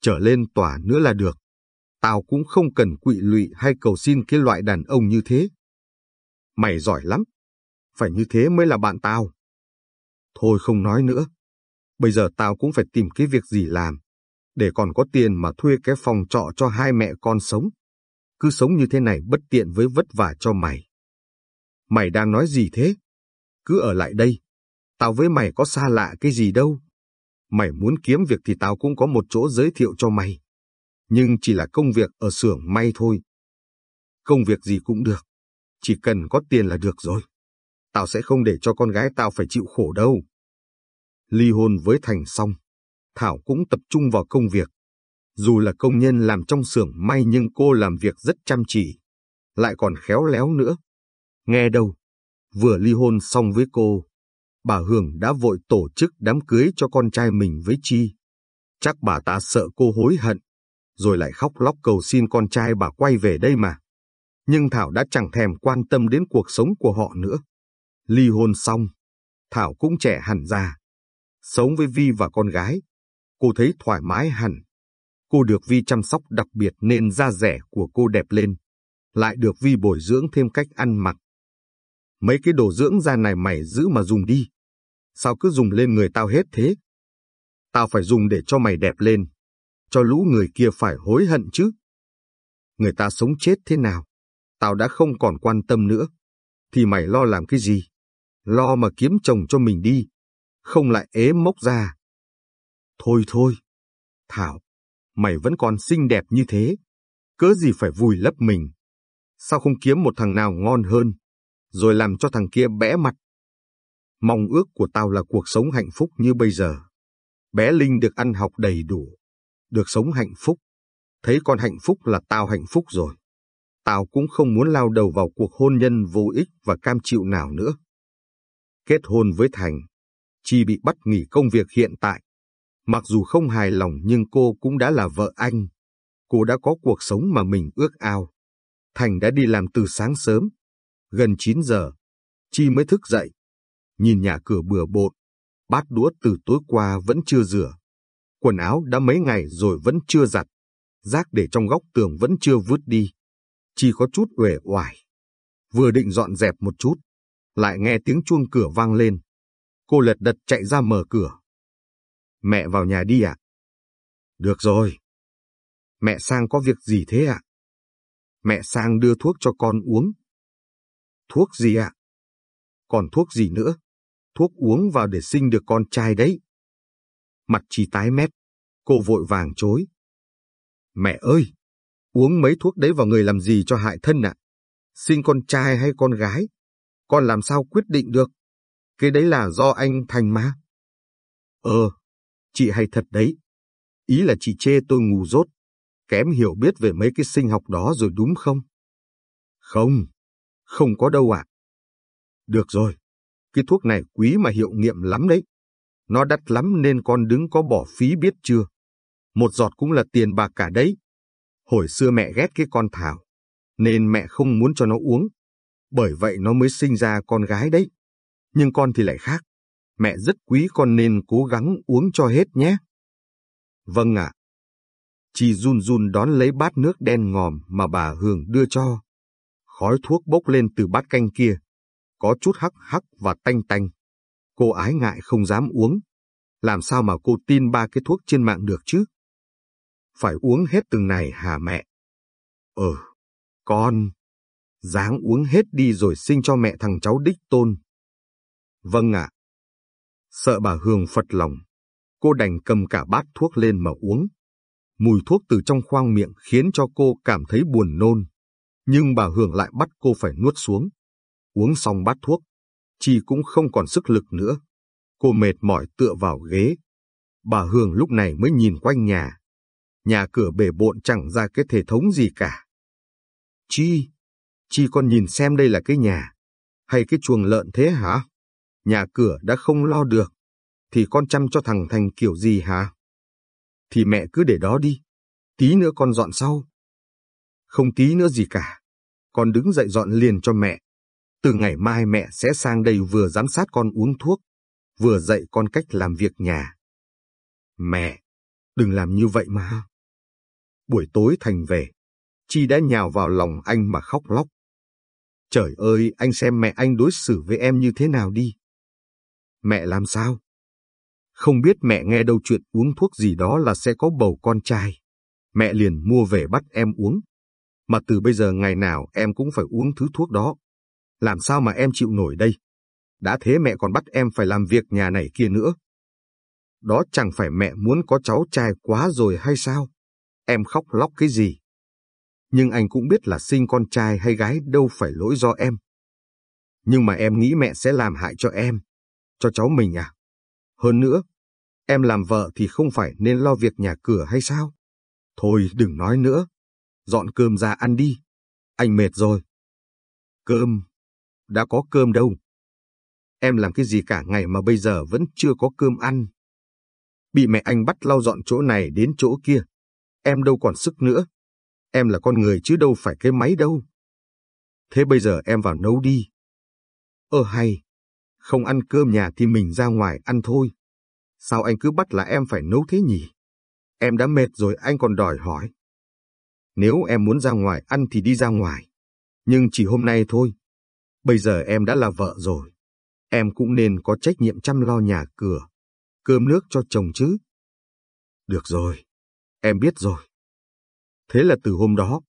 Trở lên tòa nữa là được. Tao cũng không cần quỵ lụy hay cầu xin cái loại đàn ông như thế. Mày giỏi lắm. Phải như thế mới là bạn tao. Thôi không nói nữa. Bây giờ tao cũng phải tìm cái việc gì làm. Để còn có tiền mà thuê cái phòng trọ cho hai mẹ con sống. Cứ sống như thế này bất tiện với vất vả cho mày. Mày đang nói gì thế? Cứ ở lại đây. Tao với mày có xa lạ cái gì đâu. Mày muốn kiếm việc thì tao cũng có một chỗ giới thiệu cho mày. Nhưng chỉ là công việc ở xưởng may thôi. Công việc gì cũng được. Chỉ cần có tiền là được rồi. Tao sẽ không để cho con gái tao phải chịu khổ đâu. Ly hôn với Thành xong, Thảo cũng tập trung vào công việc. Dù là công nhân làm trong xưởng may nhưng cô làm việc rất chăm chỉ, lại còn khéo léo nữa. Nghe đâu, vừa ly hôn xong với cô, bà Hường đã vội tổ chức đám cưới cho con trai mình với Chi. Chắc bà ta sợ cô hối hận, rồi lại khóc lóc cầu xin con trai bà quay về đây mà. Nhưng Thảo đã chẳng thèm quan tâm đến cuộc sống của họ nữa. Ly hôn xong, Thảo cũng trẻ hẳn ra. Sống với Vi và con gái, cô thấy thoải mái hẳn. Cô được Vi chăm sóc đặc biệt nên da rẻ của cô đẹp lên. Lại được Vi bồi dưỡng thêm cách ăn mặc. Mấy cái đồ dưỡng da này mày giữ mà dùng đi. Sao cứ dùng lên người tao hết thế? Tao phải dùng để cho mày đẹp lên. Cho lũ người kia phải hối hận chứ. Người ta sống chết thế nào? Tao đã không còn quan tâm nữa. Thì mày lo làm cái gì? Lo mà kiếm chồng cho mình đi. Không lại ế mốc ra. Thôi thôi. Thảo, mày vẫn còn xinh đẹp như thế. Cớ gì phải vùi lấp mình. Sao không kiếm một thằng nào ngon hơn? Rồi làm cho thằng kia bẽ mặt. Mong ước của tao là cuộc sống hạnh phúc như bây giờ. Bé Linh được ăn học đầy đủ. Được sống hạnh phúc. Thấy con hạnh phúc là tao hạnh phúc rồi. Tao cũng không muốn lao đầu vào cuộc hôn nhân vô ích và cam chịu nào nữa. Kết hôn với Thành, Chi bị bắt nghỉ công việc hiện tại. Mặc dù không hài lòng nhưng cô cũng đã là vợ anh. Cô đã có cuộc sống mà mình ước ao. Thành đã đi làm từ sáng sớm. Gần 9 giờ, Chi mới thức dậy. Nhìn nhà cửa bừa bộn, bát đũa từ tối qua vẫn chưa rửa. Quần áo đã mấy ngày rồi vẫn chưa giặt. Rác để trong góc tường vẫn chưa vứt đi. chỉ có chút uể oải. Vừa định dọn dẹp một chút, lại nghe tiếng chuông cửa vang lên. Cô lật đật chạy ra mở cửa. Mẹ vào nhà đi ạ. Được rồi. Mẹ sang có việc gì thế ạ? Mẹ sang đưa thuốc cho con uống. Thuốc gì ạ? Còn thuốc gì nữa? Thuốc uống vào để sinh được con trai đấy. Mặt chi tái mét, cô vội vàng chối. Mẹ ơi, uống mấy thuốc đấy vào người làm gì cho hại thân ạ? Sinh con trai hay con gái? Con làm sao quyết định được? Cái đấy là do anh Thành mà. Ờ, chị hay thật đấy. Ý là chị chê tôi ngu dốt, kém hiểu biết về mấy cái sinh học đó rồi đúng không? Không, không có đâu ạ. Được rồi, cái thuốc này quý mà hiệu nghiệm lắm đấy. Nó đắt lắm nên con đứng có bỏ phí biết chưa? Một giọt cũng là tiền bạc cả đấy. Hồi xưa mẹ ghét cái con Thảo, nên mẹ không muốn cho nó uống. Bởi vậy nó mới sinh ra con gái đấy. Nhưng con thì lại khác. Mẹ rất quý con nên cố gắng uống cho hết nhé. Vâng ạ. Chị run run đón lấy bát nước đen ngòm mà bà Hường đưa cho. Khói thuốc bốc lên từ bát canh kia. Có chút hắc hắc và tanh tanh. Cô ái ngại không dám uống. Làm sao mà cô tin ba cái thuốc trên mạng được chứ? Phải uống hết từng này hả mẹ? Ừ, con. Dáng uống hết đi rồi sinh cho mẹ thằng cháu đích tôn. Vâng ạ. Sợ bà Hương phật lòng, cô đành cầm cả bát thuốc lên mà uống. Mùi thuốc từ trong khoang miệng khiến cho cô cảm thấy buồn nôn. Nhưng bà Hương lại bắt cô phải nuốt xuống. Uống xong bát thuốc, Chi cũng không còn sức lực nữa. Cô mệt mỏi tựa vào ghế. Bà Hương lúc này mới nhìn quanh nhà. Nhà cửa bể bộn chẳng ra cái thể thống gì cả. Chi, chi con nhìn xem đây là cái nhà, hay cái chuồng lợn thế hả? Nhà cửa đã không lo được, thì con chăm cho thằng Thành kiểu gì hả? Thì mẹ cứ để đó đi, tí nữa con dọn sau. Không tí nữa gì cả. Con đứng dậy dọn liền cho mẹ. Từ ngày mai mẹ sẽ sang đây vừa giám sát con uống thuốc, vừa dạy con cách làm việc nhà. Mẹ, đừng làm như vậy mà. Buổi tối Thành về, Chi đã nhào vào lòng anh mà khóc lóc. Trời ơi, anh xem mẹ anh đối xử với em như thế nào đi. Mẹ làm sao? Không biết mẹ nghe đâu chuyện uống thuốc gì đó là sẽ có bầu con trai. Mẹ liền mua về bắt em uống. Mà từ bây giờ ngày nào em cũng phải uống thứ thuốc đó. Làm sao mà em chịu nổi đây? Đã thế mẹ còn bắt em phải làm việc nhà này kia nữa. Đó chẳng phải mẹ muốn có cháu trai quá rồi hay sao? Em khóc lóc cái gì? Nhưng anh cũng biết là sinh con trai hay gái đâu phải lỗi do em. Nhưng mà em nghĩ mẹ sẽ làm hại cho em, cho cháu mình à? Hơn nữa, em làm vợ thì không phải nên lo việc nhà cửa hay sao? Thôi đừng nói nữa, dọn cơm ra ăn đi, anh mệt rồi. Cơm, đã có cơm đâu. Em làm cái gì cả ngày mà bây giờ vẫn chưa có cơm ăn. Bị mẹ anh bắt lau dọn chỗ này đến chỗ kia, em đâu còn sức nữa. Em là con người chứ đâu phải cái máy đâu. Thế bây giờ em vào nấu đi. Ơ hay, không ăn cơm nhà thì mình ra ngoài ăn thôi. Sao anh cứ bắt là em phải nấu thế nhỉ? Em đã mệt rồi anh còn đòi hỏi. Nếu em muốn ra ngoài ăn thì đi ra ngoài. Nhưng chỉ hôm nay thôi. Bây giờ em đã là vợ rồi. Em cũng nên có trách nhiệm chăm lo nhà cửa, cơm nước cho chồng chứ. Được rồi, em biết rồi. Thế là từ hôm đó,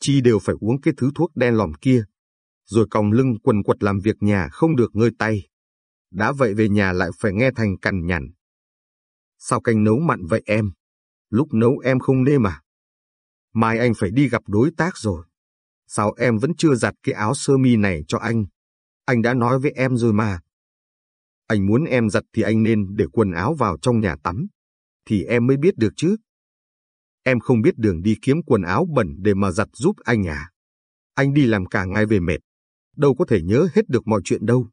Chi đều phải uống cái thứ thuốc đen lòm kia, rồi còng lưng quần quật làm việc nhà không được ngơi tay. Đã vậy về nhà lại phải nghe Thành cằn nhằn. Sao canh nấu mặn vậy em? Lúc nấu em không nêm mà. Mai anh phải đi gặp đối tác rồi. Sao em vẫn chưa giặt cái áo sơ mi này cho anh? Anh đã nói với em rồi mà. Anh muốn em giặt thì anh nên để quần áo vào trong nhà tắm. Thì em mới biết được chứ. Em không biết đường đi kiếm quần áo bẩn để mà giặt giúp anh à. Anh đi làm cả ngày về mệt. Đâu có thể nhớ hết được mọi chuyện đâu.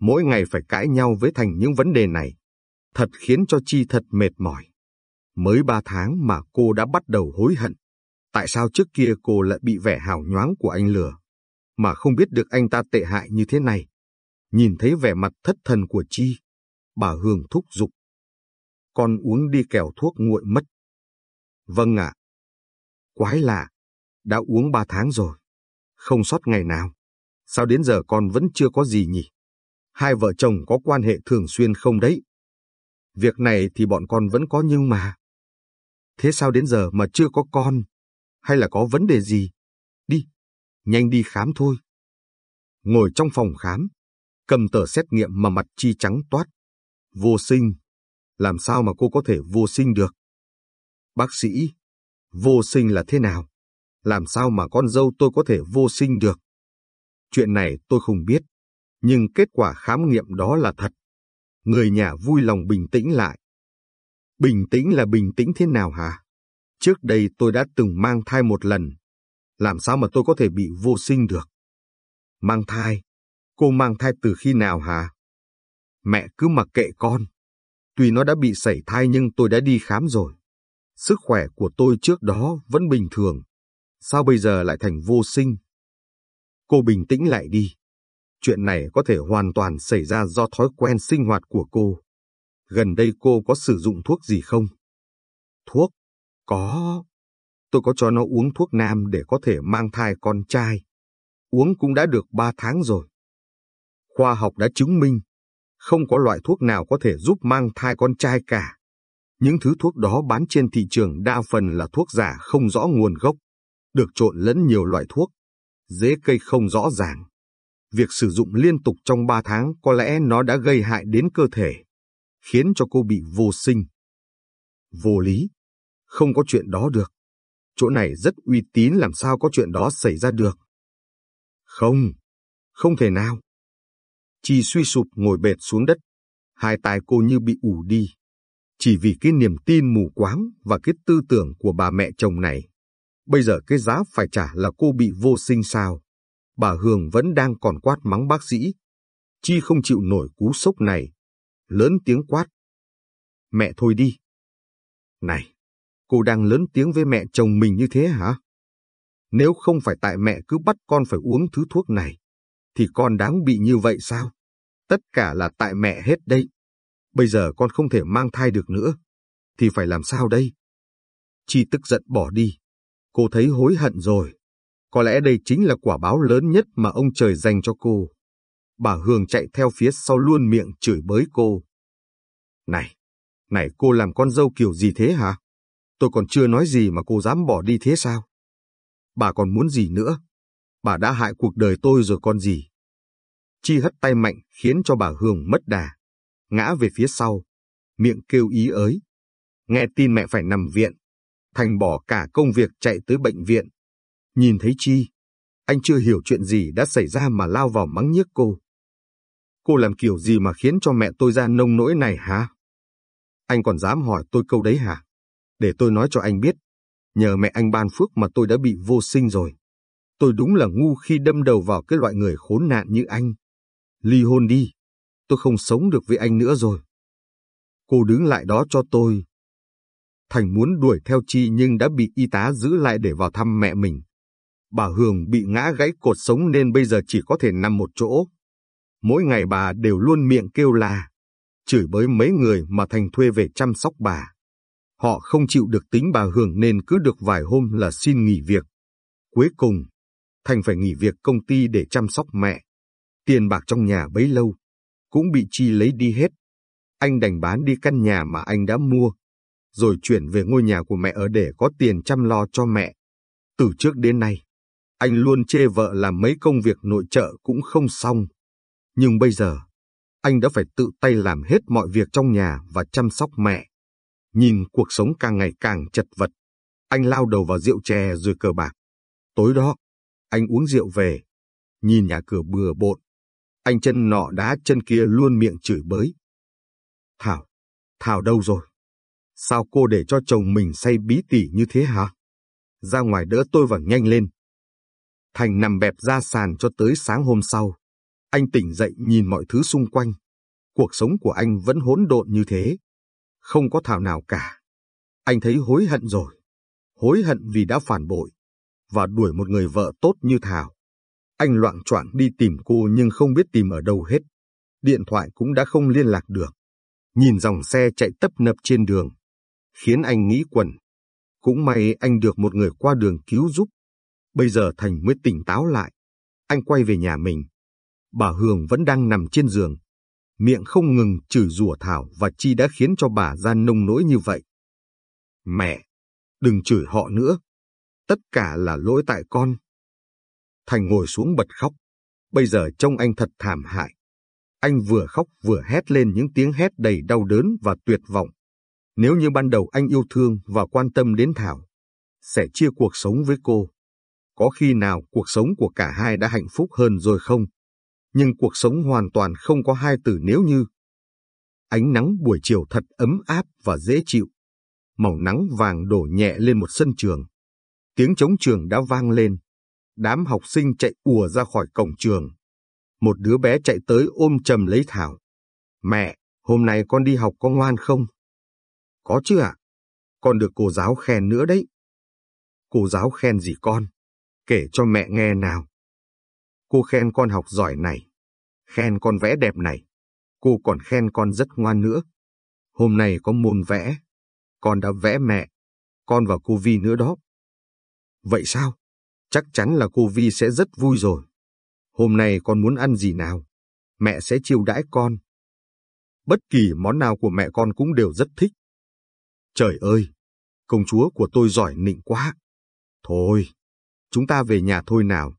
Mỗi ngày phải cãi nhau với Thành những vấn đề này. Thật khiến cho Chi thật mệt mỏi. Mới ba tháng mà cô đã bắt đầu hối hận. Tại sao trước kia cô lại bị vẻ hào nhoáng của anh lừa, mà không biết được anh ta tệ hại như thế này? Nhìn thấy vẻ mặt thất thần của Chi, bà Hương thúc giục. Con uống đi kẻo thuốc nguội mất. Vâng ạ. Quái lạ, đã uống ba tháng rồi, không sót ngày nào. Sao đến giờ con vẫn chưa có gì nhỉ? Hai vợ chồng có quan hệ thường xuyên không đấy? Việc này thì bọn con vẫn có nhưng mà. Thế sao đến giờ mà chưa có con? Hay là có vấn đề gì? Đi, nhanh đi khám thôi. Ngồi trong phòng khám, cầm tờ xét nghiệm mà mặt chi trắng toát. Vô sinh. Làm sao mà cô có thể vô sinh được? Bác sĩ, vô sinh là thế nào? Làm sao mà con dâu tôi có thể vô sinh được? Chuyện này tôi không biết, nhưng kết quả khám nghiệm đó là thật. Người nhà vui lòng bình tĩnh lại. Bình tĩnh là bình tĩnh thế nào hả? Trước đây tôi đã từng mang thai một lần. Làm sao mà tôi có thể bị vô sinh được? Mang thai? Cô mang thai từ khi nào hả? Mẹ cứ mặc kệ con. Tuy nó đã bị sảy thai nhưng tôi đã đi khám rồi. Sức khỏe của tôi trước đó vẫn bình thường. Sao bây giờ lại thành vô sinh? Cô bình tĩnh lại đi. Chuyện này có thể hoàn toàn xảy ra do thói quen sinh hoạt của cô. Gần đây cô có sử dụng thuốc gì không? Thuốc? Có. Tôi có cho nó uống thuốc nam để có thể mang thai con trai. Uống cũng đã được 3 tháng rồi. Khoa học đã chứng minh, không có loại thuốc nào có thể giúp mang thai con trai cả. Những thứ thuốc đó bán trên thị trường đa phần là thuốc giả không rõ nguồn gốc, được trộn lẫn nhiều loại thuốc, dễ cây không rõ ràng. Việc sử dụng liên tục trong 3 tháng có lẽ nó đã gây hại đến cơ thể, khiến cho cô bị vô sinh. Vô lý, không có chuyện đó được. Chỗ này rất uy tín làm sao có chuyện đó xảy ra được. Không, không thể nào. Chi suy sụp ngồi bệt xuống đất, hai tai cô như bị ủ đi. Chỉ vì cái niềm tin mù quáng và cái tư tưởng của bà mẹ chồng này. Bây giờ cái giá phải trả là cô bị vô sinh sao. Bà Hương vẫn đang còn quát mắng bác sĩ. Chi không chịu nổi cú sốc này. Lớn tiếng quát. Mẹ thôi đi. Này, cô đang lớn tiếng với mẹ chồng mình như thế hả? Nếu không phải tại mẹ cứ bắt con phải uống thứ thuốc này, thì con đáng bị như vậy sao? Tất cả là tại mẹ hết đây. Bây giờ con không thể mang thai được nữa. Thì phải làm sao đây? Chi tức giận bỏ đi. Cô thấy hối hận rồi. Có lẽ đây chính là quả báo lớn nhất mà ông trời dành cho cô. Bà Hương chạy theo phía sau luôn miệng chửi bới cô. Này, này cô làm con dâu kiểu gì thế hả? Tôi còn chưa nói gì mà cô dám bỏ đi thế sao? Bà còn muốn gì nữa? Bà đã hại cuộc đời tôi rồi còn gì? Chi hất tay mạnh khiến cho bà Hương mất đà, ngã về phía sau, miệng kêu ý ới. Nghe tin mẹ phải nằm viện, Thành bỏ cả công việc chạy tới bệnh viện. Nhìn thấy Chi, anh chưa hiểu chuyện gì đã xảy ra mà lao vào mắng nhiếc cô. Cô làm kiểu gì mà khiến cho mẹ tôi ra nông nỗi này hả? Anh còn dám hỏi tôi câu đấy hả? Để tôi nói cho anh biết, nhờ mẹ anh ban phước mà tôi đã bị vô sinh rồi. Tôi đúng là ngu khi đâm đầu vào cái loại người khốn nạn như anh. Ly hôn đi, tôi không sống được với anh nữa rồi. Cô đứng lại đó cho tôi. Thành muốn đuổi theo Chi nhưng đã bị y tá giữ lại để vào thăm mẹ mình. Bà Hường bị ngã gãy cột sống nên bây giờ chỉ có thể nằm một chỗ. Mỗi ngày bà đều luôn miệng kêu là, chửi bới mấy người mà Thành thuê về chăm sóc bà. Họ không chịu được tính bà Hường nên cứ được vài hôm là xin nghỉ việc. Cuối cùng, Thành phải nghỉ việc công ty để chăm sóc mẹ. Tiền bạc trong nhà bấy lâu, cũng bị Chi lấy đi hết. Anh đành bán đi căn nhà mà anh đã mua, rồi chuyển về ngôi nhà của mẹ ở để có tiền chăm lo cho mẹ. Từ trước đến nay, anh luôn chê vợ làm mấy công việc nội trợ cũng không xong. Nhưng bây giờ, anh đã phải tự tay làm hết mọi việc trong nhà và chăm sóc mẹ. Nhìn cuộc sống càng ngày càng chật vật, anh lao đầu vào rượu chè rồi cờ bạc. Tối đó, anh uống rượu về, nhìn nhà cửa bừa bộn. Anh chân nọ đá chân kia luôn miệng chửi bới. Thảo, Thảo đâu rồi? Sao cô để cho chồng mình say bí tỉ như thế hả? Ra ngoài đỡ tôi vào nhanh lên. Thành nằm bẹp ra sàn cho tới sáng hôm sau. Anh tỉnh dậy nhìn mọi thứ xung quanh. Cuộc sống của anh vẫn hỗn độn như thế. Không có thảo nào cả. Anh thấy hối hận rồi. Hối hận vì đã phản bội. Và đuổi một người vợ tốt như Thảo. Anh loạn choạng đi tìm cô nhưng không biết tìm ở đâu hết. Điện thoại cũng đã không liên lạc được. Nhìn dòng xe chạy tấp nập trên đường. Khiến anh nghĩ quẩn. Cũng may anh được một người qua đường cứu giúp. Bây giờ Thành mới tỉnh táo lại. Anh quay về nhà mình. Bà Hương vẫn đang nằm trên giường. Miệng không ngừng chửi rủa Thảo và Chi đã khiến cho bà ra nông nỗi như vậy. Mẹ, đừng chửi họ nữa. Tất cả là lỗi tại con. Thành ngồi xuống bật khóc. Bây giờ trông anh thật thảm hại. Anh vừa khóc vừa hét lên những tiếng hét đầy đau đớn và tuyệt vọng. Nếu như ban đầu anh yêu thương và quan tâm đến Thảo, sẽ chia cuộc sống với cô. Có khi nào cuộc sống của cả hai đã hạnh phúc hơn rồi không? Nhưng cuộc sống hoàn toàn không có hai từ nếu như. Ánh nắng buổi chiều thật ấm áp và dễ chịu. Màu nắng vàng đổ nhẹ lên một sân trường. Tiếng trống trường đã vang lên. Đám học sinh chạy ùa ra khỏi cổng trường. Một đứa bé chạy tới ôm chầm lấy Thảo. Mẹ, hôm nay con đi học có ngoan không? Có chứ ạ? Con được cô giáo khen nữa đấy. Cô giáo khen gì con? Kể cho mẹ nghe nào. Cô khen con học giỏi này. Khen con vẽ đẹp này. Cô còn khen con rất ngoan nữa. Hôm nay có môn vẽ. Con đã vẽ mẹ. Con và cô Vi nữa đó. Vậy sao? Chắc chắn là cô Vi sẽ rất vui rồi. Hôm nay con muốn ăn gì nào? Mẹ sẽ chiêu đãi con. Bất kỳ món nào của mẹ con cũng đều rất thích. Trời ơi, công chúa của tôi giỏi nịnh quá. Thôi, chúng ta về nhà thôi nào.